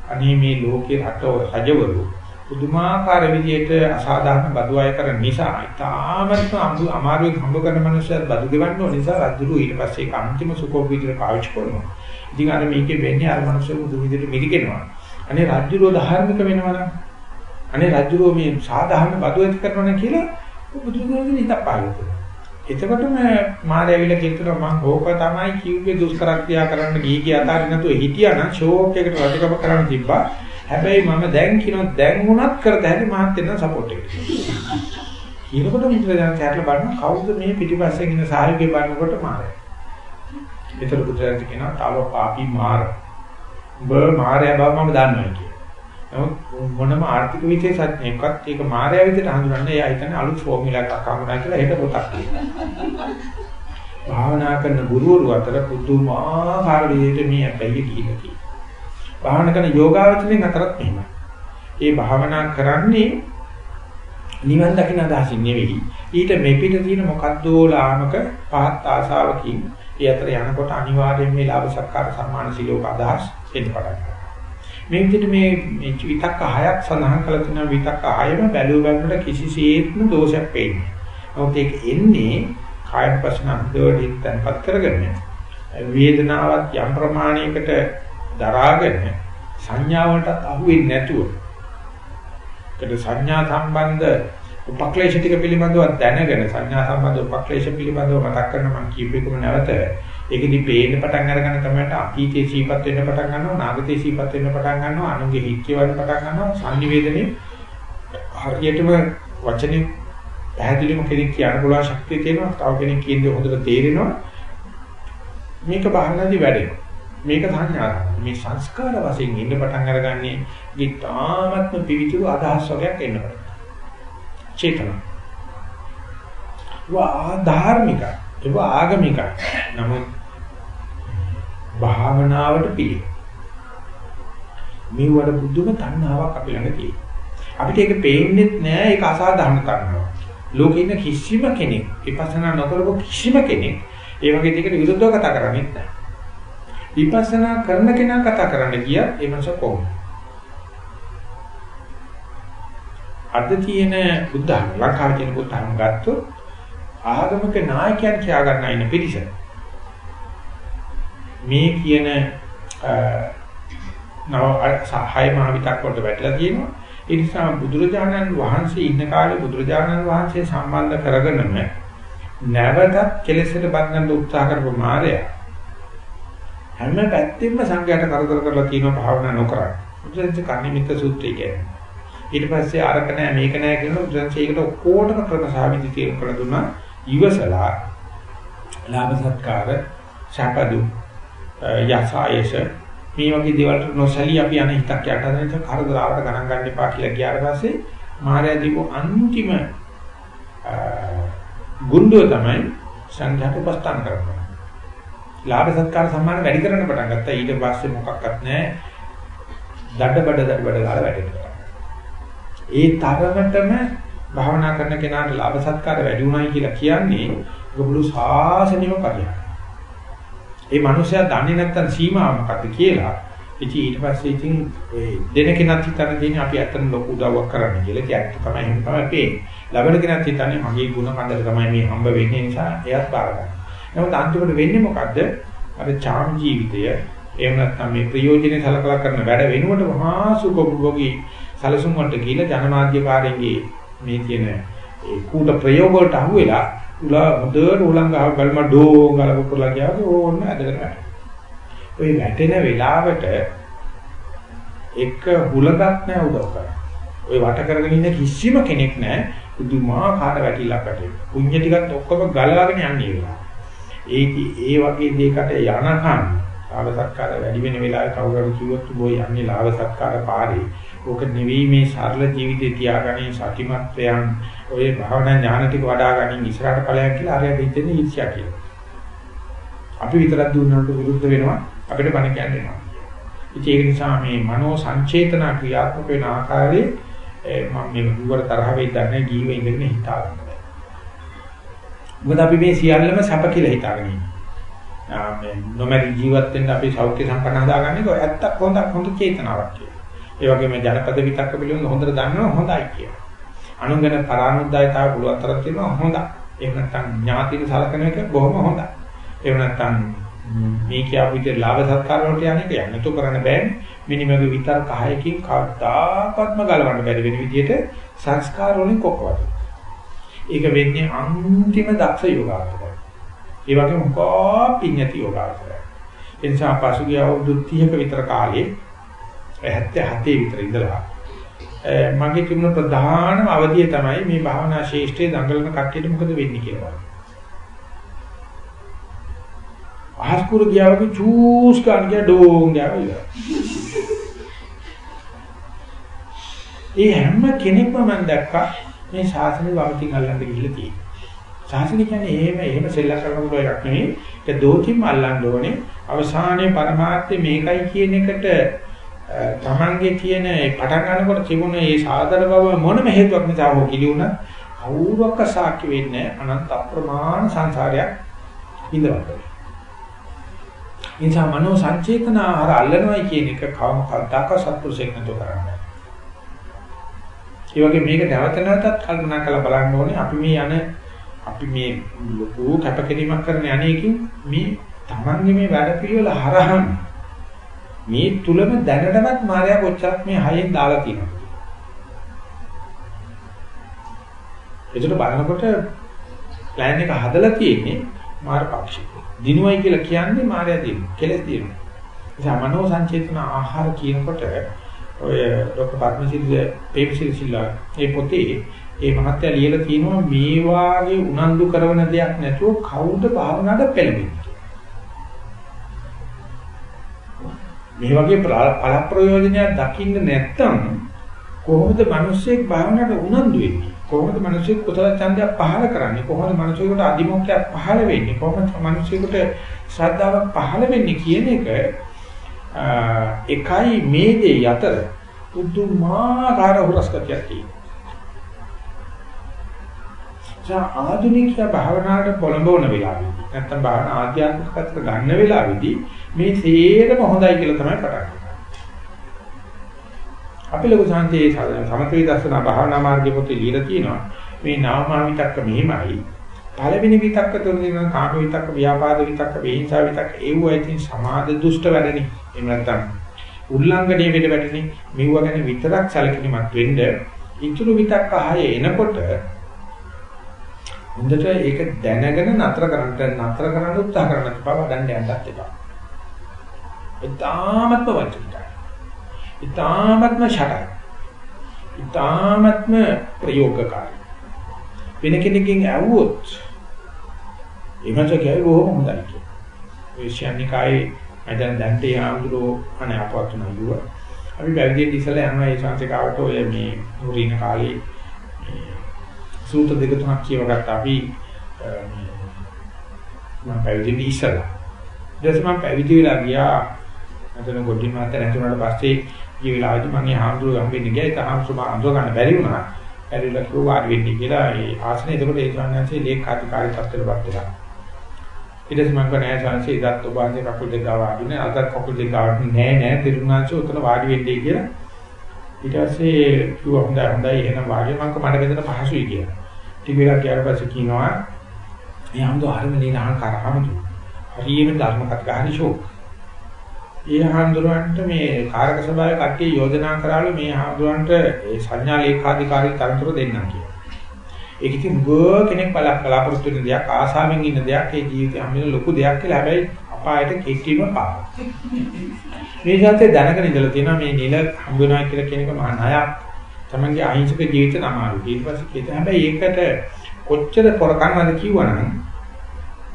අනේ මේ ලෝකේ රට රජවරු පුදුමාකාර විදිහට අසාධාරණ බදු අය කරන නිසා ඉතාමත්ම අමාරුවෙන් හම්බ කරන මනුස්සයත් බදු ගෙවන්න ඕන නිසා රජුරු ඊට පස්සේ ඒක අන්තිම සුකෝප විදිහට පාවිච්චි කරනවා. ඉතින් අර මේකේ වෙන්නේ අර මනුස්සය බුදු විදිහට මිරිකෙනවා. අනේ රජුරෝ ධාර්මික වෙනවනම් අනේ රජුරෝ මේ සාධාරණ බදු ඇති කරනවා කියලා බුදුරජාණන් ඉතක් පාවිච්චි එතකොටම මාරය ඇවිල්ලා කියනවා මම ඕක තමයි කිව්වේ දුෂ්කර ක්‍රියා කරන්න ගිහි ගිය අතාරින් නැතුව හිටියා නම් ෂෝක් එකට රජකම කරන්න තිබ්බා. හැබැයි මම දැන් කියනවා දැන් වුණත් කරත හැකි මහත් වෙන සපෝට් එක. ඊනකොට මුද්‍රයන් කැටල බලන කවුද මේ පිටිපස්සෙන් ඉන්න සාහිගේ බලනකොට මාරය. ඒතර බුදුරජාණන් කියනවා තාලෝ පාපී මාර. ඔබ මාරය බව මම දන්නවා කියලා. නමුත් මොනම ආර්ථික විශේෂඥයෙක්වත් ඒක මායя විදිහට හඳුනන්නේ එයා හිතන්නේ අලුත් ෆෝමියුලා එකක් හම්බුනා කියලා ඒක පොතක් කියනවා. භාවනා කරන ගුරුවරු අතර පුදුමාකාර විදිහට මේ අපැයි කියලා කියනවා. භාවනා කරන යෝගාවචරයෙන් අතරත් එහෙමයි. ඒ භාවනා කරන්නේ නිවන් දකින්න අදහසින් නෙවෙයි. ඊට මෙපිට තියෙන මොකද්දෝ ලාමක පහත් ආශාවකින් ඒ අතර යනකොට අනිවාර්යයෙන් මේ ලාභ සත්කාර සම්මාන සිලෝක අදහස් එන්න පටන් ගන්නවා. මේ විදිහට මේ මේ විතක්ක හයක් සඳහන් කරලා තියෙනවා විතක්ක හයම බැලුව බැලනට කිසිසේත්ම දෝෂයක් පේන්නේ. නමුත් ඒක එන්නේ කායන ප්‍රශ්න අන්දෝඩින් තන්පත් කරගෙන වේදනාවත් යම් ප්‍රමාණයකට දරාගෙන සංඥාවලටත් අහු වෙන්නේ නැතුව ඒකට සංඥා සම්බන්ධ උපක්ලේශ ටික පිළිබඳව දැනගෙන සංඥා සම්බන්ධ උපක්ලේශ පිළිබඳව මතක් කරන මම කියපේකම නැවත. ඒකෙදි පේන්න පටන් අරගෙන තමයි අතීතයේ සීපත් වෙන්න පටන් ගන්නවා නාගතයේ සීපත් වෙන්න පටන් ගන්නවා අනුගේ හිත් කියවන්න පටන් ගන්නවා. sannivedanaye හරියටම වචනේ පැහැදිලිවම කෙනෙක් කියන්න පුළුවන් ශක්තිය තියෙනවා. තව කෙනෙක් කියන්නේ හොඳට තේරෙනවා. මේක බහනදී වැඩෙනවා මේක සංඥාවක් මේ සංස්කාර වශයෙන් ඉන්න පටන් අරගන්නේ ගිතාමත්ම පිවිතුරු අදහස් වර්ගයක් එනවා. චේතන වා ධාර්මිකයි ඒක ආගමිකයි නමුත් භාවනාවට පිළි. මේ වල බුදුම තණ්හාවක් අපි ළඟ තියෙනවා. අපිට ඒක පේන්නේ නැහැ ඒක අසාධාරණ තණ්හාවක්. ලෝකේ ඉන්න කිසිම කෙනෙක් විපස්සනා නොකරපු කිසිම කෙනෙක් ඒ වගේ දෙයකට විරුද්ධව කතා කරන්නේ නැහැ. විපස්සනා කරන කෙනා කතා කරන්න ගියා ඒ මනස කොහොමද? අද තියෙන බුද්ධ ලංකාවේ තියෙන බුද්ධ ගත්තොත් ආගමික නායකයන් කියා ගන්න ඉන්න පිරිස මේ කියන නව සහය මහවිතක් වලට වැටලා තියෙනවා. ඒ නිසා බුදුරජාණන් වහන්සේ ඉන්න කාලේ බුදුරජාණන් වහන්සේ සම්බන්ධ කරගෙනම නැවතත් කෙලෙසට බඳින්න උත්සාහ කරපු මායя හැම පැත්තෙම සංඝයාට කරදර කරලා තියෙනවා භාවනා නොකර. බුදුරජාණන් කර්ණිමිත සූත්‍රය කියන්නේ. ඊට පස්සේ අරක නෑ මේක නෑ කියන බුදුරජාණන් ඒකට ඔක්කොටම ක්‍රම සාවිදි තීරණ කළ දුන්නා. ඉවසලා ලාභ සත්කාර ශාපදු යසායස මේ වගේ දේවල් නොසලී අපි අන හිතක් යටට කරදරාවට ගණන් ගන්න එපා කියලා කියාට පස්සේ මාර්යා දීපු අන්තිම ගුණ්ඩුව තමයි සංඝයාට උපස්ථාන කරනවා. ලාභ සත්කාර සම්මාන වැඩි කරන්න පටන් ගත්තා. ඊට පස්සේ මොකක්වත් නැහැ. දඩ බඩ දඩ බඩ ගාලා වැඩෙනවා. ඒ තරමටම භාවනා කරන කෙනාට ලාභ සත්කාර වැඩි උනායි කියලා කියන්නේ ගොබළු සාසනෙම පරිහරණය. ඒ මනුස්සයා දන්නේ නැත්තම් සීමාව මොකක්ද කියලා. ඉතින් ඊට පස්සේ ඉතින් ඒ දෙන කෙනත් හිතන දෙන්නේ අපි ඇත්තට ලොකු උදව්වක් කරන්න කියලා. ඒක ඇත්ත තමයි එහෙම තමයි පේන්නේ. ලබන කෙනත් හිතන්නේ මගේ ಗುಣ කන්දර තමයි මේ හම්බ වෙන්නේ නිසා එයත් බාර ගන්න. නමුත් අන්තිමට වෙන්නේ මොකද්ද? අර චාම් ජීවිතය එහෙම නැත්නම් මේ ප්‍රයෝජනෙ සලකලා කරන වැඩ වෙනුවට මහා සුඛභෝගී සැලසුම් වලට ගිහිලා ජනමාධ්‍යකාරයන්ගේ මේ තියෙන ඒ කූට ප්‍රයෝග වලට අහුවෙලා උලා හොඳට උලංග ගහ බලම ඩෝ ගලව කරලා ගියාම ඕන්න ඇදගෙන වැටෙනවා. ওই වැටෙන වෙලාවට එක හුලඟක් නැහැ උදව් කරන්නේ. ওই වට කරගෙන ඉන්න කිසිම කෙනෙක් නැහැ. පුදුමාකාර වැටිලක් වැටේ. පුඤ්ඤ ටිකත් ඔක්කොම ගලවගෙන යන්නේ ඒවා. ඒ ඒ වගේ දෙයකට යනකම් ලාභ සත්කාර වැඩි වෙන වෙලාවේ කවුරුහරි කිව්වොත් බොයි යන්නේ ලාභ සත්කාර පාරේ. ඕක නෙවෙයි මේ සරල ජීවිතේ තියාගන්නේ සතිමත්වයන් ඔය භාවනා ඥාන ටික වඩා ගනින් ඉස්සරහට ඵලයක් කියලා හරියට හිතෙන්නේ ඊර්ෂ්‍යා කියලා. අපි විතරක් දුන්නාට විරුද්ධ වෙනවා අපිට බණ කියන්නවා. ඉතින් ඒක නිසා මේ මනෝ සංචේතන ක්‍රියාත්මක වෙන ආකාරයේ මම මේ දුවර තරහ වෙයි දන්නේ ජීවෙ ඉඳගෙන හිතාගන්න. මොකද අපි මේ සියල්ලම සැප කියලා හිතාගෙන ඉන්නේ. මේ නොමැරි ජීවත් වෙන්න අපි සෞඛ්‍ය සම්පන්න හදාගන්නේ කො ඇත්තක් හොඳක් හොඳ චේතනාවක් කියලා. ඒ වගේම ජනපද විතක්ක පිළිබඳ හොඳට දන්නවා හොඳයි කියලා. අනුංගන පරානුද්යතාව පුළුවන් තරම් තියෙනවා හොඳයි. එහෙම නැත්නම් ඥාතික සලකන එක බොහොම හොඳයි. එහෙම නැත්නම් මේ කියාපු විදිහට ලාභ සත්කාර වලට යන්නේ යන්නතු කරන්න බෑනේ. මිනිමගේ විතර කහයකින් කවදාකත්ම ගලවන්න බැරි වෙන විදිහට සංස්කාර වලින් කොකවත්. ඒක වෙන්නේ අන්තිම දක්ෂ යෝගාවචරය. ඒ වගේම කොපිඤ්ඤති යෝගාවචරය. ඒ නිසා පසුගිය අවුරුදු 30ක විතර කාලේ 77 විතර ඉඳලා මගේ තිබුණ ප්‍රධානම අවධිය තමයි මේ භාවනා ශේෂ්ඨයේ දඟලන කට්ටියට මොකද වෙන්නේ කියලා. අහස්කුර ගියා වගේ චූස් ගන්න ගියා ඩෝන් ගියා ඉවරයි. ඒ හැම කෙනෙක්ම මම දැක්කා මේ ශාසනය වවතින් අල්ලන්න ගිහිල්ලා තියෙනවා. ශාසනය කියන්නේ එහෙම එහෙම සෙල්ලම් කරන කොට එකක් නෙවෙයි. ඒක දෝතිම් අල්ලන්න ඕනේ. අවසානයේ પરමාර්ථය මේකයි කියන එකට තමන්ගේ තියෙන පටන් ගන්නකොට තිබුණ මේ සාධන බව මොනම හේතුවක් නිසා හෝ කිලිුණා කවුරක්ක සාක්ෂි වෙන්නේ අනන්ත අප්‍රමාණ සංසාරයක් ඉඳවන්න. නිසා මනෝ සංචේතන ආහාර අල්ලනවයි කියන එක කවම කද්දාක සත්පුරුෂයෙක් නතෝ කරන්නේ. ඒ වගේ මේක නැවත නැවතත් කල්පනා කරලා බලන්න ඕනේ අපි මේ යන අපි මේ ලොකු කැපකිරීමක් කරන අනේකින් මේ Tamange මේ වැඩ පිළිවෙල හරහා මේ තුලම දැනටමත් මායя කොච්චරක් මේ හයෙන් දාලා තියෙනවා. ඒකට බලනකොට ප්ලෑන් එක හදලා තියෙන්නේ මාර පක්ෂික. දිනුවයි කියලා කියන්නේ මායя දිනු. කෙලස් දිනු. සමනෝ සංචේතන ආහාර කියනකොට ඔය ડોક્ટર පත්මසිරි පේපසිරි සිල්ලා ඒ පොතේ ඒ මහත්තයා ලියලා තියෙනවා මේ වාගේ උනන්දු කරන දෙයක් නැතුව කවුද භාවනාවට පෙළඹෙන්නේ. මේ වගේ පළ ප්‍රයෝජනයක් දකින්න නැත්නම් කොහොමද මිනිස්සෙක් භාවනාවට උනන්දු වෙන්නේ? කොහොමද මිනිස්සු කුසල ඡන්දයක් පහල කරන්නේ? කොහොමද මිනිස්සුන්ට අදිමොක්කයක් පහල වෙන්නේ? කොහොමද මිනිස්සුන්ට ශ්‍රද්ධාවක් පහල වෙන්නේ කියන එක එකයි මේ දේ අතර පුදුමාකාර හුරස්කතියක් තියෙනවා. ආධුනිකයා භාවනාවට පොළඹවන වෙලාවෙදී නැත්නම් භාවනා ආධ්‍යාත්මික පැත්තට ගන්න වෙලාවෙදී මේ තේරම හොඳයි කියලා තමයි පටන් ගන්නේ. අපි ලොකු සංජේ සමථ විදර්ශනා භාවනා මාර්ගයේ පොතේ ලියලා තියෙනවා. මේ නාමා විතක්ක මෙහිමයි. පළවෙනි විතක්ක තුන දෙනවා කාම විතක්ක ව්‍යාපාද විතක්ක වේහිංසා විතක්ක. ඒව ඇතින් සමාද දුෂ්ට වැඩනේ. එහෙම නැත්නම් උල්ලංඝනයේ පිට වැටෙන්නේ මෙව ගැන විතරක් සැලකිලිමත් වෙන්න ඉතුරු විතක්ක හය එනකොට හොඳට ඒක දැනගෙන නතර කරන්න නතර කරන්න උත්සාහ කරන්න එපා වඩන්න යන්නත් එපා. ඒ තාමත්ම වචිකයි. ඊ타මත්ම ෂටයි. ඊ타මත්ම ප්‍රයෝගකාරී. වෙන කෙනකින් ඇහුවොත් එමන්ට කියයි බොහොම හොඳයි කියලා. ඒ ශානිකායේ අදන් දැන්ටේ ආඳුරෝ අනේ අපවත් නළුව. අපි බැරිදී ඉස්සලා යනවා ඒ ශාන්තිකාවට ඔය මේ නුරින කාලේ සූත්‍ර දෙක තුනක් කියවගත්තා අපි මම පැවිදි ඉස්සලා. ඊට පස්සේ මම පැවිදි වෙලා ගියා. අතන ගොඩින් මාත් නැතුණාට පස්සේ ගිය වෙලාවේදී මම හාමුදුරුවෝ ගම්බෙන්න ගියා. ඒක හාමුදුරුවෝ අඳුර ගන්න බැරි වුණා. ඇරිලා කිව්වා වාඩි වෙන්න කියලා ඒ ආසනේ එතකොට ඒ ස්වාමීන්වහන්සේ ලේකාධිකාරී තත්ත්වයටපත් වෙලා. ඊට පස්සේ මම කනේ ස්වාමීන්වහන්සේ ඉදත් ඔබ අන්සේ කකුල් දෙක වාඩිනේ අදත් කකුල් දෙක වාඩි නෑ නෑ තිරුණාංශ උතන වාඩි වෙන්නයි කියලා. ඊට පස්සේ කිව්වා හොඳයි හොඳයි එහෙනම් වාඩි මම මට මෙතන පහසුයි කියලා. ටික වෙලා ගියාට පස්සේ කියනවා මේ හම්දෝ හරිම නේනහන් කරාමතු. හරියම ධර්ම කතා ගහනි ෂෝක්. ඒ හාමුදුරන්ට මේ කාරක සභාවේ කට්ටිය යෝජනා කරාලු මේ හාමුදුරන්ට ඒ සංඥා ලේඛාධිකාරී තනතුර දෙන්නම් කියලා. ඒක ඉතින් ගෝ කෙනෙක් බලාපොරොත්තු වෙන දෙයක් ආසාවෙන් ඉන්න දෙයක් ඒ ජීවිතේ හැමෙන ලොකු දෙයක් කියලා හැබැයි අපායට කෙටීම පාන. මේ જાතේ දැනගෙන ඉඳලා තියෙනවා මේ නිල හම්බ වෙනවා කියලා කියන එක මහා ණයක්. තමන්ගේ අහිංසක ජීවිත නමාරු. ඊට පස්සේ කියත හැබැයි ඒකට කොච්චර පොරකන්නද කිව්වනම්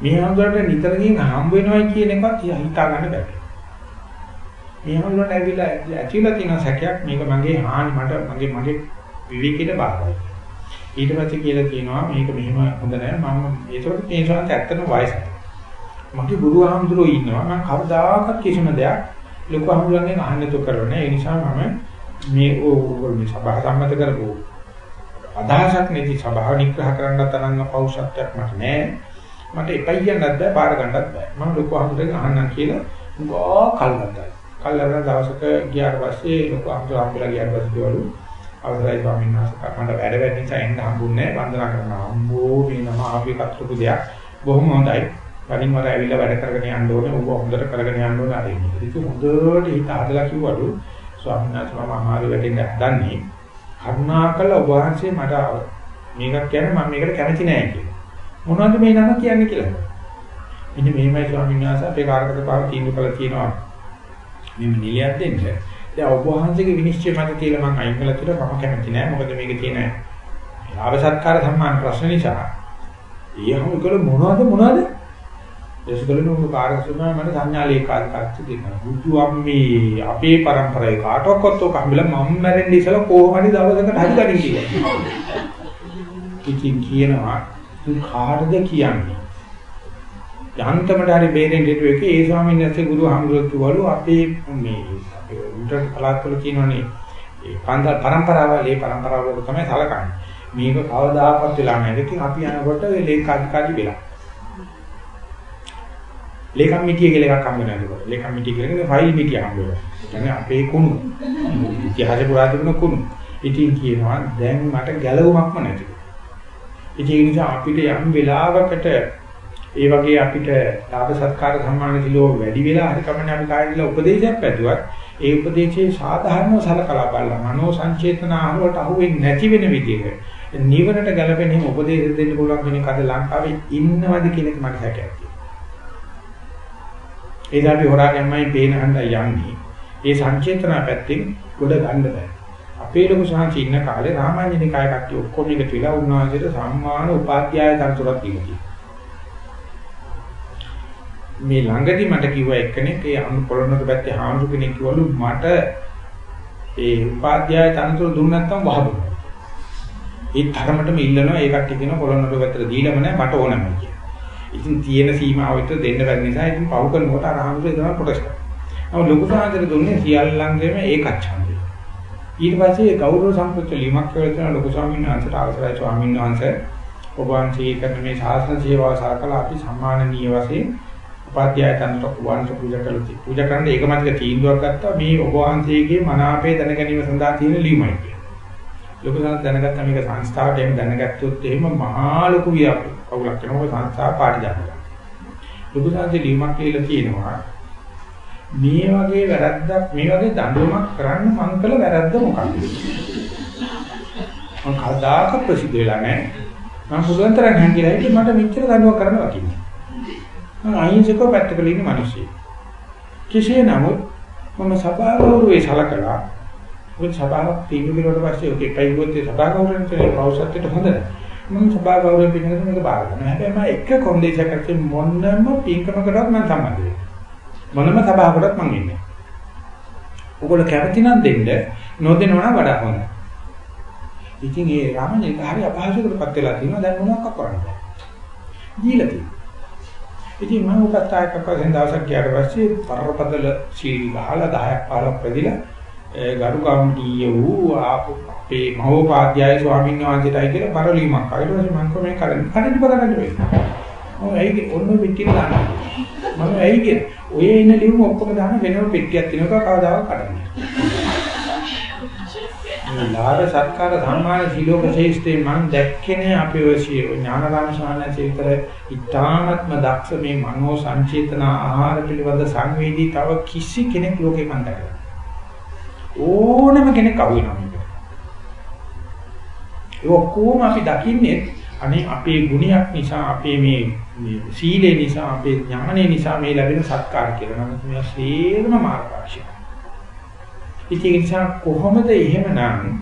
මේ හම්බුනට නිතරකින් හම්බ වෙනවයි කියන එකත් හිතා ගන්න බැහැ. මේ හොල්ලට ඇවිල්ලා ඇතිලා තියෙන සැකයක් මේක මගේ හානි මට මගේ මගේ විවේකීට බාරයි. ඊට පස්සේ කියලා කියනවා මේක මෙහෙම හොඳ නෑ මම ඒකට තේසවත් ඇත්තම වයසයි. මගේ ගුරු ආම්දුරෝ ඉන්නවා මම කවදාකවත් කිසිම දෙයක් ලොකු ආම්දුරන්ගෙන් අහන්න තු කරන්නේ ඒ නිසා මම මේ ඕගොල්ලෝ මේ සභාව සම්මත කරපු අදහසක් නැති සභාව නිග්‍රහ කරන්න තරම් පෞෂත්වයක් මට නැහැ මට එපයි කියන්නත් බෑ බාර ගන්නත් බෑ. මම ලොකු ආම්දුරෙන් අහන්නම් කියලා ගෝ කල්වදා කල්වදා දවසක ගියාට පස්සේ ලොකු ආම්දුර හම්බෙලා ගියාට පස්සේ වලු අවසරයි ස්වාමීන් වහන්සේ මට වැඩ වැඩ නිසා එන්න හම්බුන්නේ වන්දනා කරනවා. අම්බෝ මේ නම ආපේ කතරපු දෙයක්. බොහොම හොඳයි. වරින් වර ඇවිල්ලා වැඩ කරගෙන යන්න ඕනේ ඔබ හොඳට කරගෙන යන්න ඕනේ. අර ඉන්නේ ඉතින් හොඳට හිත හදලා කිව්වලු ස්වාමීන් වහන්සේ මම අමාරු වෙටින් දැන්නේ කරුණාකර ඔබ වහන්සේ මට මේකක් කියන්නේ මම මේකට කැමති නෑ කියලා. මොනවද මේ නම කියන්නේ කියලා? ඉතින් මෙහෙමයි ස්වාමීන් වහන්සේ අපේ කාර්යකට පාව තීන්දුව කළා තියෙනවා මෙන්න නිලියක් දෙන්න. දැන් ඔබ වහන්සේගේ විනිශ්චය මත කියලා මම අයින් කළා කියලා මම කැමති නෑ. මොකද මේකේ තියෙන ලාභ සත්කාර සම්මාන ප්‍රශ්න නිසා ඊයම කළ මොනවද මොනවද? ඒසුගලන උඹ කාර්යසුනා මම සංඥාලේ කාර්යකත්තු දෙනවා. බුදු අම්මේ අපේ પરම්පරාවේ කාටවත් ඔක හම්බෙලා මම මැරෙන්නේ ඉතල කොහොමද දවසකට හරි ගන්න කියලා. ඉතින් කියනවා කාටද කියන්නේ? යන්තමට හරි බේරෙන්න හිටු එක ඒ ස්වාමීන් වහන්සේ ගුරු හම්බුරුත් වලු අපේ මේ අපේ උන්ට පළාත්වල කියනවනේ ඒ පන්සල් પરම්පරාවල ඒ પરම්පරාවල තමයි සලකන්නේ. මේක කවදාකවත් වෙලා නැහැ. ඉතින් අපි යනකොට ඒ ලේඛාධිකාරී වෙලා. ලේකම් මිටිය කියලා එකක් හම්බ වෙනවා ඒකට. ලේකම් මිටිය කියන්නේ ෆයිල් මිටිය හම්බ වෙනවා. කියන්නේ අපේ කුණු. ඉතිහාස පුරා තිබුණ කුණු. ඉතින් කියනවා දැන් මට ගැලවුමක්ම නැති. ඉතින් ඒ නිසා අපිට යම් වෙලාවකට ඒ වගේ අපිට ලාභ සත්කාර සම්මාන දිලෝ වැඩි වෙලා හරි කමන්නේ අපි කායිලා උපදේශයක් පැදුවත් ඒ උපදේශයේ සාධාරණව සලකලා බලලා මනෝ සංචේතන ආහාරයට අහුවෙන්නේ නැති වෙන විදිහට නිවනට ගැලපෙන හිම උපදේශ දෙන්න පුළුවන් කෙනෙක් අද ලංකාවේ ඉන්නවද කියන එක මට හැකියාවක් ඒ දාපි හොරා ගැම්මයි පේන හන්දයි යන්නේ. ඒ සංචේතන පැත්තෙන් ගොඩ ගන්න බෑ. අපේ ලොකු සාංශි ඉන්න කාලේ රාමායනික කාය කට්ටිය ඔක්කොම එකතු වෙලා උන්වහන්සේට සම්මාන උපාධ්‍යාය තනතුරක් දීලා මේ ළඟදි මට කිව්ව එක්කෙනෙක් ඒ අනු පොළොන්නක පැත්තේ හාමුදුරු කෙනෙක් කිව්වලු මට ඒ උපාධ්‍යාය තනතුර දුන්න නැත්නම් වහබුණා. ඒ තරමටම ඉල්ලනවා ඒ කට්ටිය කියන පොළොන්නක පැත්තට දීලම නැහැ මට ඕනම කියලා. ඉතින් තියෙන සීමාව විතර දෙන්න බැරි නිසා ඉතින් පව් කරනකොට අර හාමුදුරුවෝ තමයි ප්‍රොටෙස්ට් කරන්නේ. නමුත් ලොකු සාන්තර දුන්නේ සියල්ලංගෙම ඒකත් ඡන්දය. ඊට පස්සේ ගෞරව සම්ප්‍රච ලිමක් කියලා තියෙන ලොකු ස්වාමීන් වහන්සේට අවසරයි ස්වාමීන් වහන්සේ ඔබ වහන්සේ කරන මේ ශාසන සේවාව සාකලා අපි සම්මානීය වශයෙන් උපාධ්‍යාය තන්ත්‍ර වංශ පූජා කළා. පූජා කරන්න ඒක මතක තීන්දුවක් ගත්තා මේ ඔබ වහන්සේගේ මනාපේ දැන ගැනීම සඳහා තියෙන ලියුමයි කියලා. ලොකු සාන්ත දැනගත්තා මේක සංස්ථාවට එහෙම දැනගත්තොත් එහෙම මහා ලොකු වියක් කවුලක් වෙනවා සංස්ථාව පාටි දානවා. ලොකු සාන්තේ ලියුමක් කියලා කියනවා මේ වගේ වැරද්දක් මේ වගේ දඬුවමක් කරන්න මං කළ වැරද්ද මොකක්ද? මං කවදාක ප්‍රසිද්ධ වෙලා නැහැ. මම පුළුවන් තරම් හැංගිලා ඉන්නේ මට මෙච්චර දඬුවම් කරන්න වටින්නේ. මම අහිංසකව පැත්තකල ඉන්න මිනිස්සෙක්. කෙසේ නමුත් මම සභාව ගෞරවයේ සලකලා ඔය සභාවක් තීන්දුව කරුවට පස්සේ ඔකේ පයිවොත් ඒ සභා ගෞරවයෙන් කියන පෞසත්වයට හොඳ නැහැ. මම සභා ගෞරවයෙන් පිළිගන්න මේක බාර ගන්නවා. හැබැයි මම එක කොන්දේශයක් අරගෙන මොනම පින්කමකටවත් මම සම්බන්ධ වෙන්නේ. මොනම සභාවකටවත් මම ඉන්නේ. ඔයගොල්ලෝ කැමති නම් දෙන්න නොදෙනවා නම් වඩා හොඳයි. ඉතින් ඒ රාමණේ හරි අපහසුකටපත් වෙලා තියෙනවා දැන් මොනවක් කරන්නේ. දීලා තියෙනවා. ඉතින් මම උපස්ථායකක වශයෙන් දවසක් ගියාට පස්සේ පරපතල සීල් ගහලා 10ක් 15ක් පැදිලා ගරු ගම්ඩීය වූ අපේ මහෝපාද්‍යය ස්වාමීන් වහන්සේටයි කියලා පරිලීමක්. ඊට පස්සේ මම කොහොමද කරන්නේ? කඩන්න බගන්න වෙන්නේ. මම ඇයි ඔන්න පිටින් දාන්න. මම ඇයි කියන්නේ ඔය ඉන්න ලියුම ඔක්කොම දාන වෙනම පෙට්ටියක් තියෙනවා කවදාවත් කඩන්නේ. මේ ලාභ සත්කාර සම්මාන සීලෝක ශේෂ්ඨේ මම දැක්කේ අපේ ඔය ඥානරාම ශානචේතර ඉතාමත්ම දක්ෂ මේ මනෝ සංචේතන ආහාර පිළිබඳ සංවේදී තව කිසි කෙනෙක් ලෝකේ මම දැකලා ඕනම කෙනෙක් අහු වෙනවා මේක. ඒ ඔක්කොම අපි දකින්නේ අනේ අපේ ගුණයක් නිසා අපේ මේ සීලේ නිසා අපේ ඥානේ නිසා මේ ලැබෙන සත්කාර කියලා. නමුත් මේ සේරම මාර්ගාක්ෂය. ඉතින් ඒ නිසා කොහොමද එහෙමනම්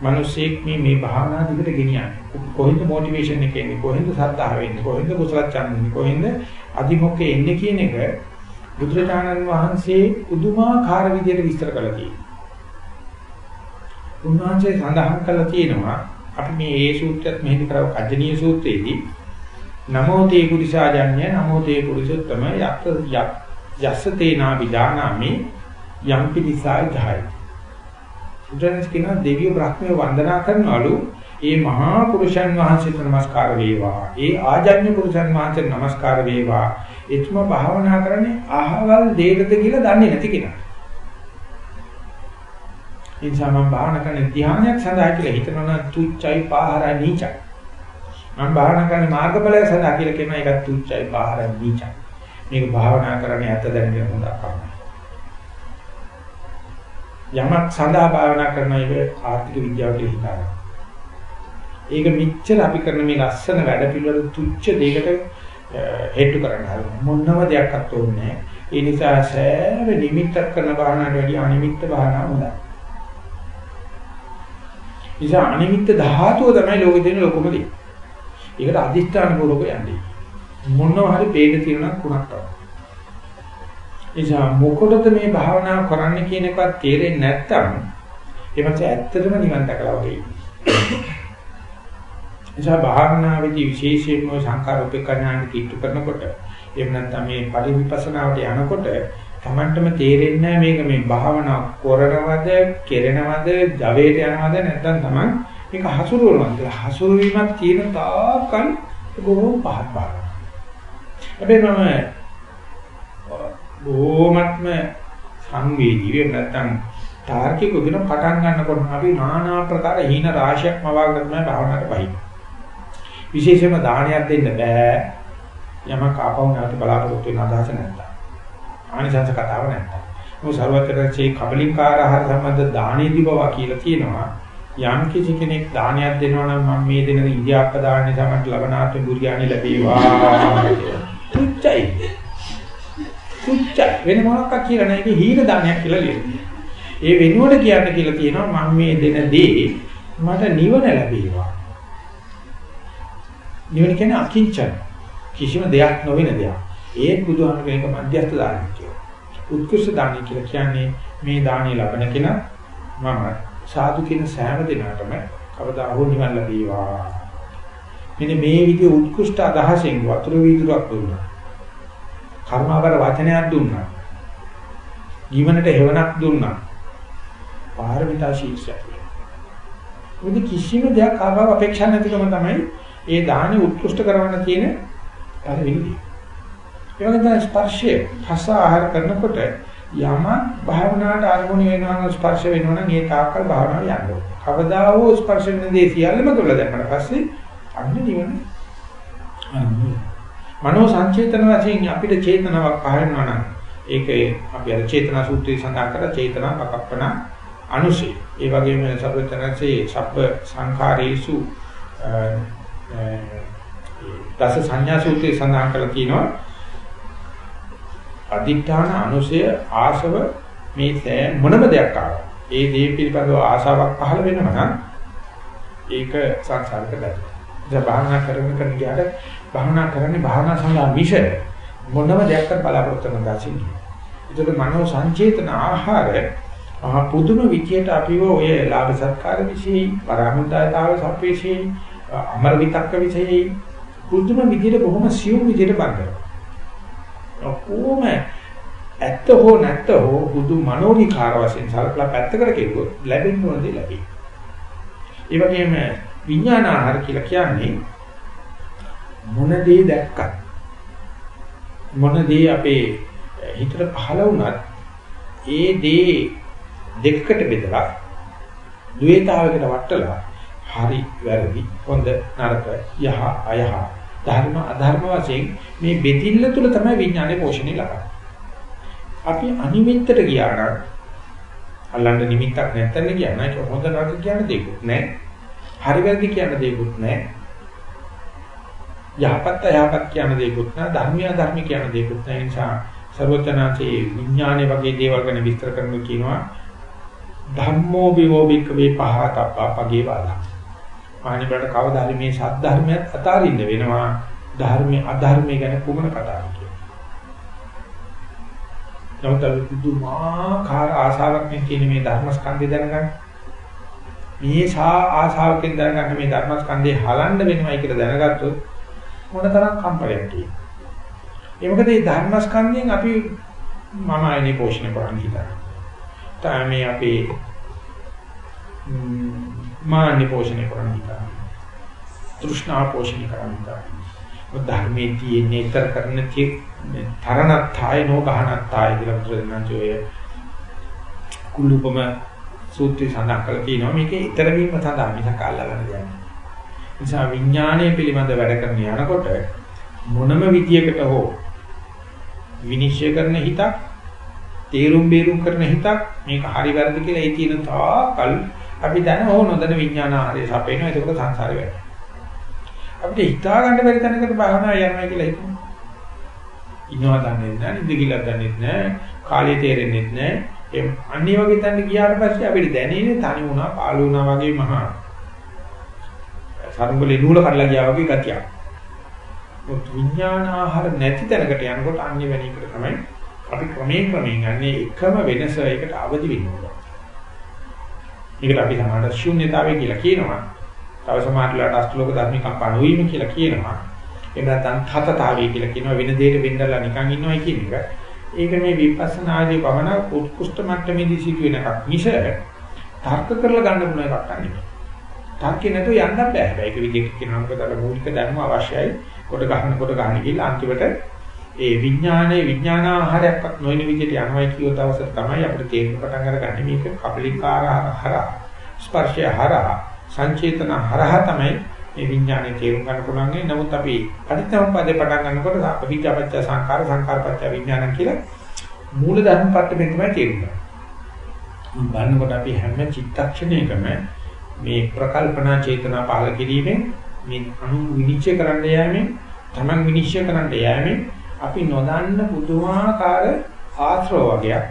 මිනිස්සෙක් මේ මේ භාවනා දිගට ගෙනියන්නේ? කොහෙන්ද මොටිවේෂන් එක එන්නේ? කොහෙන්ද සද්ධාව එන්නේ? කොහෙන්ද කුසල ඡන්දෙන්නේ කොහෙන්ද අධිමොක්කේ එන්නේ කියන එක බුදුරජාණන් වහන්සේ පුදුමාකාර විදිහට විස්තර කළා තියෙනවා උන්වහන්සේ සඳහන් කළා තියෙනවා අපි මේ ඒ සූත්‍රයත් මෙහෙම කරව කජ්ජනීය සූත්‍රයේදී නමෝ තේ කුරිසාජඤ්ඤ නමෝ තේ කුරිසුත්තම යත් යස්ස තේනා විදානාමි යම් පිලිසාය ජහයි. උදැන්ස් කියන දෙවියෝ බ්‍රහ්මයේ වන්දනා කරනවලු ඒ මහා පුරුෂයන් වහන්සේට নমස්කාර වේවා. ඒ ආජඤ්‍ය පුරුෂයන් වහන්සේට নমස්කාර වේවා. එතුම භාවනා කරන්නේ අහවල් දෙයකට කියලා දන්නේ නැති කෙනා. ඒ නිසා මම භාවනා කරන ධ්‍යානයක් සඳහා කියලා හිතනවා තුච්චයි පාහරයි නීචයි. මම භාවනා කරන මාර්ගඵලය සඳහා කියලා කියනවා ඒක තුච්චයි පාහරයි නීචයි. මේක භාවනා කරන්නේ ඇත්ත දැනගෙන හොඳක් කරනවා. යමක් සඳහා භාවනා කරන එක ආර්ථික විද්‍යාව කියලා හිතනවා. ඒක මෙච්චර අපි කරන මේ ලස්සන වැඩ පිළිවෙල තුච්ච දෙයකට හේතු කරන්න හදන මොනම දෙයක්වත් ඕනේ නැහැ. ඒ නිසා සෑම නිමිත්තක් කරන භාවනාවට වැඩිය අනිමිත්ත භාවනාව හොඳයි. නිසා අනිමිත්ත ධාතුව තමයි ලෝකේ තියෙන ලොකුම දේ. ඒකට අදිෂ්ඨාන පූර්වක යන්නේ. මොනවා හරි වේද තියෙනවා කුණක් තමයි. නිසා මොකටද මේ භාවනාව කරන්න කියන එකවත් තේරෙන්නේ නැත්නම් එමත් ඇත්තටම නිවන් දැකලා වගේ. නිසා භාවනාවේදී විශේෂයෙන්ම සංකාර උපේක්ෂාඥාන කිට්ටු කරනකොට එහෙම නැත්නම් මේ පරිවිපස්සනාවට යනකොට Tamanටම තේරෙන්නේ මේක මේ භාවනා කරනවද, කෙරෙනවද, ජවයට යනවද නැත්නම් Taman මේක හසුරුවනවද කියලා හසුරුවීමක් තියෙන තාක්කල් බොහොම පහත් බාරයි. හැබැයි මම බොහොමත්ම සංවේදීව නැත්නම් තාර්කික විදිහට පටන් ගන්නකොට අපි নানা ආකාර හීන රාශියක් මවාගෙන තමයි භාවනාවට බහින්නේ. විශේෂයෙන්ම දානයක් දෙන්න බෑ. යමක් ආපහු නැවත බලාපොරොත්තු වෙන අදහස නැත්නම්. ආනිසංස කතාව නැත්නම්. මොකද ਸਰවතරචේ කබලින්කාර ආහාර සම්බන්ධ දානේදී බව කියලා තියෙනවා. යම් කිසි කෙනෙක් දානයක් දෙනවා නම් මම මේ දෙන ඉන්දියාප්ප දාන්නේ තමයි ලබනාත්ම බුරියානි ලැබේවා. තුච්චයි. තුච්ච වෙන මොනක්ද කියලා නෑ ඒක හීන දානයක් කියලා ලියනවා. ඒ වෙනුවට කියන්න කියලා තියෙනවා මම මේ දෙන දේ මට නිවන ලැබේවා. නිවන කියන්නේ අකිංචන. කිසිම දෙයක් නොවන දෙයක්. ඒ බුදුහාමගේ එක මධ්‍යස්ථ දානය කියනවා. උත්කෘෂ්ඨ දානය කියලා කියන්නේ මේ දානය ලබන කෙනා මම සාදු කියන සෑම දිනකටම කවදා හෝ නිවන් ලැබේවා. මෙන්න මේ විදිහ උත්කෘෂ්ඨ අදහසෙන් වතුර වීදුරක් දුන්නා. කර්මාවර වචනයක් දුන්නා. ජීවනට හේවණක් දුන්නා. පාරමිතා ශීර්ෂයක්. මොකද කිසිම දෙයක් ආවව අපේක්ෂා නැතිකම තමයි ඒ දාහනේ උත්කෘෂ්ඨ කරවන්න තියෙන පළවෙනි දේ. ඒ වගේ තමයි ස්පර්ශය හස ආහාර කරනකොට යම භාවනාවට අරමුණ වෙනවා ස්පර්ශ වෙනවා නම් ඒ තාක්කල් භාවනාව යනවා. කවදා හෝ ස්පර්ශ වෙන දේ සියල්ලම කරලා දැම්මට පස්සේ අන්න නිවන. මනෝ සංචේතන වශයෙන් අපිට චේතනාවක් පහළනවා නම් ඒකේ අපි අර චේතනා සූත්‍රයේ සඳහන් කර චේතනා පකප්පන අනුසය. ඒ වගේම සර්වඥාන්සේ සබ්බ සංඛාරේසු දස සංඥා සූත්‍රයේ සඳහන් කරලා තියෙනවා අදිඨාන අනුසය ආශව මේ සෑ මොනම දෙයක් ආවා. ඒ දේ පිළිබඳව ආශාවක් පහළ වෙනවා නම් ඒක සංසාරක බැහැ. දැන් භාවනා කරන කෙනාට භාවනා කරන්නේ භාවනා සඳහා මිෂ මොනම දෙයක් බලාපොරොත්තු වෙන දාසින්. ඒතකොට මනෝ සංචේතන ආහාර ආ පුදුම විදියට අපිව ඔය ලාභ සත්කාර විශ්ේ, පරාමුදායතාව සම්පේශේ, අමර විතක්ක විශ්ේ පුදුම විදියට බොහොම සියුම් විදියට බලනවා. ඔක්කොම ඇත්ත හෝ නැත්ත හෝ බුදු මනෝවිකාර වශයෙන් සලකලා පැත්තකට කෙරුවොත් ලැබෙන්න ඕන දේ ලැබේ. ඒ වගේම විඥාන ආහාර කියලා කියන්නේ මොන දේ දැක්කත් මොන දේ අපේ හිතට පහළ වුණත් ඒ දේ දෙකකට බෙදලා ද්වේතාවයකට වටලා හරි වැරදි හොඳ නරක යහ අයහ ධර්ම අධර්ම වශයෙන් මේ බෙදිල්ල තුල තමයි විඥානේ පෝෂණය ලබන්නේ. අපි අනිමිත්තට ගියා නම් අල්ලන්න නිමිත්තක් නැත්තන ගියා නම් ඒක හොඳ නරක කියන දෙයක්වත් නැහැ. හරි වැරදි කියන දෙයක්වත් නැහැ. යහපත් අයහපත් කියන දෙයක්වත් නැහැ. ධර්මීය ධර්ම කියන දෙයක්වත් නැහැ. ඒ නිසා සර්වඥාන්සේ විඥානේ වගේ දේවල් ගැන විස්තර කරනවා කියනවා ධම්මෝ විවෝ බික්කවේ පහතප්පා පගේ වාදා ආනිබලට කවදා හරි මේ සත්‍ය ධර්මයක් අතාරින්න වෙනවා ධර්මයේ අධර්මයේ ගැන කුමන කතාවක් කියලා. නමුත් අපි පුදුමාකාර ආශාවක් මේ කියන මේ ධර්මස්කන්ධය දැනගන්න. මේ සා ආශාවකින් දැනගන්න මේ ධර්මස්කන්ධය හලන්න වෙනවයි කියලා දැනගත්තොත් මොනතරම් කම්පනයක් තියෙනවා. ඒ මොකද මේ ධර්මස්කන්ධයෙන් අපි මම ආයනේ පෝෂණය කරන්න හිතනවා. තමයි අපි මාන්නේ පෝෂණය කරන්න හිතනවා. තෘෂ්ණා පෝෂණය කරන්න හිතනවා. ධර්මයේ තියෙන ඊතර කරන තරණත්ථය නොගහනත්ථය කියලා බුදුරජාණන්සේ කුල්ලුපම සූත්‍රය සඳහන් කරලා තියෙනවා මේකේ ඊතර වීම සඳහා මිසක අල්ලගන්න දෙයක් නෑ. නිසා විඥානය පිළිබඳ වැඩ කරන යනකොට මොනම විදියකට හෝ විනිශ්චය කරන හිතක් තේරුම් බේරුම් කරන හිතක් මේක හරි වැරදි කියලා ඒ තියෙන තාකල් අපි දැන හෝ නොදැන විඥාන ආරේ සපේනවා ඒක සංසාරේ වැඩ. අපිට හිතා ගන්න බැරි තැනකට භාවනා යනවා කියලා හිතමු. ඉන්නවා දන්නේ නැහැ, නිදි කියලා දන්නේ නැහැ, කාලය තේරෙන්නේ නැහැ. ඒ අනිත් වගේ තැනට ගියාට පස්සේ අපිට දැනෙන්නේ තනි වුණා, පාළු වුණා වගේ මහා සරුංගලේ නූල කඩලා ගියා වගේ ගතියක්. මොකද විඥාන ආහාර නැති තැනකට යනකොට අන්‍ය වෙණීකට තමයි අපි ක්‍රමයෙන් ක්‍රමයෙන් යන්නේ එකම වෙනස ඒකට අවදි වෙන්න ඕන. මේකට අපි සමාන ශූන්‍යතාවය කියලා කියනවා. තව සමාහලට අෂ්ටලෝක ධර්මික කම්පා නොවීම කියලා කියනවා. එහෙම නැත්නම් හතතාවය කියලා කියනවා වෙන දෙයක වෙන්නලා නිකන් ඉන්නවයි කියන එක. ඒක මේ විපස්සනාදී භවන උත්කෘෂ්ඨ මට්ටමේදී සිදුවෙන එකක් මිස තර්ක කරලා ගන්න පුළුවන් එකක් නෙවෙයි. තර්කේ නැතුව යන්න බෑ. ඒක විදිහට කියනවා මොකද අර මූලික ධර්ම අවශ්‍යයි. කොට ගන්න කොට ගන්න කියලා අන්තිමට ඒ විඥානයේ විඥානාහාරයක්වත් නොවන විදිහට යනවා කියව දවසට තමයි අපිට තේරෙන්න පටන් අරගන්නේ මේක කපලිකාරහරහ ස්පර්ශය හරහා සංචේතන හරහා තමයි මේ විඥානේ තේරුම් ගන්න පුළුවන්. නමුත් අපි පරිත්‍යාගපදේ පටන් ගන්නකොට අපිච්චපච්ච සංකාර සංකාරපච්ච විඥානං කියලා මූල ධර්ම පට්ටමෙන් තමයි තේරුම් ගන්න. බලනකොට අපි හැම චිත්තක්ෂණයකම මේ ප්‍රකල්පනා චේතනා පහල කිරීමෙන් මේ අනු විනිශ්චය කරන්න යෑමෙන් තමන් විනිශ්චය කරන්න යෑමෙන් අපි නොදන්න පුදුමාකාර ආශ්‍රව වගේක්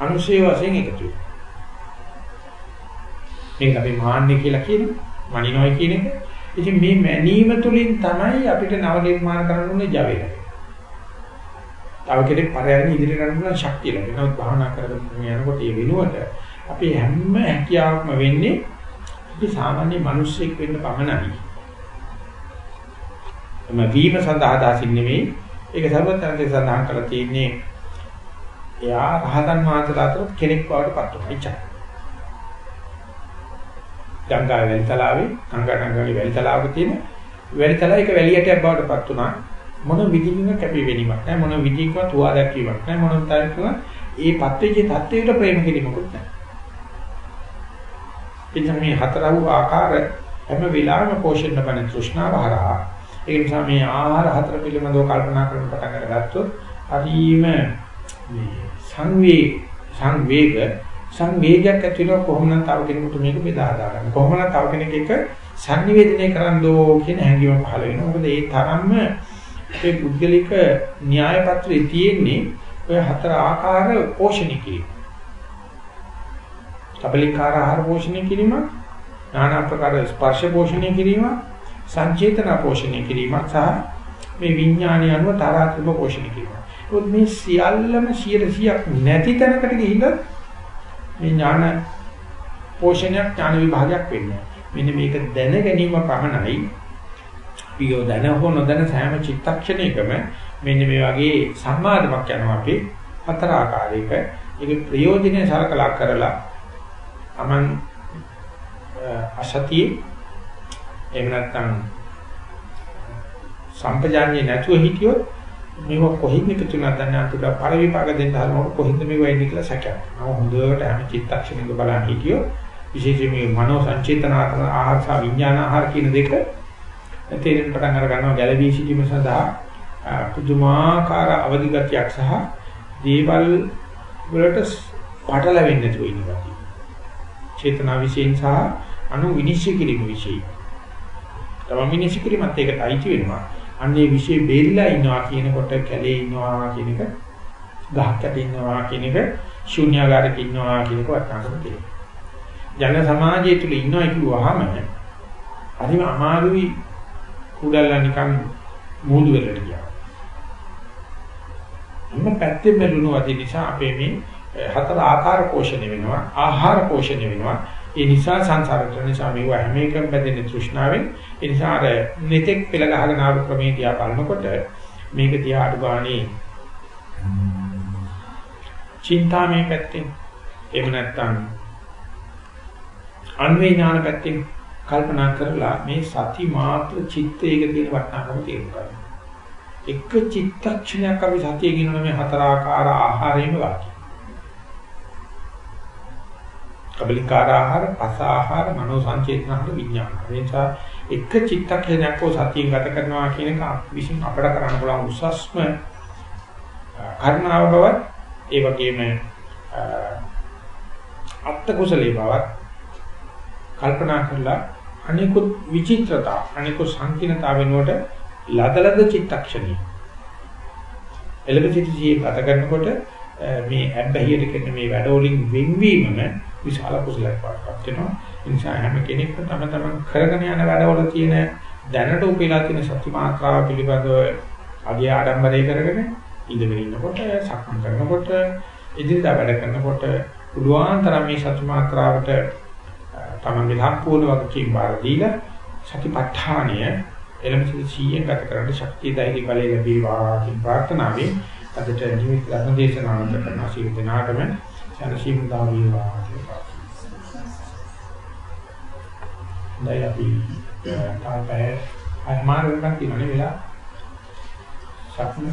අනුශේ වශයෙන් එකතු වෙනවා. මේක අපි මාන්නේ කියලා කියනවා. මනිනොයි කියන එක. ඉතින් මේ මැනීම තුලින් තමයි අපිට නව නිර්මාණ කරන්න ඕනේ Java තව කෙනෙක් පරයන් ඉදිරියට යන්න පුළුවන් ශක්තිය ලැබෙනවා. නමුත් භාවනා කරගෙන යනකොට ඒ වෙනුවට අපි හැම හැකියාවක්ම වෙන්නේ අපි සාමාන්‍ය මිනිස්සෙක් වෙන්න පමණයි. එම වීම සඳහා දාසින් නෙමෙයි. ඒක සර්වඥාන්සේ සඳහන් කරලා තියෙන්නේ එයා රහතන් වහන්සේලා අතර කෙනෙක් බවට පත් වෙනවා. ඉච්ඡා. ගංගා වැලිතලාවේ ගංගා ගංගාවේ වැලිතලාවක තියෙන වැලිතලාව එක වැලියටයක් බවට පත් වුණා. මොන විදිහකින් කැපී වෙනීමක් නැහැ මොන විදිහකවත් හුවා දැක්වීමක් නැහැ මොන තරකම ඒ පත්වෙච්ච தත්වයට ප්‍රේම කිරීමකුත් නැහැ. එතන මේ හතරව ආකාර හැම වෙලාවෙම පෝෂණය කරන තෘෂ්ණාව හරහා ඒ නිසා මේ ආහාර හතර පිළිබඳව කල්පනා කරන පටන් අරගත්තොත් හරිම මේ සංවේ සංවේග සංවේගයක් ඇති වෙනවා කොහොමනම් තව කෙනෙකුට මේක බෙදා හදා ගන්න. කොහොමනම් තව කෙනෙක් එක sannivedanaya කරන්නෝ කියන හැඟීම පහළ වෙනවා. මොකද ඒ තරම්ම ඒ පුද්ගලික න්‍යාය පත්‍රයේ තියෙන්නේ ඔය හතර ආකාර පෝෂණය කිරීම. කබලිකාර ආහාර පෝෂණය කිරීම, নানা ආකාර ස්පර්ශ පෝෂණය කිරීම, සංචේතන පෝෂණය කිරීමක් සහ මේ විඥානය අනුව තරාත්ම පෝෂණය කිරීම. ඒත් මේ සියල්ලම 100ක් නැති තැනකට ගිහිල්ලා මේ ඥාන පෝෂණයක් ඥාන විභාගයක් වෙන්නේ. මෙන්න මේක දැන ගැනීම පමණයි පියෝ දැන හෝ නොදැන සෑම චිත්තක්ෂණයකම මෙන්න මේ වගේ සම්මාදමක් යනවා අපි හතර ආකාරයක ඒක ප්‍රයෝජනෙ සලකලා කරලා අමන් අසතියේ එහෙම නැත්නම් සම්පජාන්නේ නැතුව හිටියොත් මේව කොහින්ද පිටුනක් දන්නේ අන්තිමට පරිවිපාක දෙන්න හදනකොට කොහින්ද මේව එන්නේ කියලා සැකයක්. මම හොඳට හැම චිත්තක්ෂණයක බලන් හිටියොත් විශේෂයෙන් මේ මනෝ සංචේතනාත්මක ආහාර සහ විඥාන ආහාර කියන දෙක තේරෙන්න පටන් අර ගන්නවා ගැළවී සිටීම සඳහා පුදුමාකාර අවදි ගතියක් සහ දේවල් වලට පටලැවෙන්නේ නැතුව ඉන්න ගතිය. චේතනා විශේෂයෙන් සහ අනු විනිශ්චය කිරීම විශේෂයි. තම විනිශ්චය කිරීමත් ඒකට අයිති වෙනවා. අන්නේ විශේෂ බෙල්ලා ඉන්නවා කියනකොට කැලේ ඉන්නවා කියන එක ගහක් යට ඉන්නවා කියන එක ශූන්‍යාගාරයක ඉන්නවා කියන එක වටනකට තියෙනවා. ජන සමාජය තුල ඉන්නවා කියුවාම හරිම අමාරුයි කුඩල්ලා නිකන් මූදු වෙලට ගියා. අන්න පැත්තෙන් බැලුණු අධි නිසා අපේ මේ හතර ආකාර පෝෂණය වෙනවා ආහාර පෝෂණය වෙනවා ඒ නිසා සංසාරට නිසා මේව හැම එකම බැඳෙන තෘෂ්ණාවෙන් ඒ නිසා අර netek පෙළ ගහගෙන ආපු ක්‍රමයේ දිහා බලනකොට මේක දිහා අඩු ගානේ චින්තාමය පැත්තෙන් එහෙම නැත්නම් අන්වේ ඥාන පැත්තෙන් කල්පනා කරලා මේ සති මාත්‍ර චිත්තයක තියෙන වටිනාකම තේරුම් ගන්න. එක චිත්තක්ෂණයක් අපි සතියේ කියනවා මේ හතර ආකාර ආහාරයෙම වාක්‍ය. කබලිකාර ආහාර, පස ආහාර, මනෝ සංචේතන ආහාර, විඥාන. ඒ නිසා එක චිත්තක්ෂණයක් හෝ සතියෙන් ගත කරනවා කියන එක විසින් අපිට කරන්න පුළුවන් උසස්ම කර්ණාව බවත් ඒ වගේම අත්ත කුසලයේ බවත් කල්පනා කරලා අනිකුත් විචිත්‍රතා අනිකුත් සංකීර්ණතාව වෙනුවට ලදලද චිත්තක්ෂණී එලෙබසිටියේ ගත කරනකොට මේ ඇබ්බැහියට කියන මේ වැඩවලින් වෙන්වීමම විශාල කුසලයක් වඩපත් වෙනවා. ඒ නිසා හැම කෙනෙක්ම තම තමන් කරගෙන යන වැඩවල තියෙන දැනට උපයලා තියෙන සත්‍ය මාත්‍රාව පිළිබඳව අගය ආඩම්බරය කරගෙන ඉඳගෙන ඉන්නකොට සක්මන් කරනකොට ඉදිරියට වැඩ කරනකොට පුළුවන් තරම් මේ සත්‍ය මාත්‍රාවට තමන්ගේ සම්පූර්ණ වගකීම් බාර දීලා සතිපට්ඨානය එළඹ සිහියෙන් ගත කරන්න ශක්තිය ධෛර්ය බලය ලැබේවා කියන ප්‍රාර්ථනාවෙන් අදට නිමිති ධර්ම දේශනාවට කරන සීල දනාටම සනසීම දා වේවා කියලා. දැන් අපි තාපය අමාරුවෙන් තියෙනනේ වෙලා සක්ම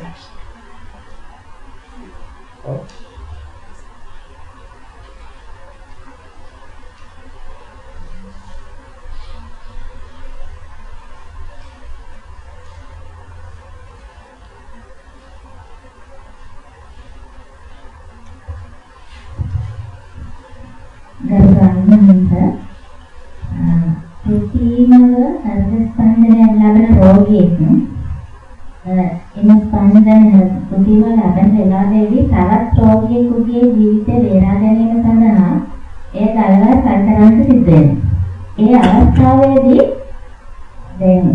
ඔව් ප්‍රතිමව හෘද ස්පන්දනය ලබන රෝගියෙක් එම ස්පන්දන ප්‍රතිමව ලබන වෙලාවේදී තවත් රෝගියෙකුගේ ජීවිතය බේරා ගැනීම සඳහා එය ගලවා සැකරන්න සිද්ධ වෙනවා. ඒ අවස්ථාවේදී දැන්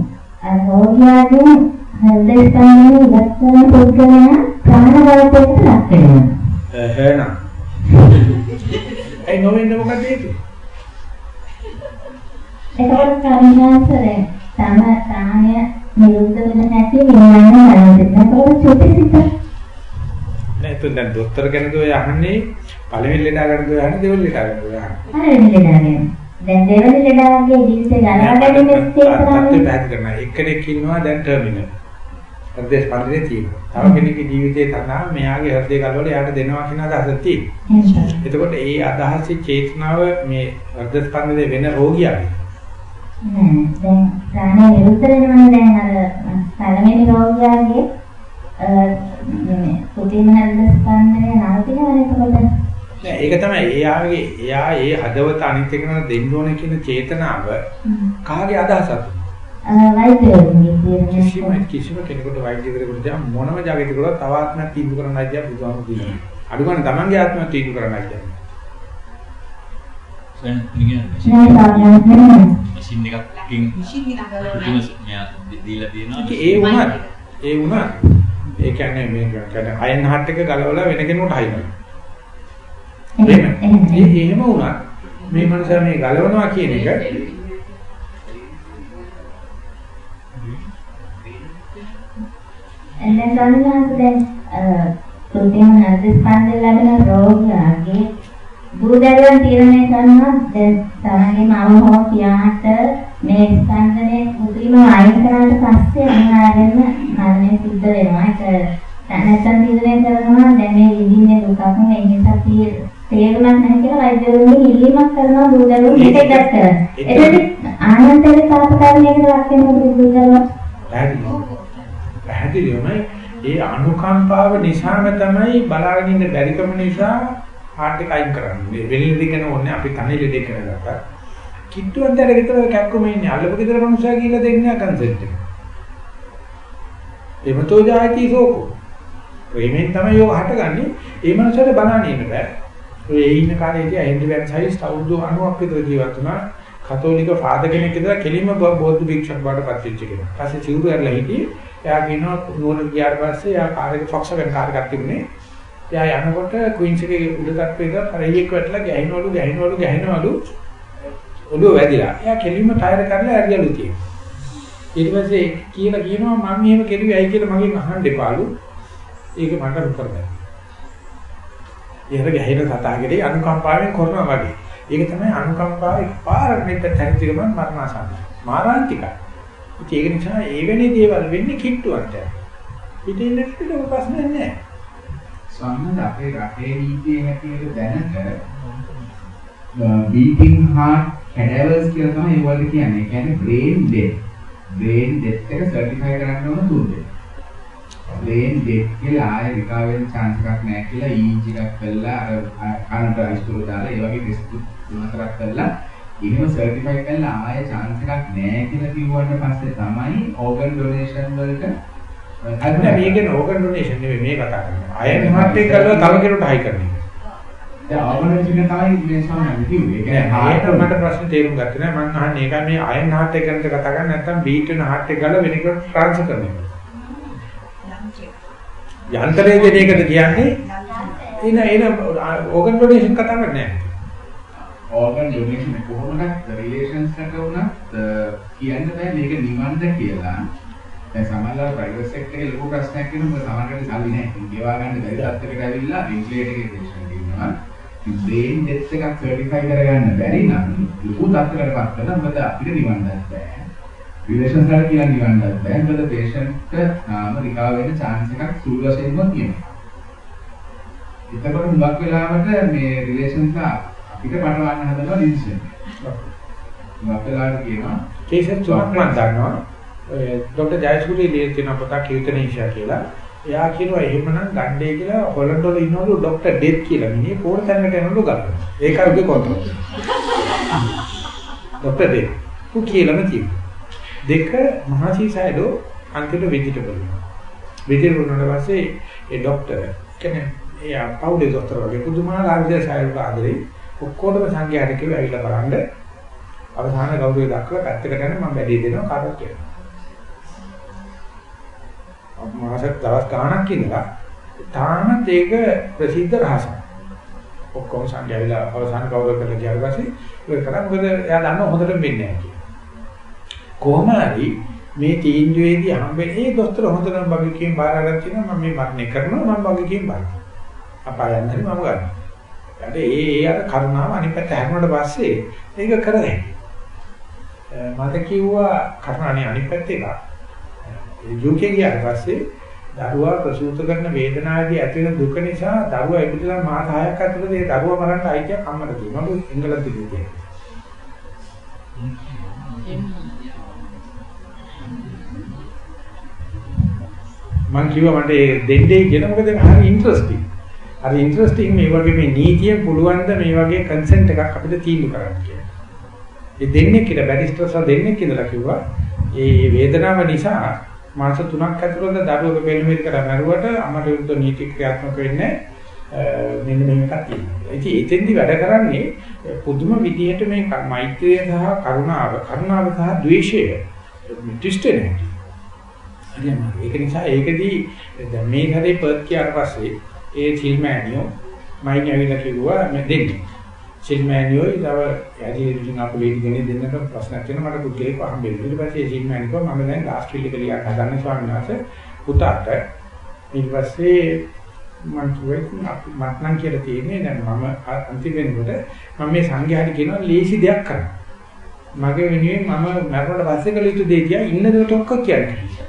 අර රෝගියාගේ හෘද ස්පන්දනය ඉවත් කරන පුද්ගලයා ප්‍රාණඝාතයට ලක් වෙනවා. එහෙනම් ඒ නොවෙන්න මොකද හේතුව? එතකොට කර්ණාසරේ තම තාණය නිරුද්ධ වෙන නැති විඥාන බලන්න. චුතිසිත නෑ තුන් දැන් දොස්තර කෙනෙක්ද ඔය අහන්නේ පළවෙනි ලෙඩ ගන්නද ඔය අහන්නේ දෙවෙනි ලෙඩ ගන්නද ඔය අහන්නේ. හරි ලෙඩාගෙන. දැන් දෙවෙනි ලෙඩාගේ ජීවිතය ගලවා ගැනීම තාත්තේ චේතනාව. පැහැදිලි කරනවා. එක්කෙනෙක් ඉන්නවා දැන් ටර්මිනල්. හෘදේ ස්පන්දනයේ තියෙනවා. තව කෙනෙක්ගේ ජීවිතේ තරහා මෙයාගේ හෘදේ කලවල එයාට දෙනවා කියන අදහස තියෙනවා. එතකොට ඒ අදහසේ චේතනාව මේ හෘද ස්පන්දනයේ වෙන රෝගියාගේ. නෑ දැන් ප්‍රාණය නිරුද්ධ වෙනවනේ දැන් අර පළවෙනි රෝගියාගේ මේ කුටිම හෘද ස්පන්දනය නවතිනවනේ එතකොට. නෑ ඒක තමයි එයාගේ එයා ඒ හදවත අනිත් එකන දෙන්න ඕන කියන චේතනාව කාගේ අදහසක්ද? වෛද්‍යවරුන්ගේ තීරණය. කිසිම කිසිම කෙනෙකුට වෛද්‍යවරයෙකුට දැන් මොනම ජාගතිකවල තව ආත්මයක් තීන්දුව කරන්න අයිතිය බුදුහාමුදුරුවෝ කියනවා. අඩු ගන්න තමන්ගේ ආත්මයක් තීන්දුව කරන්න අයිතිය. දැන් නිකන් නෑ සාමාන්‍යයෙන් නෙමෙයි. මැෂින් එකකින් මැෂින් එකක් දීලා තියෙනවා ඒ වුණත් ඒ වුණත් ඒ කියන්නේ මේ කියන්නේ අයන් හට් එක ගලවලා වෙන කෙනෙකුට හයිනවා. එහෙම. ඒ එහෙම වුණත් මේ මනුස්සයා මේ ගලවනවා කියන එක එන්නේ ගණනාක දැන් ප්‍රෝටීන් හෘද ස්පන්දන ලැබෙන රෝගියාගේ දුරදරුවන් තීරණය කරනවා. දැන් තමන්ගේ මව හෝ පියාට මේ ස්පන්දනයේ කෘත්‍රිම අයින් කරාට පස්සේ අනිවාර්යයෙන්ම මරණය සිද්ධ වෙනවා. ඒක නැත්නම් තීරණය කරනවා. දැන් මේ විඳින්නේ දුකක් මේ නිසා තේරුමක් නැහැ කියලා වෛද්‍යවරුන් ඉල්ලීමක් කරනවා දුරදරුවන් මේක ඉවත් කරන්න. එතකොට ආනන්තරික පාපකාරණයකට ලක් වෙන පැහැදිලි. පැහැදිලිවම ඒ අනුකම්පාව නිසාම තමයි බලාගෙන ඉන්න බැරිකම නිසා හાર્ට් එක අයින් කරන්නේ. වෙලින් දෙකන ඕනේ අපි තනි ලෙඩේ කරගත්තා. කිට්ටුවෙන් දැර විතර කැක්කම ඉන්නේ. අල්ලපු ගෙදර මනුස්සයා කියලා දෙන්නේ කන්සෙප්ට් එක. එමතෝ ජාති සෝකෝ. ප්‍රේමෙන් තමයි යෝග හටගන්නේ. ඒ මනුස්සයාට බලන්නේ ඉන්න බෑ. ඔය ඒ ඉන්න කාලේදී හෙන්රි වැන් සයිස් අවුරුදු 90ක් විතර ජීවත් වුණා. කතෝලික ෆාදර් කෙනෙක් ඉඳලා කෙලින්ම බෞද්ධ භික්ෂුවක් බවට පත් වෙච්ච කෙනෙක්. ඊපස්සේ සිවුරු ඇරලා හිටියේ. එයා කියනවා නුවර ගියාට පස්සේ එයා කාර් එක ෆොක්ස් වෙන කාර් එකක් තිබුණේ. එයා යනකොට ක්වීන්ස් එකේ උඩ තට්ටුවේ ඉඳලා පරෙයියෙක් වැටලා ගැහිනවලු ගැහිනවලු ගැහිනවලු ඔළුව වැදිලා. එයා කෙලින්ම ටයර් කරලා ඇරියලු තියෙනවා. ඊට පස්සේ කියලා කියනවා මම එහෙම කෙරුවේ ඇයි කියලා මගෙන් අහන්න එපාලු. ඒක මට උත්තර දෙන්න. ඒකට ගැහෙන සතාගේදී අනුකම්පාවෙන් කරනවා වගේ. ඒක තමයි අනුකම්පාවේ පාරක් මෙතන තැරිතිකම මරණාසන්න. මාරාන්තිකයි. ඒක නිසා එවැනි දේවල් වෙන්නේ කිට්ටුවට. පිටින් ඉන්නට ප්‍රශ්නයක් නැහැ. ස්වාමීන් අපේ රටේ නීතියේ හැටියට දැනට බීටිං හાર્ට් කැඩවර්ස් කියලා තමයි ඒවලට කියන්නේ. ඒ කියන්නේ බ්‍රේන් ඩෙත්. බ්‍රේන් ඩෙත් එක සර්ටිෆයි කරන්න ඕන තුන්දේ. බ්‍රේන් ඩෙත් කියලා ආයෙ රිකවර් වෙන්න chance එකක් නැහැ කියලා EEG එකක් කළා අර කනට අයිස්තුරු දාලා ඒ වගේ ටෙස්ට් තුනක් කළා එහෙම සර්ටිෆයි කරලා ආයෙ chance එකක් නැහැ කියලා කිව්වට පස්සේ තමයි ඕගන් ඩොනේෂන් වලට අන්න මේ කියන ඕගන් ඩොනේෂන් නෙවෙයි මේ කතා කරන්නේ. අයන මහත්කම් කරලා තව කෙනෙකුට හයි කරන එක. දැන් ආවරණය කියන තමයි මේ ස්වාමීන් කිව්වේ. ඒ කියන්නේ ආයත මට ප්‍රශ්න තේරුම් ගත්තේ නැහැ. මං අහන්නේ ඒකයි මේ අයන හාට් එක ගැනද කතා කරන්නේ නැත්නම් බීට් වෙන හාට් එක ගාලා වෙන එකට ට්‍රාන්ස්ෆර් කරන එක. යන්ත්‍රයේ දෙන එකද කියන්නේ? එන එන ඕගන් ඩොනේෂන් කතා කරන්නේ නැහැ. ඕගන් ඩොනේෂන් කොහොමද රිලේෂන්ස් එක උනත් uh, කියන්න බෑ මේක නිවන්ද කියලා. දැන් සමහරවල් ප්‍රයිවට් සෙක්ටර් එකේ ලොකු ප්‍රශ්නයක් වෙනවා සමහරවිට සල්ලි නැහැ. ඉතින් ගෙවා ගන්න බැරි තත්ත්වයකට ඇවිල්ලා වෙන්ටිලේටර් එකේ පේෂන්ට් ඉන්නවා. බ්‍රේන් ඩෙත් එකක් සර්ටිෆයි කරගන්න බැරි නම් ලොකු තත්ත්වයකටපත් වෙනවා. මොකද අපිට නිවන්නත් බෑ. රිලේෂන්ස් වල කියලා නිවන්නත් බෑ. මොකද පේෂන්ට් නාම රිකවර් වෙන්න chance එකක් සුළු වශයෙන්ම තියෙනවා. එතකොට හුඟක් වෙලාවට මේ රිලේෂන්ස් අපිට පටවන්න හදනවා ඩිසිෂන්. හුඟක් වෙලාවට කියනවා කේසස් තුනක් මම දන්නවා. ડોક્ટર ජයසූරිය ලියන තියෙන පොතක් කීර්තනීෂා කියලා. එයා කියනවා එහෙමනම් ගණ්ඩේ කියලා හොලන්ඩ් වල ඉන්නවලු ડોක්ටර් ඩෙත් කියලා මිනිහ පොර තැනකට යනලු ගන්න. ඒක අරුගේ කොන්ත්‍රාත්. Doctor death. කු කියලාම තියෙනවා. දෙක මහසීසයඩෝ අන්තිමට වෙජිටබල් වෙනවා. වෙජිටබල් වුණාට පස්සේ ඒ ડોක්ටර් කියන්නේ එයා පවුලේ ડોක්ටර් වගේ පුදුමාකාර දේශයලට ආදරේ ඔක්කොටම සංඝයාට කියලා ඇවිල්ලා බලන්න අවසාන ගෞරවය දක්වලා පැත්තකට යන මම බැදී දෙනවා කාටද කියලා. මාසක් දවස් ගාණක් ඉඳලා තාමත් ඒක ප්‍රසිද්ධ රහසක්. ඔක්කොම සංඝයාලා අවසාන ගෞරව කරලා ගියාට පස්සේ ඒක කරා මොකද එයා දන්නව හොඳටම වෙන්නේ නැහැ කියලා. කොහොම හරි මේ තීන්දුවේදී හම්බෙන්නේ ඒ දොස්තර හොඳටම වගකීම් බාර ගන්න තියෙනවා මම මේ මරණය කරනවා මම වගකීම් බලනවා. අපායන් හරි මම ගන්නවා. ඊට ඒ ඒ අර කරුණාව අනිත් පැත්ත හැරුණාට පස්සේ ඒක කරන්නේ. මට කිව්වා කරුණානේ අනිත් පැත්ත එක. UK ගියාට පස්සේ දරුවා ප්‍රසූත කරන වේදනාවේදී ඇති වෙන දුක නිසා දරුවා ඉපදලා මාස 6ක් ඇතුළත ඒ දරුවා මරන්න අයිතියක් අම්මට තියෙනවා. එංගලන්තෙදී. මම කිව්වා මට ඒ දෙන්නේ කියලා මොකද හරි ඉන්ටරෙස්ටිං. හරි ඉන්ටරෙස්ටිං මේ වගේ මේ නීතියෙන් පුළුවන් ද මේ වගේ කන්සෙන්ට් එකක් අපිට තීන්දුව කරන්න කියලා. ඒ දෙන්නේ කියලා බැරිස්ටර්ස්ලා දෙන්නේ කියලා කිව්වා. ඒ වේදනාව නිසා මාස 3ක් ඇතුළත දරුවක පෙළමිරි කර මරුවට අමර විරුද්ධ නීති ක්‍රියාත්මක වෙන්නේ මෙන්න මේක තියෙනවා. ඉතින් එතෙන්දි වැඩ කරන්නේ පුදුම විදිහට මේ මෛත්‍රිය සහ කරුණාව, කරුණාව සහ ද්වේෂය ට්විස්ට් වෙනවා. හරියම ඒක නිසා ඒකදී දැන් මේ හැරේ පර්ත් කියාට පස්සේ ඒ සිල්මෑනියෝ මයින් ඇවිල්ලා කිව්වා මම දෙන්නේ සිල්මෑනියෝ ඊටව යටි ඉතින් අපේ වේදිකනේ දෙන්නට ප්‍රශ්නයක් තියෙනවා මට පුද්ගලිකව හම්බෙන්න ඊට පස්සේ සිල්මෑනියෝ මම දැන් ලාස්ට් වීල් එක ලියා හදන්න ස්වාමීන් වහන්සේ පුතාට ඊට පස්සේ මම කිව්වා මට නම් කියලා තියෙන්නේ දැන් මම අන්තිම වෙනකොට මම මේ සංඝයාට කියනවා ලේසි දෙයක් කරන්න මගේ වෙනුවෙන් මම මරණයට පස්සේ කළ යුතු දේ තියා ඉන්න දේට ඔක්කොම කියන්නේ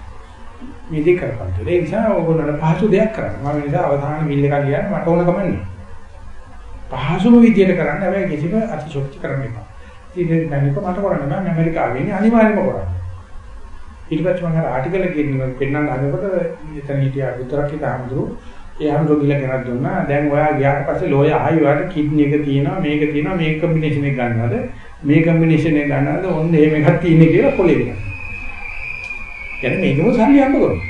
මේ දෙක කරපන් කියලා. ඒ නිසා ඕගොල්ලන්ට පහසු දෙයක් කරන්න. මම නිසා අවධානය මිල් එක ගියා මට ඕන කමන්නේ. පහසුම විදියට කරන්න හැබැයි කිසිම අතිශෝක්ති කරන්න එපා. ඉතින් දැනක මට කරන්න බෑ ඇමරිකාවේ ඉන්නේ අනිවාර්යයෙන්ම කරන්න. ඊට පස්සේ මම අර ආටිකල් එකකින් පෙන්නන්න හදනකොට එතන හිටියා විතරක් හිතාමඳුරු ඒ අහම රෝගිලා කෙනෙක් දුන්නා. දැන් ඔයා ගියාට පස්සේ ලෝය ආයි ඔයාට කිඩ්නි එක තියෙනවා මේක තියෙනවා මේ කම්බිනේෂන් එක ගන්නවද මේ කම්බිනේෂන් එක ගන්නවද ඔන්න එහෙම එකක් තියෙන්නේ කියලා පොලේ දෙනවා. يعني මේකම සල්ලි හම්බ කරනවා.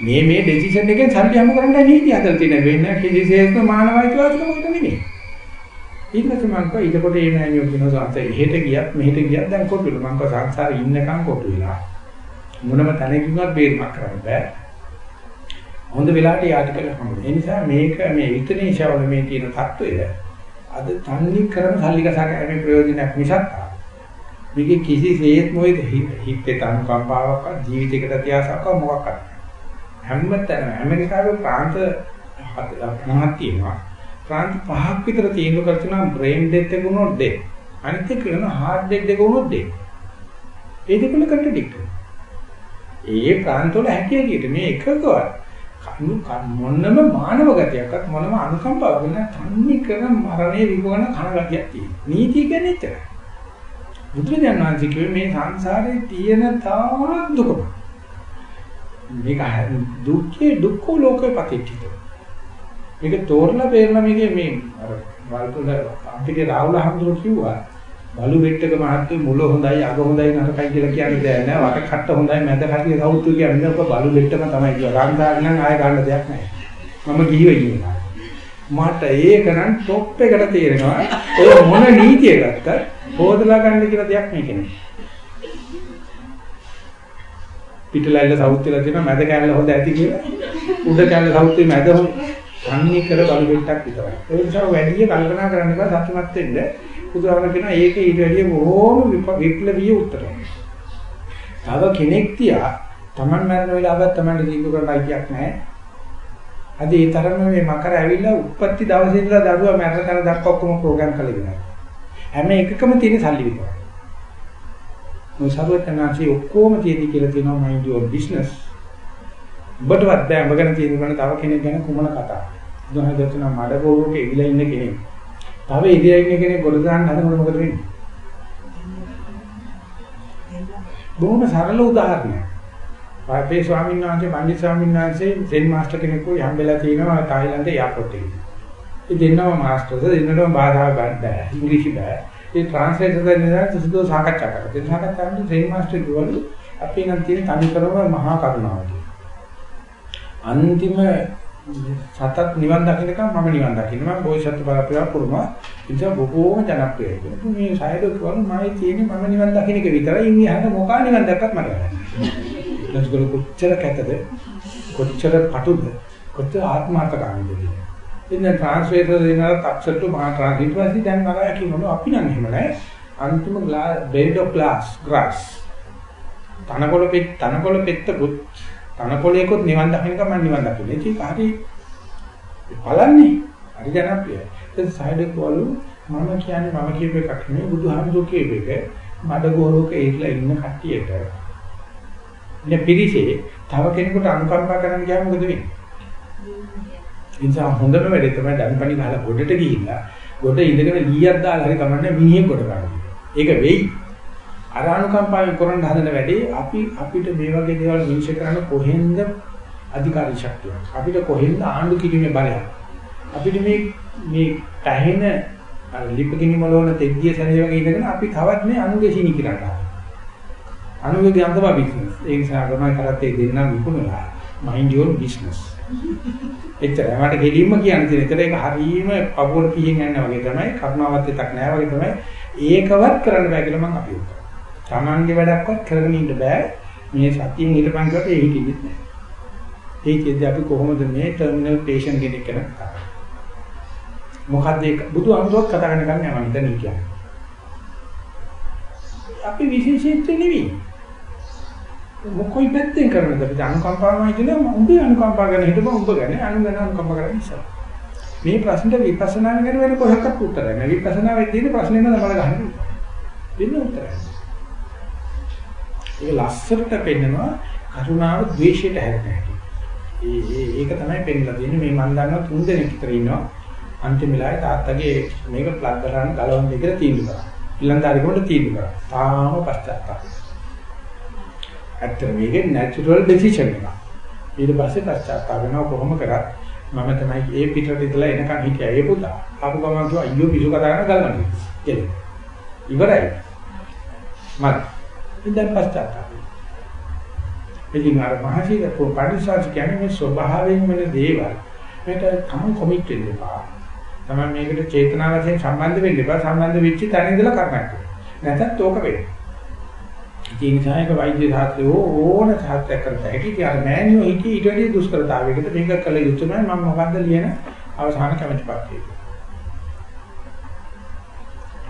මේ මේ ඩිසිෂන් එකෙන් සල්ලි හමු කරන්න නීති හදලා තියෙන වෙන කිසිසේත්ම මානවයිකවාදකම උඩ නෙමෙයි. ඊට පස්සේ මම කිව්වා ඊට පොතේ එන අයෝ කියන සංසාරේ එහෙට ගියත් මෙහෙට ගියත් දැන් කොටුල මම කිව්වා සංසාරේ ඉන්නකම් කොටු වෙලා. මොනම තැනකින්වත් බේරමක් කරන්න බෑ. හොඳ වෙලාවට යාටිකල හම්බුනේ. ඒ නිසා මේක මේ ඉන්දොනේසියාවල මේ තියෙන தত্ত্বය අද තන්නේ කරන සල්ලි කසා ගැනීම ප්‍රයෝජනයක් මිසක් මේක කිසිසේත් මොකද හිතේ තනුකම්පාවක් ජීවිතයකට තියාසක්ව මොකක්වත් හැමතැනම ඇමරිකාවේ ප්‍රාන්ත පහක් තියෙනවා. ප්‍රාන්ත පහක් විතර තීන්දුව කර තියෙනවා බ්‍රේන් ඩෙත් එක වුණොත් ඩෙත්. අනිත් එක කරන හાર્ට් ඩෙත් එක වුණොත් ඩෙත්. ඒ දෙකම කන්ට්‍රඩික්ට් ඒ ප්‍රාන්තවල හැකියකියට මේ එකකවත් කනු මොනම මානව ගතියක්වත් මොනම අනුකම්පාවක් නැත්නම් තන්නේ කරන මරණය විකෝණ කන ගතියක් තියෙනවා. නීතිය කියන්නේ එච්චරයි. බුදුරජාණන් වහන්සේ කිව්වේ මේ සංසාරේ තියෙන තාක් දුකම. මේක දුක්ඛේ දුක්ඛ ලෝකේ පතිච්චිත. මේක තෝරලා බේරලා මේකේ මේ අර වල්පුල අපිට රාහුල හඳුරු කිව්වා බලු වෙට්ටක මහත්තු මුල හොඳයි අග හොඳයි නරකයි කියලා කියන්නේ දැන නෑ. වට කට්ට හොඳයි මැද කටිය සවුතු කියන්නේ ඔබ බලු වෙට්ටම තමයි කියනවා රාන්දාගෙන නම් ආය ගන්න දෙයක් නෑ. මම ගිහිව ඉන්නවා මට ඒක නම් টොප් එකට තේරෙනවා. ඔය මොන නීතිය ගත්තත් හොදලා ගන්න කියලා දෙයක් මේක නෑ. පිටලැල්ල සවුත් වෙලා තියෙනවා මැද කැල්ල හොඳ ඇති කියලා උඩ කැල්ල සවුත් මැද හොඳ අන්නේ කර බලු වෙට්ටක් විතරයි ඒ නිසා වැඩි කල්පනා කරන්න එපා සතුටුමත් වෙන්න බුදුහාමර කියනවා ඒකේ ඊට වැඩිය බොහෝම විප්ලවීය උත්තරයක්. තව කෙනෙක් තියා Taman මරන වෙලාවත් Taman දීපු කරන්න අයිතියක් නැහැ. අද ඒ තරම මේ මකර ඇවිල්ලා උප්පත්ති දවසේ ඉඳලා දරුවා මරන තැන දක්වා ඔක්කොම ප්‍රෝග්‍රෑම් කරලා ඉවරයි. හැම එකකම තියෙන සල්ලි විතරයි. මොකද සරුවචනාංශي ඔක්කොම තියෙදි කියලා තියෙනවා mind your business. ඔබටවත් බෑ ඔබ ගැන තියෙන තව කෙනෙක් ගැන කුමන කතාවක්. උදාහරණයක් මඩ බෝරුවක ඉවිලා ඉන්න කෙනෙක්. තව ඉදිරියෙන් ඉන්න කෙනෙක් ගොඩ දාන්න හදනකොට මොකද වෙන්නේ? බොහොම සරල උදාහරණයක්. අපේ ස්වාමීන් වහන්සේ පණ්ඩිත ස්වාමීන් වහන්සේ සෙන් මාස්ටර් කෙනෙකු යම්බෙලා තියෙනවා තායිලන්තේ එයාපෝට් එකේ. ඒ දෙන්නම මාස්ටර්ස් දෙන්නටම භාෂාව බෑ ඉංග්‍රීසි බෑ. ඒ ට්‍රාන්ස්ලේටර් දෙන්නා සුදු සාකච්ඡා කරා. ඒ සාකච්ඡා කරනකොට සෙන් මාස්ටර් කිව්වලු අපි නම් තියෙන තනි කරම මහා කරුණාව අන්තිම සතත් නිවන් දකින්නකම් මම නිවන් දකින්න මම බෝසත් බලාපොරොත්තු පුරුමා ඉතින් බොහෝම ජනප්‍රියයි කියලා. මේ සායදෝ කියවලු මම තියෙන්නේ මම නිවන් දකින්න එක විතරයි. ඉන්නේ අහන්න මොකා නිවන් දැක්කත් මට වැඩක්. ලොස්ගල කොච්චර කැතද කොච්චර පටුද කොච්චර ආත්මාර්ථකාමීද කියන්නේ. ඉතින් ට්‍රාන්ස්ලේටර් දෙනවා තක්සට්ටු මහා ට්‍රාන්ස්ලේටර් ඊට පස්සේ දැන් අරයා කියනවා අපි නම් එහෙම නැහැ. අන්තිම බෙල්ඩ් ඔෆ් ග්ලාස් ග්‍රාස් තනකොළ පෙත් තනකොළ පෙත්තකුත් තනකොළේකුත් නිවන් දකින්නකම මම නිවන් දකින්නේ. ඒක හරි බලන්නේ. හරි ජනප්‍රියයි. ඒක සයිඩ් වල මම කියන්නේ මම කියප එකක් නෙවෙයි බුදුහාමුදුරු කියප එක. මඩ ගෝරෝක ඒట్లా ඉන්න කට්ටියට ඉන්න පිරිසේ තව කෙනෙකුට අනුකම්පා කරන්න ගියාම මොකද වෙන්නේ? ඉතින් හොඳම වැඩේ තමයි දැන්පණි ගහලා ගොඩට ගිහිල්ලා ගොඩ ඉඳගෙන ලීයක් දාලා හරි කමන්නේ මිනිහෙක් ගොඩ ගන්න. ඒක වෙයි. අර අනුකම්පාවෙන් කරන්න හදන වැඩේ අපි අපිට මේ වගේ දේවල් විනිශ්චය කරන්න කොහෙන්ද අධිකාරී ශක්තිය අපිට කොහෙන්ද ආණ්ඩු කිරීමේ බලය අපිට මේ මේ පැහෙන ලිපගිනි මොළවන තෙද්දිය සැරේ වගේ ඉඳගෙන අපි තවත් මේ අනුගේ සීනි කිරන්න අනුගේ ගන්ධම බිස්නස් ඒ නිසා ගමයි කරත් ඒ දෙන්නා විකුණලා. mind your business. එච්චරයි මට ගෙලින්ම කියන්න තියෙන. ඒතර ඒක හරීම පපුවල පිහින් යනවා වගේ තමයි කරුණාවත් එකක් නෑ වගේ තමයි ඒකවත් කරන්න බෑ කියලා මම අපි උත්තරා Tamange වැඩක්වත් කරගෙන ඉන්න බෑ. මේ සතියෙන් හිටපන් කරලා ඒ හිතෙන්නේ නැහැ. ඒකෙද්දී අපි කොහොමද මේ ටර්මිනල් පේෂන්ට් කෙනෙක් ගැන කතා කරන්නේ? මොකද්ද ඒක බුදු අමුතුවක් කතා කරන්න ගන්නේ මම හිතන්නේ කියන්නේ. අපි විශේෂීත්ව නෙවෙයි. මොකයි පැත්තෙන් කරනද අපි අනුකම්පාවමයි කියලා උඹ අනුකම්පා කරන හිටපන් උඹ ගන්නේ අනු ගැන අනුකම්පා කරන්නේ ඉස්සර. මේ ප්‍රශ්නෙට විපස්සනා ගැන වෙන කොහොක්වත් උත්තරයක් නෑ. විපස්සනා වෙද්දී ප්‍රශ්නේ නම තමයි ගහන්නේ. දෙන්න උත්තරයක්. ඒක ලස්සනට පෙන්නනවා කරුණාව ද්වේෂයට හැරෙන හැටි. ඒ ඒ ඒක තමයි පෙන්නලා තියෙන්නේ මේ මම දන්නවා තුන් දෙනෙක් විතර ඉන්නවා. අන්තිම වෙලාවේ තාත්තගේ මේක ප්ලග් කරන් ගලවන්න කියලා තීන්දුව කරා. ඊළඟාරිකමට තීන්දුව කරා. තාම පශ්චාත්තාප. ඇත්තට මේක නැචරල් ඩිසිෂන් එකක්. ඊට පස්සේ පශ්චාත්තාප වෙනවා කොහොම කරත් මම තමයි ඒ පිටරට ඉඳලා එනකන් හිටියා ඒ පුතා. ආපු ගමන් කිව්වා අයියෝ පිසු කතා කරන ගලවන්න කියලා. ඉවරයි. මට ඉතින් පශ්චාත්තාපය. ඉතින් අර මහසීල පරිසාර කියන්නේ මේ ස්වභාවයෙන් වෙන දේවල්. මේකට තම කොමිට් වෙන්න එපා. තමයි මේකට චේතනා වශයෙන් සම්බන්ධ වෙන්න එපා. සම්බන්ධ වෙච්ච තැන ඉඳලා කරන්න. නැත්නම් තෝක වෙන්නේ. ඒ නිසා එක වෛද්‍ය සාත්‍රය ඕන සාත්‍රයක් කරලා හැකි කියලා මෑනියෝ හිතී ඊට වැඩි දුෂ්කරතාවයකට මේක කළ යුතුමයි මම මොකද්ද ලියන අවසාන කැමැති පත්‍රය.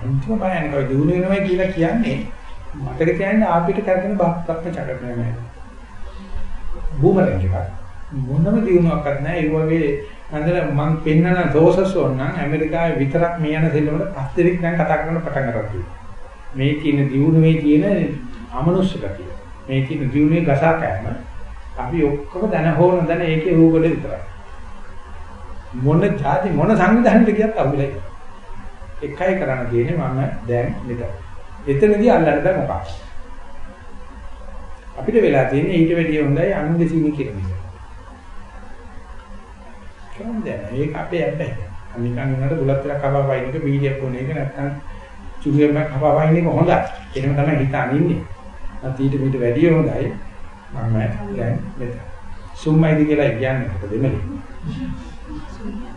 අන්තිම බයන්කව දිනු වෙනවා කියලා කියන්නේ මතක තියාගන්න ආපිට කරගෙන බක්ම චක්‍රය නෑ. බූමරෙන් එකක්. මොනම දිනුවක්වත් නෑ ඒ වගේ අnder මම පෙන්නන දෝෂස් ඕනනම් ඇමරිකාවේ විතරක් මේ යන සෙල්ලමට පස් දෙනෙක් දැන් කතා කරන පටන් ගන්නවා. මේ තියෙන දිනුවේ තියෙන අමනුෂ්‍ය ගතිය. මේ තියෙන දිනුවේ ගසා කෑම අපි ඔක්කොම දැන හෝ නොදැන ඒකේ රූපෙට විතරයි. මොන જાති මොන සංවිධානයකට ගියත් අහුලයි. එකයි කරන්න තියෙන්නේ මම දැන් මෙතන. එතනදී අල්ලන්න බෑ මොකක්ද? අපිට වෙලා තියෙන්නේ ඊට වැඩිය හොඳයි අනුන්ගේ සීනි කියන එක. කියන්නේ ඒක අපේ හැබැයි. නිකන් උනට බුලත් ටිකක් කපා වයින් එක බීඩියක් ඕන එක නැත්නම් චුරියක් කපා වයින් එක හොඳයි. එහෙම තමයි හිත අනින්නේ. නැත්නම් ඊට මීට වැඩිය හොඳයි. මම දැන් මෙතන. සුම්මයිද කියලා කියන්නේ මොකද දෙමළේ?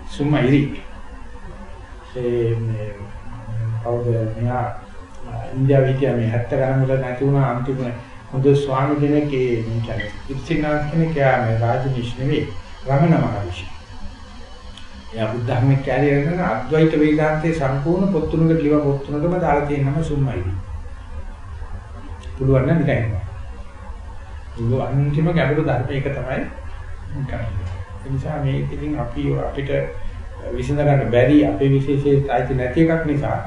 සුම්මයිරි. ඒ මේ කවුද මෙහා ඉන්දියාවේ හිටියා මේ 70 ගණන් වල නැති වුණා අන්තිම හොඳ ස්වාමි කෙනෙක් ඒ කියන්නේ ඉතිනාස් කෙනෙක් යා මේ රාජනිෂ් නෙවෙයි රමණ මහරිෂි. එයා බුද්ධ ධර්මයේ කැරියර් කරන අද්වෛත වේදාන්තයේ සම්පූර්ණ පොත්තුනකට ලියව පොත්තුනකම දාලා තියෙනම සුම්මයිරි. පුළුවන් නම් නිකන් ඉන්නවා. ඒක අන්තිම ගැඹුරු ධර්ම ඒක තමයි කරන්නේ. ඒ නිසා මේක ඉතින් අපි අපිට විසඳ ගන්න බැරි අපේ විශේෂයිති නැති එකක් නිසා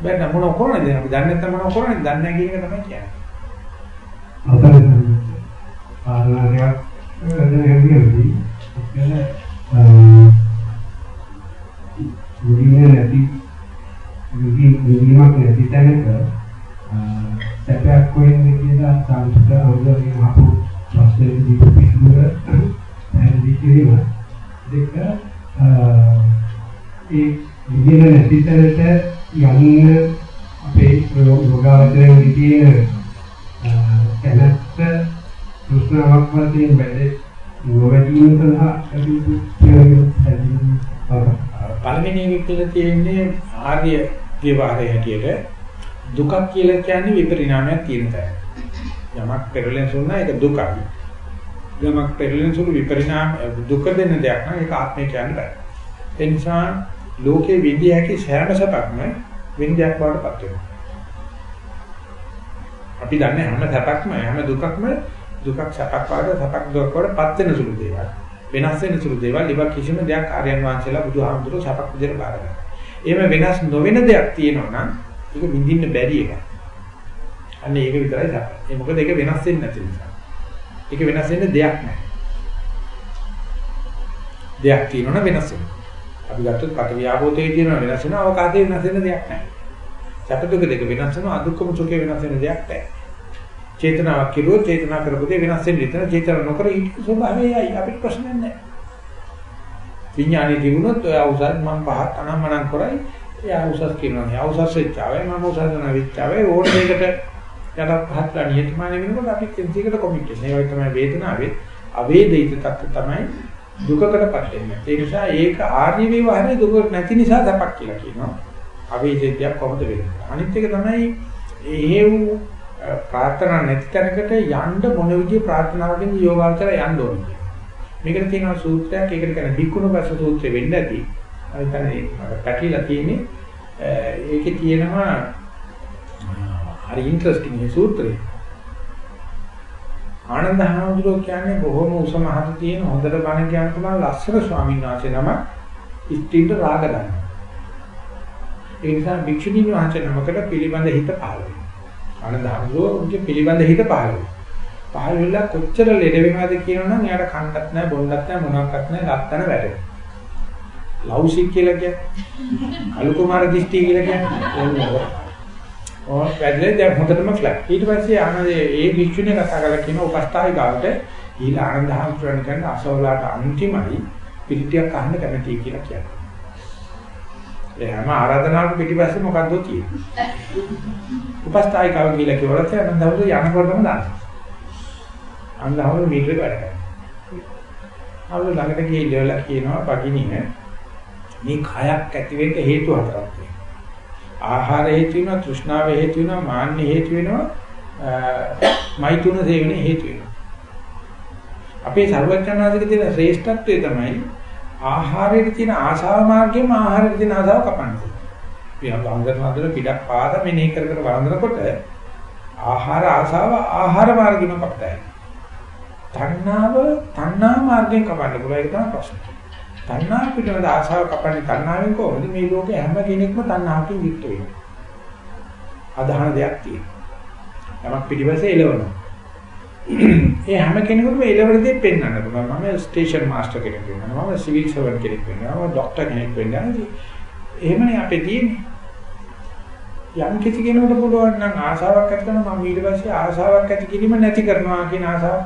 බැන්න මොන කරන්නේ අපි දන්නේ නැත්නම් මොන කරන්නේ දන්නේ නැහැ කියන එක තමයි කියන්නේ. අතන පාරණාරයක් දැනගන්නදී එතන අ යුගිය නැති යුගිය යුගියක් නැති තැනක සැපයක් කොහෙන්ද කියලා සංස්කෘත අංගයෙන් අපු ප්‍රශ්නේ දීපු පිටුර පැහැදිලි කිරීම. දෙක ඒ විදින නැති තැනට යන්න අපේ යෝගාවචරයෙන් විදියේ කැමැත්ත තෘෂ්ණාවක් වශයෙන් බැලේ නොවැදීම සඳහා කටයුතු පළවෙනි එක කියලා තියෙන්නේ ආර්ය විවහාරය හැටියට දුකක් කියලා කියන්නේ විපරිණාමයක් තියෙන තැන. යමක් පෙරලෙන සුණා ඒක දුකයි. යමක් පෙරලෙන සුළු විපරිණාම දුක දෙන දෙයක් නම් ඒක ආත්මය කියන්න බෑ. ඒ නිසා ලෝකේ විද්‍ය හැකි සෑම සපක්ම විද්‍යාවක් බවට පත් වෙනවා. අපි දන්නේ හැම සපක්ම හැම දුකක්ම දුකක් සපක් වඩ සපක් දුක වඩ පත් වෙන සුළු දේවල්. වෙනස් වෙන සුළු දේවල් ඉව කිසිම දෙයක් ආර්යයන් වහන්සේලා බුදුහාමුදුරුවෝ සපක් විදිහට බාර ගන්නවා. එහෙම වෙනස් නොවන දෙයක් තියෙනවා නම් ඒක විඳින්න බැරි එකක්. අන්න ඒක විතරයි සපක්. ඒ මොකද ඒක වෙනස් වෙන්නේ නැති නිසා. ඒක වෙනස් වෙන්න දෙයක් නැහැ. දෙයක් තියෙනවා වෙනස් වෙනවා. අපි ගත්තොත් පට වියාපෝතේ තියෙනවා වෙනස් වෙනවා අවකාශයේ වෙනස් වෙන දෙයක් නැහැ. සැප දුක දෙක වෙනස් වෙනවා අදුක්කම සුඛේ වෙනස් වෙන දෙයක් නැහැ. චේතනාවක් කිරුවොත් චේතනා කරපු දේ වෙනස් වෙන්න ඉතන චේතන නොකර ඊට ස්වභාවයයි අපිට ප්‍රශ්නයක් නැහැ. විඥානේ තිබුණොත් ඔය අවසන් මම පහත් අනම්මනම් කරයි එයා උසස් කියනවා නේ අවසස් වෙච්චාවේ මම උසස් කරන වෙච්චාවේ ඕන දෙයකට යටත් පහත් ගන්න නියතමානී වෙනකොට අපි කෙන්සියකට කොමිට් වෙනවා. ඒ වගේ තමයි වේදනාවේ අවේදිත තත්ත්ව තමයි දුකකටපත් වෙන්නේ. ඒ නිසා ඒක ආර්ය විවහාරයේ දුක නැති නිසා දපක් කියලා කියනවා. අවේදිතයක් කොහොමද වෙන්නේ? අනිත් එක තමයි එහෙව් ප්‍රාර්ථනා නැති තැනකට යන්න මොන විදිහේ ප්‍රාර්ථනාවකින් යෝගාචර යන්න ඕනේ. මේකට තියෙනවා සූත්‍රයක් ඒකට කියන බික්කුණපස්ස සූත්‍රය වෙන්න ඇති. අනිතනේ පැකිලා තියෙන්නේ ඒකේ තියෙනවා හරි ඉන්ටරෙස්ටිං මේ සූත්‍රය. ආනන්ද හැමෝටම කියන්නේ බොහොම උසමහත තියෙන හොඳට බණ කියන තමයි ලස්සන ස්වාමීන් වහන්සේ නම ඉස්තින්ට රාග ගන්නවා. ඒ නිසා භික්ෂුණීන් වහන්සේ නමකට පිළිබඳ හිත පහළ වෙනවා. ආනන්ද හැමෝටම පිළිබඳ හිත පහළ වෙනවා. පහළ වෙලා කොච්චර ලෙඩ වෙනවද කියනවනම් එයාට කන්නත් නැහැ බොන්නත් නැහැ මොනවත් නැහැ ලක්තන වැඩේ. ලව්සික් කියලා කියන්නේ. අලු කුමාර දිස්ත්‍රි කියලා කියන්නේ. ඕන වැඩේ දැන් හොඳටම ෆ්ලැට් ඊට පස්සේ ආනන්ද ඒ භික්ෂුණිය කතා කරලා කියන උපස්ථායිකාවට ඊළ ආනන්ද හාමුදුරන් කියන්නේ අසවලාට අන්තිමයි පිළිටියක් අහන්න කැමතියි කියලා කියනවා ඒ හැම ආරාධනාවක පිටිපස්සේ මොකද්ද තියෙන්නේ? උපස්ථායිකාව කියලා කිව්වොත් ආනන්ද හාමුදුර යනකොටම දානවා ආනන්ද හාමුදුර මීටරේ වැඩ කරනවා. අවුල ළඟට ගිහිල්ලා කියනවා බගිනින මේ කයක් ඇති වෙන්න හේතු හතරක් තියෙනවා. ආහාර හේතු වෙනවා, තෘෂ්ණාව හේතු වෙනවා, මාන්න හේතු වෙනවා, මෛතුන සේවන හේතු වෙනවා. අපේ සර්වඥානාදික තියෙන ශ්‍රේෂ්ඨත්වය තමයි ආහාරයේ තියෙන ආශාව මාර්ගයෙන් ආහාරයේ තියෙන ආශාව කපන්නේ. පියා වන්දන වන්දන පිටක් පාද මෙනෙහි කර කර වන්දනකොට ආහාර ආසාව ආහාර මාර්ගෙම කපතයි. තණ්හාව තණ්හා මාර්ගයෙන් කපන්න පුළුවන් ඒක තමයි ප්‍රශ්නේ. තණ්හා පිටවද ආසාව කපන්නේ තණ්හාවෙන් කොහොමද මේ ලෝකේ හැම කෙනෙක්ම තණ්හාවකින් යුක්ත වෙන්නේ. අදහන දෙයක් තියෙනවා. යමක් පිටිපස්සේ එළවනවා. ඒ හැම කෙනෙකුටම එළවන දේ පෙන්වන්න පුළුවන්. මම ස්ටේෂන් මාස්ටර් කෙනෙක් වෙනවා. මම සිවිල් සර්වන්ට් කෙනෙක් වෙනවා. මම ડોක්ටර් කෙනෙක් වෙනවා. එහෙමනේ අපේ තියෙන්නේ. යම් කිසි කෙනෙකුට පුළුවන් නම් ආසාවක් ඇති කරනවා මම ඊට පස්සේ ආසාවක් ඇති කිරීම නැති කරනවා කියන ආසාව.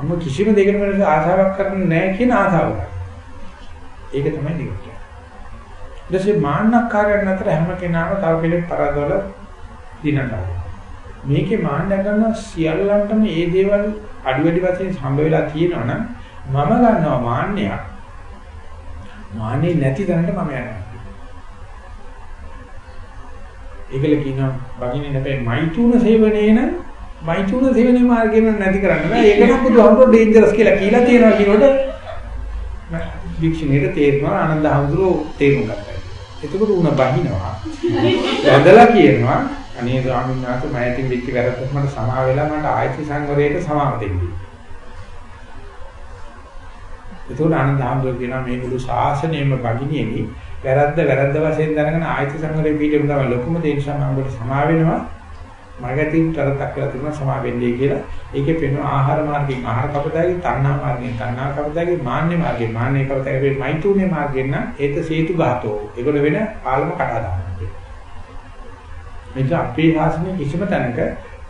අම්ම කිසිම දෙයකට වෙනස ආසාවක් කරන්නේ නැහැ කියන ආසාව. ඒක තමයි නිකුත්. ඊටසේ මාන්නකාරයන් අතර හැම කෙනාම තව කෙනෙක් පරදවල දිනනවා. මේකේ මාන්නය ගන්න සියල්ලන්ටම මේ දේවල් අඩු වැඩි වශයෙන් හම්බ වෙලා තියෙනවා නම් මම ගන්නවා මාන්නයක්. මාන්නේ නැති දැනට මම යනවා. ඒකල කියනවා බගිනේ නැපේ මෛතුන සේවනේන මෛතුන සේවනයේ මාර්ගයෙන් නැති කරන්න බෑ. ඒක නම් බුදුහාමුදුරෝ ඩේන්ජරස් කියලා කියලා තියෙනවා කියනකොට වික්ෂණයට තේරෙනවා ආනන්ද හඳුරෝ තේරුම් ගත්තා. එතකොට උණ බහිනවා. වැදලා කියනවා අනේ ස්වාමීන් වහන්සේ මම ඇතින් වෙච්ච වැරද්දට මට සමා වෙලා මට ආයති සංවරයට සමාව දෙන්න. එතකොට ආනන්ද හඳුරෝ කියනවා මේ මුළු ශාසනයෙම බගිනියනි වැරද්ද වැරද්ද වශයෙන් දැනගෙන ආයති සංවරයේ පිටින් තමයි ලොකුම දේ නිසා මම ඔබට සමා වෙනවා. මගතින් තරතක් කියලා තුන සමා වෙන්නේ කියලා. ඒකේ පෙනෙන ආහාර මාර්ගයෙන් ආහාර කපතයි, තණ්හා මාර්ගයෙන් තණ්හා කපතයි, මාන්නේ මාර්ගයෙන් මාන්නේ කපතයි, මේ මෛතුනේ මාර්ගයෙන් නම් ඒත සේතු ගාතෝ. ඒගොල්ල වෙන ආලම කඩා දානවා. මේක අපේ ශාසනයේ කිසිම තැනක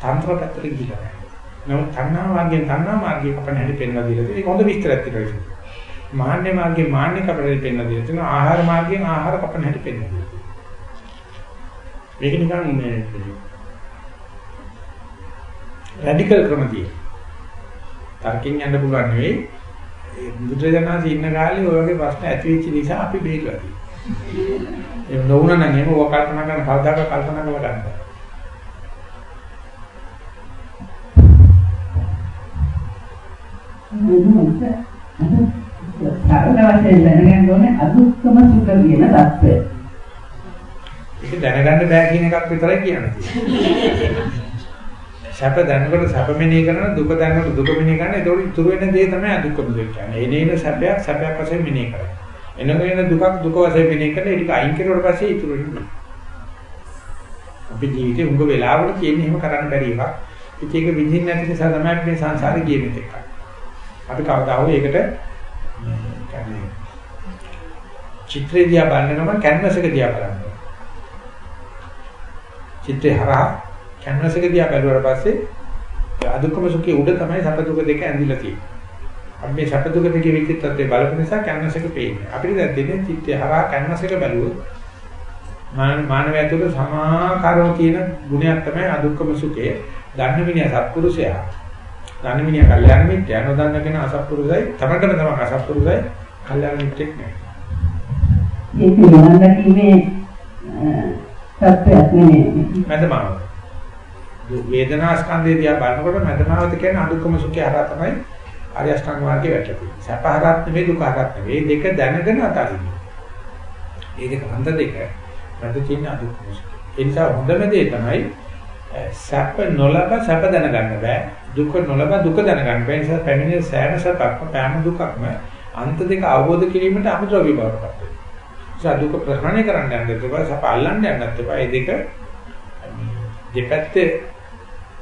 තන්ත්‍ර පැත්තට ගිහිලා නැහැ. නමුත් තණ්හා මාර්ගයෙන් තණ්හා මාර්ගයේ කපන හැටි පෙන්ලා දීලා තියෙනවා. ඒක හොඳ විස්තරයක් තියෙනවා. මාන්නේ මාර්ගයෙන් මාන්නේ කපන පෙන්ලා දීලා තියෙනවා. ආහාර මාර්ගයෙන් ආහාර කපන හැටි පෙන්ලා දීලා තියෙනවා. මේක නිකන් මේ රැඩිකල් ක්‍රම තියෙනවා. තර්කයෙන් යන්න පුළුවන් නෙවෙයි. බුදුරජාණන් ඉන්න කාලේ ඔය වගේ ප්‍රශ්න ඇති වෙච්ච නිසා අපි බේරුවා තියෙනවා. ඒ නොවුන නම් එහෙම ඔය කල්පනා කරන කවදාක කල්පනා කරලා ගන්න. සරල වශයෙන් දැනගන්න ඕනේ අදුක්කම සුඛ කියන தත්ත්වය. ඒක දැනගන්න බෑ කියන එකක් විතරයි කියන්නේ. සැප දැනනකොට සැප මෙනෙහි කරන දුක දැනනකොට දුක මෙනෙහි කරන ඒතකොට ඉතුරු වෙන දේ තමයි අදුක්කම දුක කියන්නේ. එනේන සැපයක් සැපයක් වශයෙන් මෙනෙහි කරනවා. එනගෙන දුකක් දුක වශයෙන් මෙනෙහි කරලා ඒක අයින් කරුවට පස්සේ ඉතුරු වෙන්නේ. අපි ජීවිතේ උඟ වෙලාවල කියන්නේ එහෙම කරන්න බැරි එකක්. ඒක ඒක විඳින්න නැති නිසා තමයි මේ සංසාරේ ගියේ මෙතෙක්. අපි කවදා හෝ ඒකට කියන්නේ චිත්‍රය දිහා බලනකොට කැන්වස් එක දිහා බලනවා. චිත්‍රය හරහා කැන්වස් එක දිහා බැලුවාට පස්සේ අදුක්කම සුඛේ උඩ තමයි සැප දුක දෙක ඇඳිලා තියෙන්නේ. අපි මේ සැප දුක දෙකේ විචිත්තත්වයේ බලපු නිසා කැන්වස් එක පේන්නේ. අපිට දැන් දෙන්නේ චිත්තය හරහා කැන්වස් එක බැලුවොත් මානවය තුළ සමාකාරව තියෙන ගුණයක් තමයි අදුක්කම සුඛේ. දන්න මිනිහ සත්පුරුෂයා. දන්න මිනිහ කල්යාණ මිත්‍යා නොදන්න කෙනා අසත්පුරුෂයි. තමටම තමයි අසත්පුරුෂයි. කල්යාණ මිත්‍යෙක් නෑ. ඒක නිවන් දැකීමේ තත්ත්වයක් නෙමෙයි. මැදමාව. වේදනා ස්කන්ධය දිහා බලනකොට මැදමාවද කියන්නේ අදුක්කම සුඛය හරහා තමයි ආර්ය අෂ්ටාංග මාර්ගේ වැටෙන්නේ. සැප හරහා නෙවෙයි දුක හරහා නෙවෙයි දෙක දැනගෙන අතාරින්න. මේ දෙක අන්ත දෙක මැද තියෙන අදුක්කම සුඛය. ඒ නිසා හොඳම දේ තමයි සැප නොලබ සැප දැනගන්න බෑ. දුක නොලබ දුක දැනගන්න බෑ. ඒ නිසා පැමිණෙන සෑම සැපක්ම පෑම දුකක්ම අන්ත දෙක අවබෝධ කිරීමට අමුද්‍රව්‍ය බවට පත් වෙනවා. දුක ප්‍රහාණය කරන්න යන්න එපා සැප අල්ලන්න යන්නත් එපා. මේ දෙක දෙපැත්තේ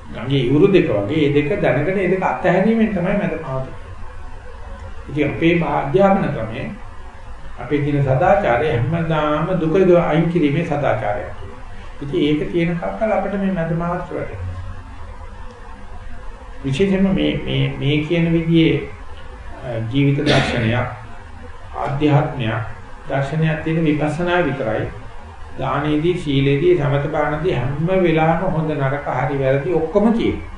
ගඟේ ඉවුරු දෙක වගේ මේ දෙක දැනගෙන මේ දෙක අත්හැරීමෙන් තමයි මම පාවත. ඉතින් අපේ අධ්‍යාපන ක්‍රමයේ අපේ දින සදාචාරය හැමදාම දුක අයින් කිරීමේ සදාචාරයක්. ඉතින් ඒක තියෙන කප්පල අපිට මේ මැද මාත්‍ර වැඩේ. විශේෂයෙන්ම මේ මේ මේ කියන විදිහේ ජීවිත දර්ශනයක් ආධ්‍යාත්මයක් දර්ශනයක් තියෙන විපස්සනා විතරයි. දානයේදී සීලේදී සමත බාහනදී හැම වෙලාවෙම හොඳ නරක හරි වැරදි ඔක්කොම තියෙනවා.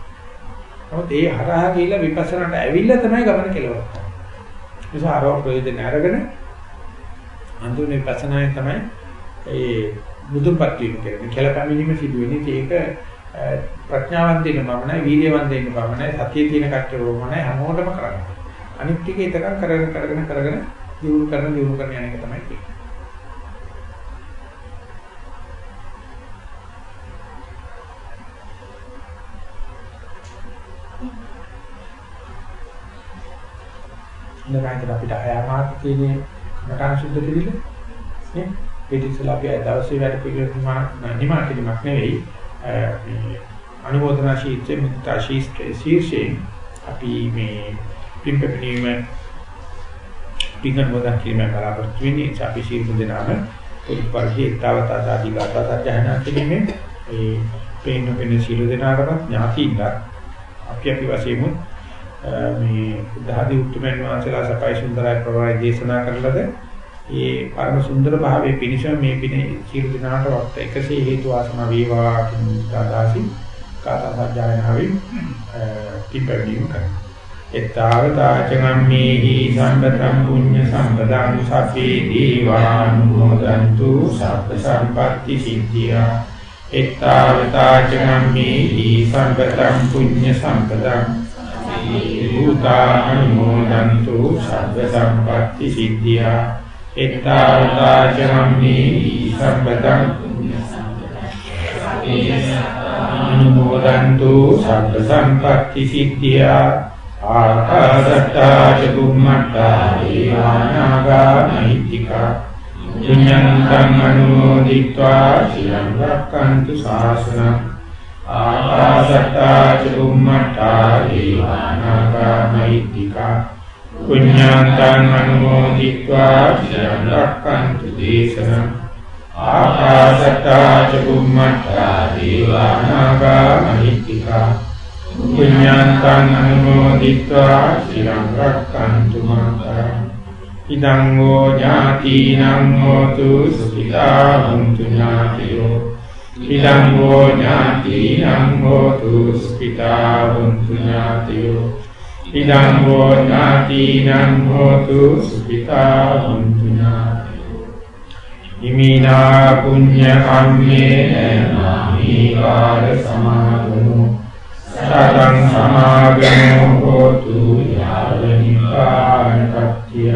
නමුත් ඒ හරහා ගිහිල්ලා විපස්සනාට ඇවිල්ලා තමයි ගමන කෙලවර කරන්නේ. නිසා ආරෝප ප්‍රයෝජන අරගෙන අන්තිම විපස්සනායෙන් තමයි ඒ බුදුපත් වීම කියන්නේ. කෙලපැමිණීම සිදු වෙන්නේ ඒක ප්‍රඥාවන්ත වෙන බවමයි, වීර්යවන්ත වෙන බවමයි, සතිය තියෙන කච්චරෝමයි හැමෝටම කරන්නේ. අනිත් ටික ඒතකම් කරගෙන කරගෙන කරගෙන දියුණු කරන දියුණු කරන යන එක තමයි තියෙන්නේ. ඉඳගන්න අපිට අයමාත් තියෙන්නේ මටන් සුද්ධ කිරිල්ල නේ පිටිසලා අපි දවසේ වැඩ පිළිවෙල නිමා කිරීමක් නෙවෙයි මේ අනුමೋದනා ශීර්ෂයේ මුත්තා ශීර්ෂයෙන් අපි මේ පිම්පෙපණීම පිංගන වදන් කිරීම බලාපොරොත්තු වෙන්නේ අපි ශීර්ෂ දෙනාම පොදු පරිදි ඊතාවතා ආදී ගාථා සජ්ජහනා කිරීමෙන් ඒ පේන පේන සීල දෙනාටම ඥාතියින්ට අපි අපි වශයෙන් මේ දහදී උතුම්යන් වහන්සේලා සපයි සුන්දරයි ප්‍රවාහය දේශනා කරලද ඒ පරම සුන්දර භාවයේ පිනිස මේ පිනේ සීල දිනාට වත් එකසේ හේතු වාසනා වේවා කියන දාදාසි කාථා සජ්ජායනාවෙන් පිපැවීම කරනවා. එත්තාවතාචගම්මේහි සම්පතං පුඤ්ඤ සම්පදං සබ්බේ දීවානුමෝදන්තු සබ්බ සම්පatti සිද්ධියා එත්තාවතාචගම්මේහි සම්පතං පුඤ්ඤ සම්පදං භූතානුමෝදන්තු සබ්බ සම්පatti සිද්ධියා එත්තාවතාචරම්මේ සම්බතං අනුමෝදන්තු සබ්බ සම්පatti සිද්ධියා ආකාශට්ටා චුම්මට්ටා දීවානාගා මහිත්‍තිකා පුඤ්ඤං කම්මනෝ දිත්වා සිරං රක්칸තු ශාසනං ආකාසට්ටා ච බුම්මට්ටා දීවානාගා මෛත්‍තිකා පුඤ්ඤාන්තං අනුමෝදිत्वा චිරං රක්ඛන්තු දේශනං ආකාසට්ටා ච බුම්මට්ටා දීවානාගා මෛත්‍තිකා පුඤ්ඤාන්තං අනුමෝදිत्वा චිරං රක්ඛන්තු මං කරං ඉදං වූ ඥාතිනං හෝතු සුඛිතා වന്തു ඥාතියෝ ඉදං ෝ ඥාතිනං හෝතු සුඛිතා හුන්තු ඥාතියෝ ඉදං ෝ ඥාතිනං හෝතු සුඛිතා හුන්තු ඥාතියෝ ඉමිනා පුඤ්ඤ කම්මේන මාමි කාල සමාදමෝ සතං සමාගමෝ හෝතු යාව නිපානපත්ත්‍ය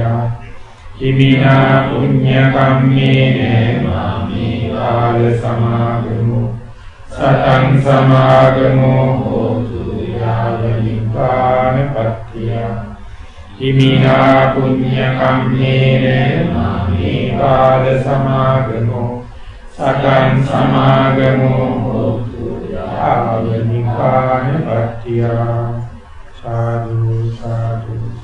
හිමිනා පුඤ්ඤ කම්මේන මාමේ කාල සමාගමෝ. සතං සමාගමෝ හෝතු යාව නිපානපත්ත්‍ය හිමිනා පුඤ්ඤ කම්මේන මාමේ කාල සමාගමෝ. සතං සමාගමෝ හෝතු ආවනිකාන පත්‍ත්‍ය. සාදු සාදු.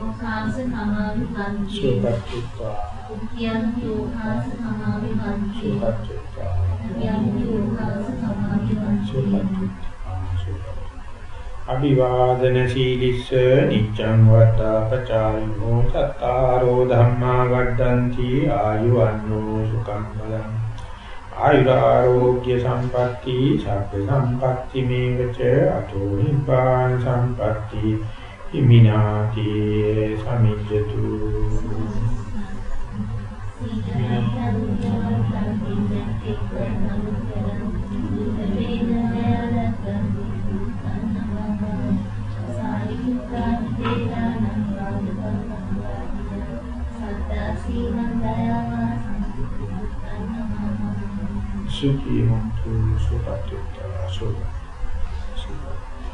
සාදු සාදු අනුමෝදාමි අනුමෝදි තප්පං සාදු සාදු අනුමෝදාමි khamaami khamitatvam supattva අභිවාදන සීලිස්ස නිච්ඡං වත්තාපචායිනෝ සත්තාරෝ ධම්මා වඩ්ඩಂತಿ ආයුවන්නෝ සුඛං බලං. ආයුරාෝග්‍ය සම්පatti සබ්බ සම්පatti මේවච අතෝ නිපාන සම්පatti හිමිනාති සමිජ්ජතු සුඛී හොන්තු සුපත්තුත්තා සුඛ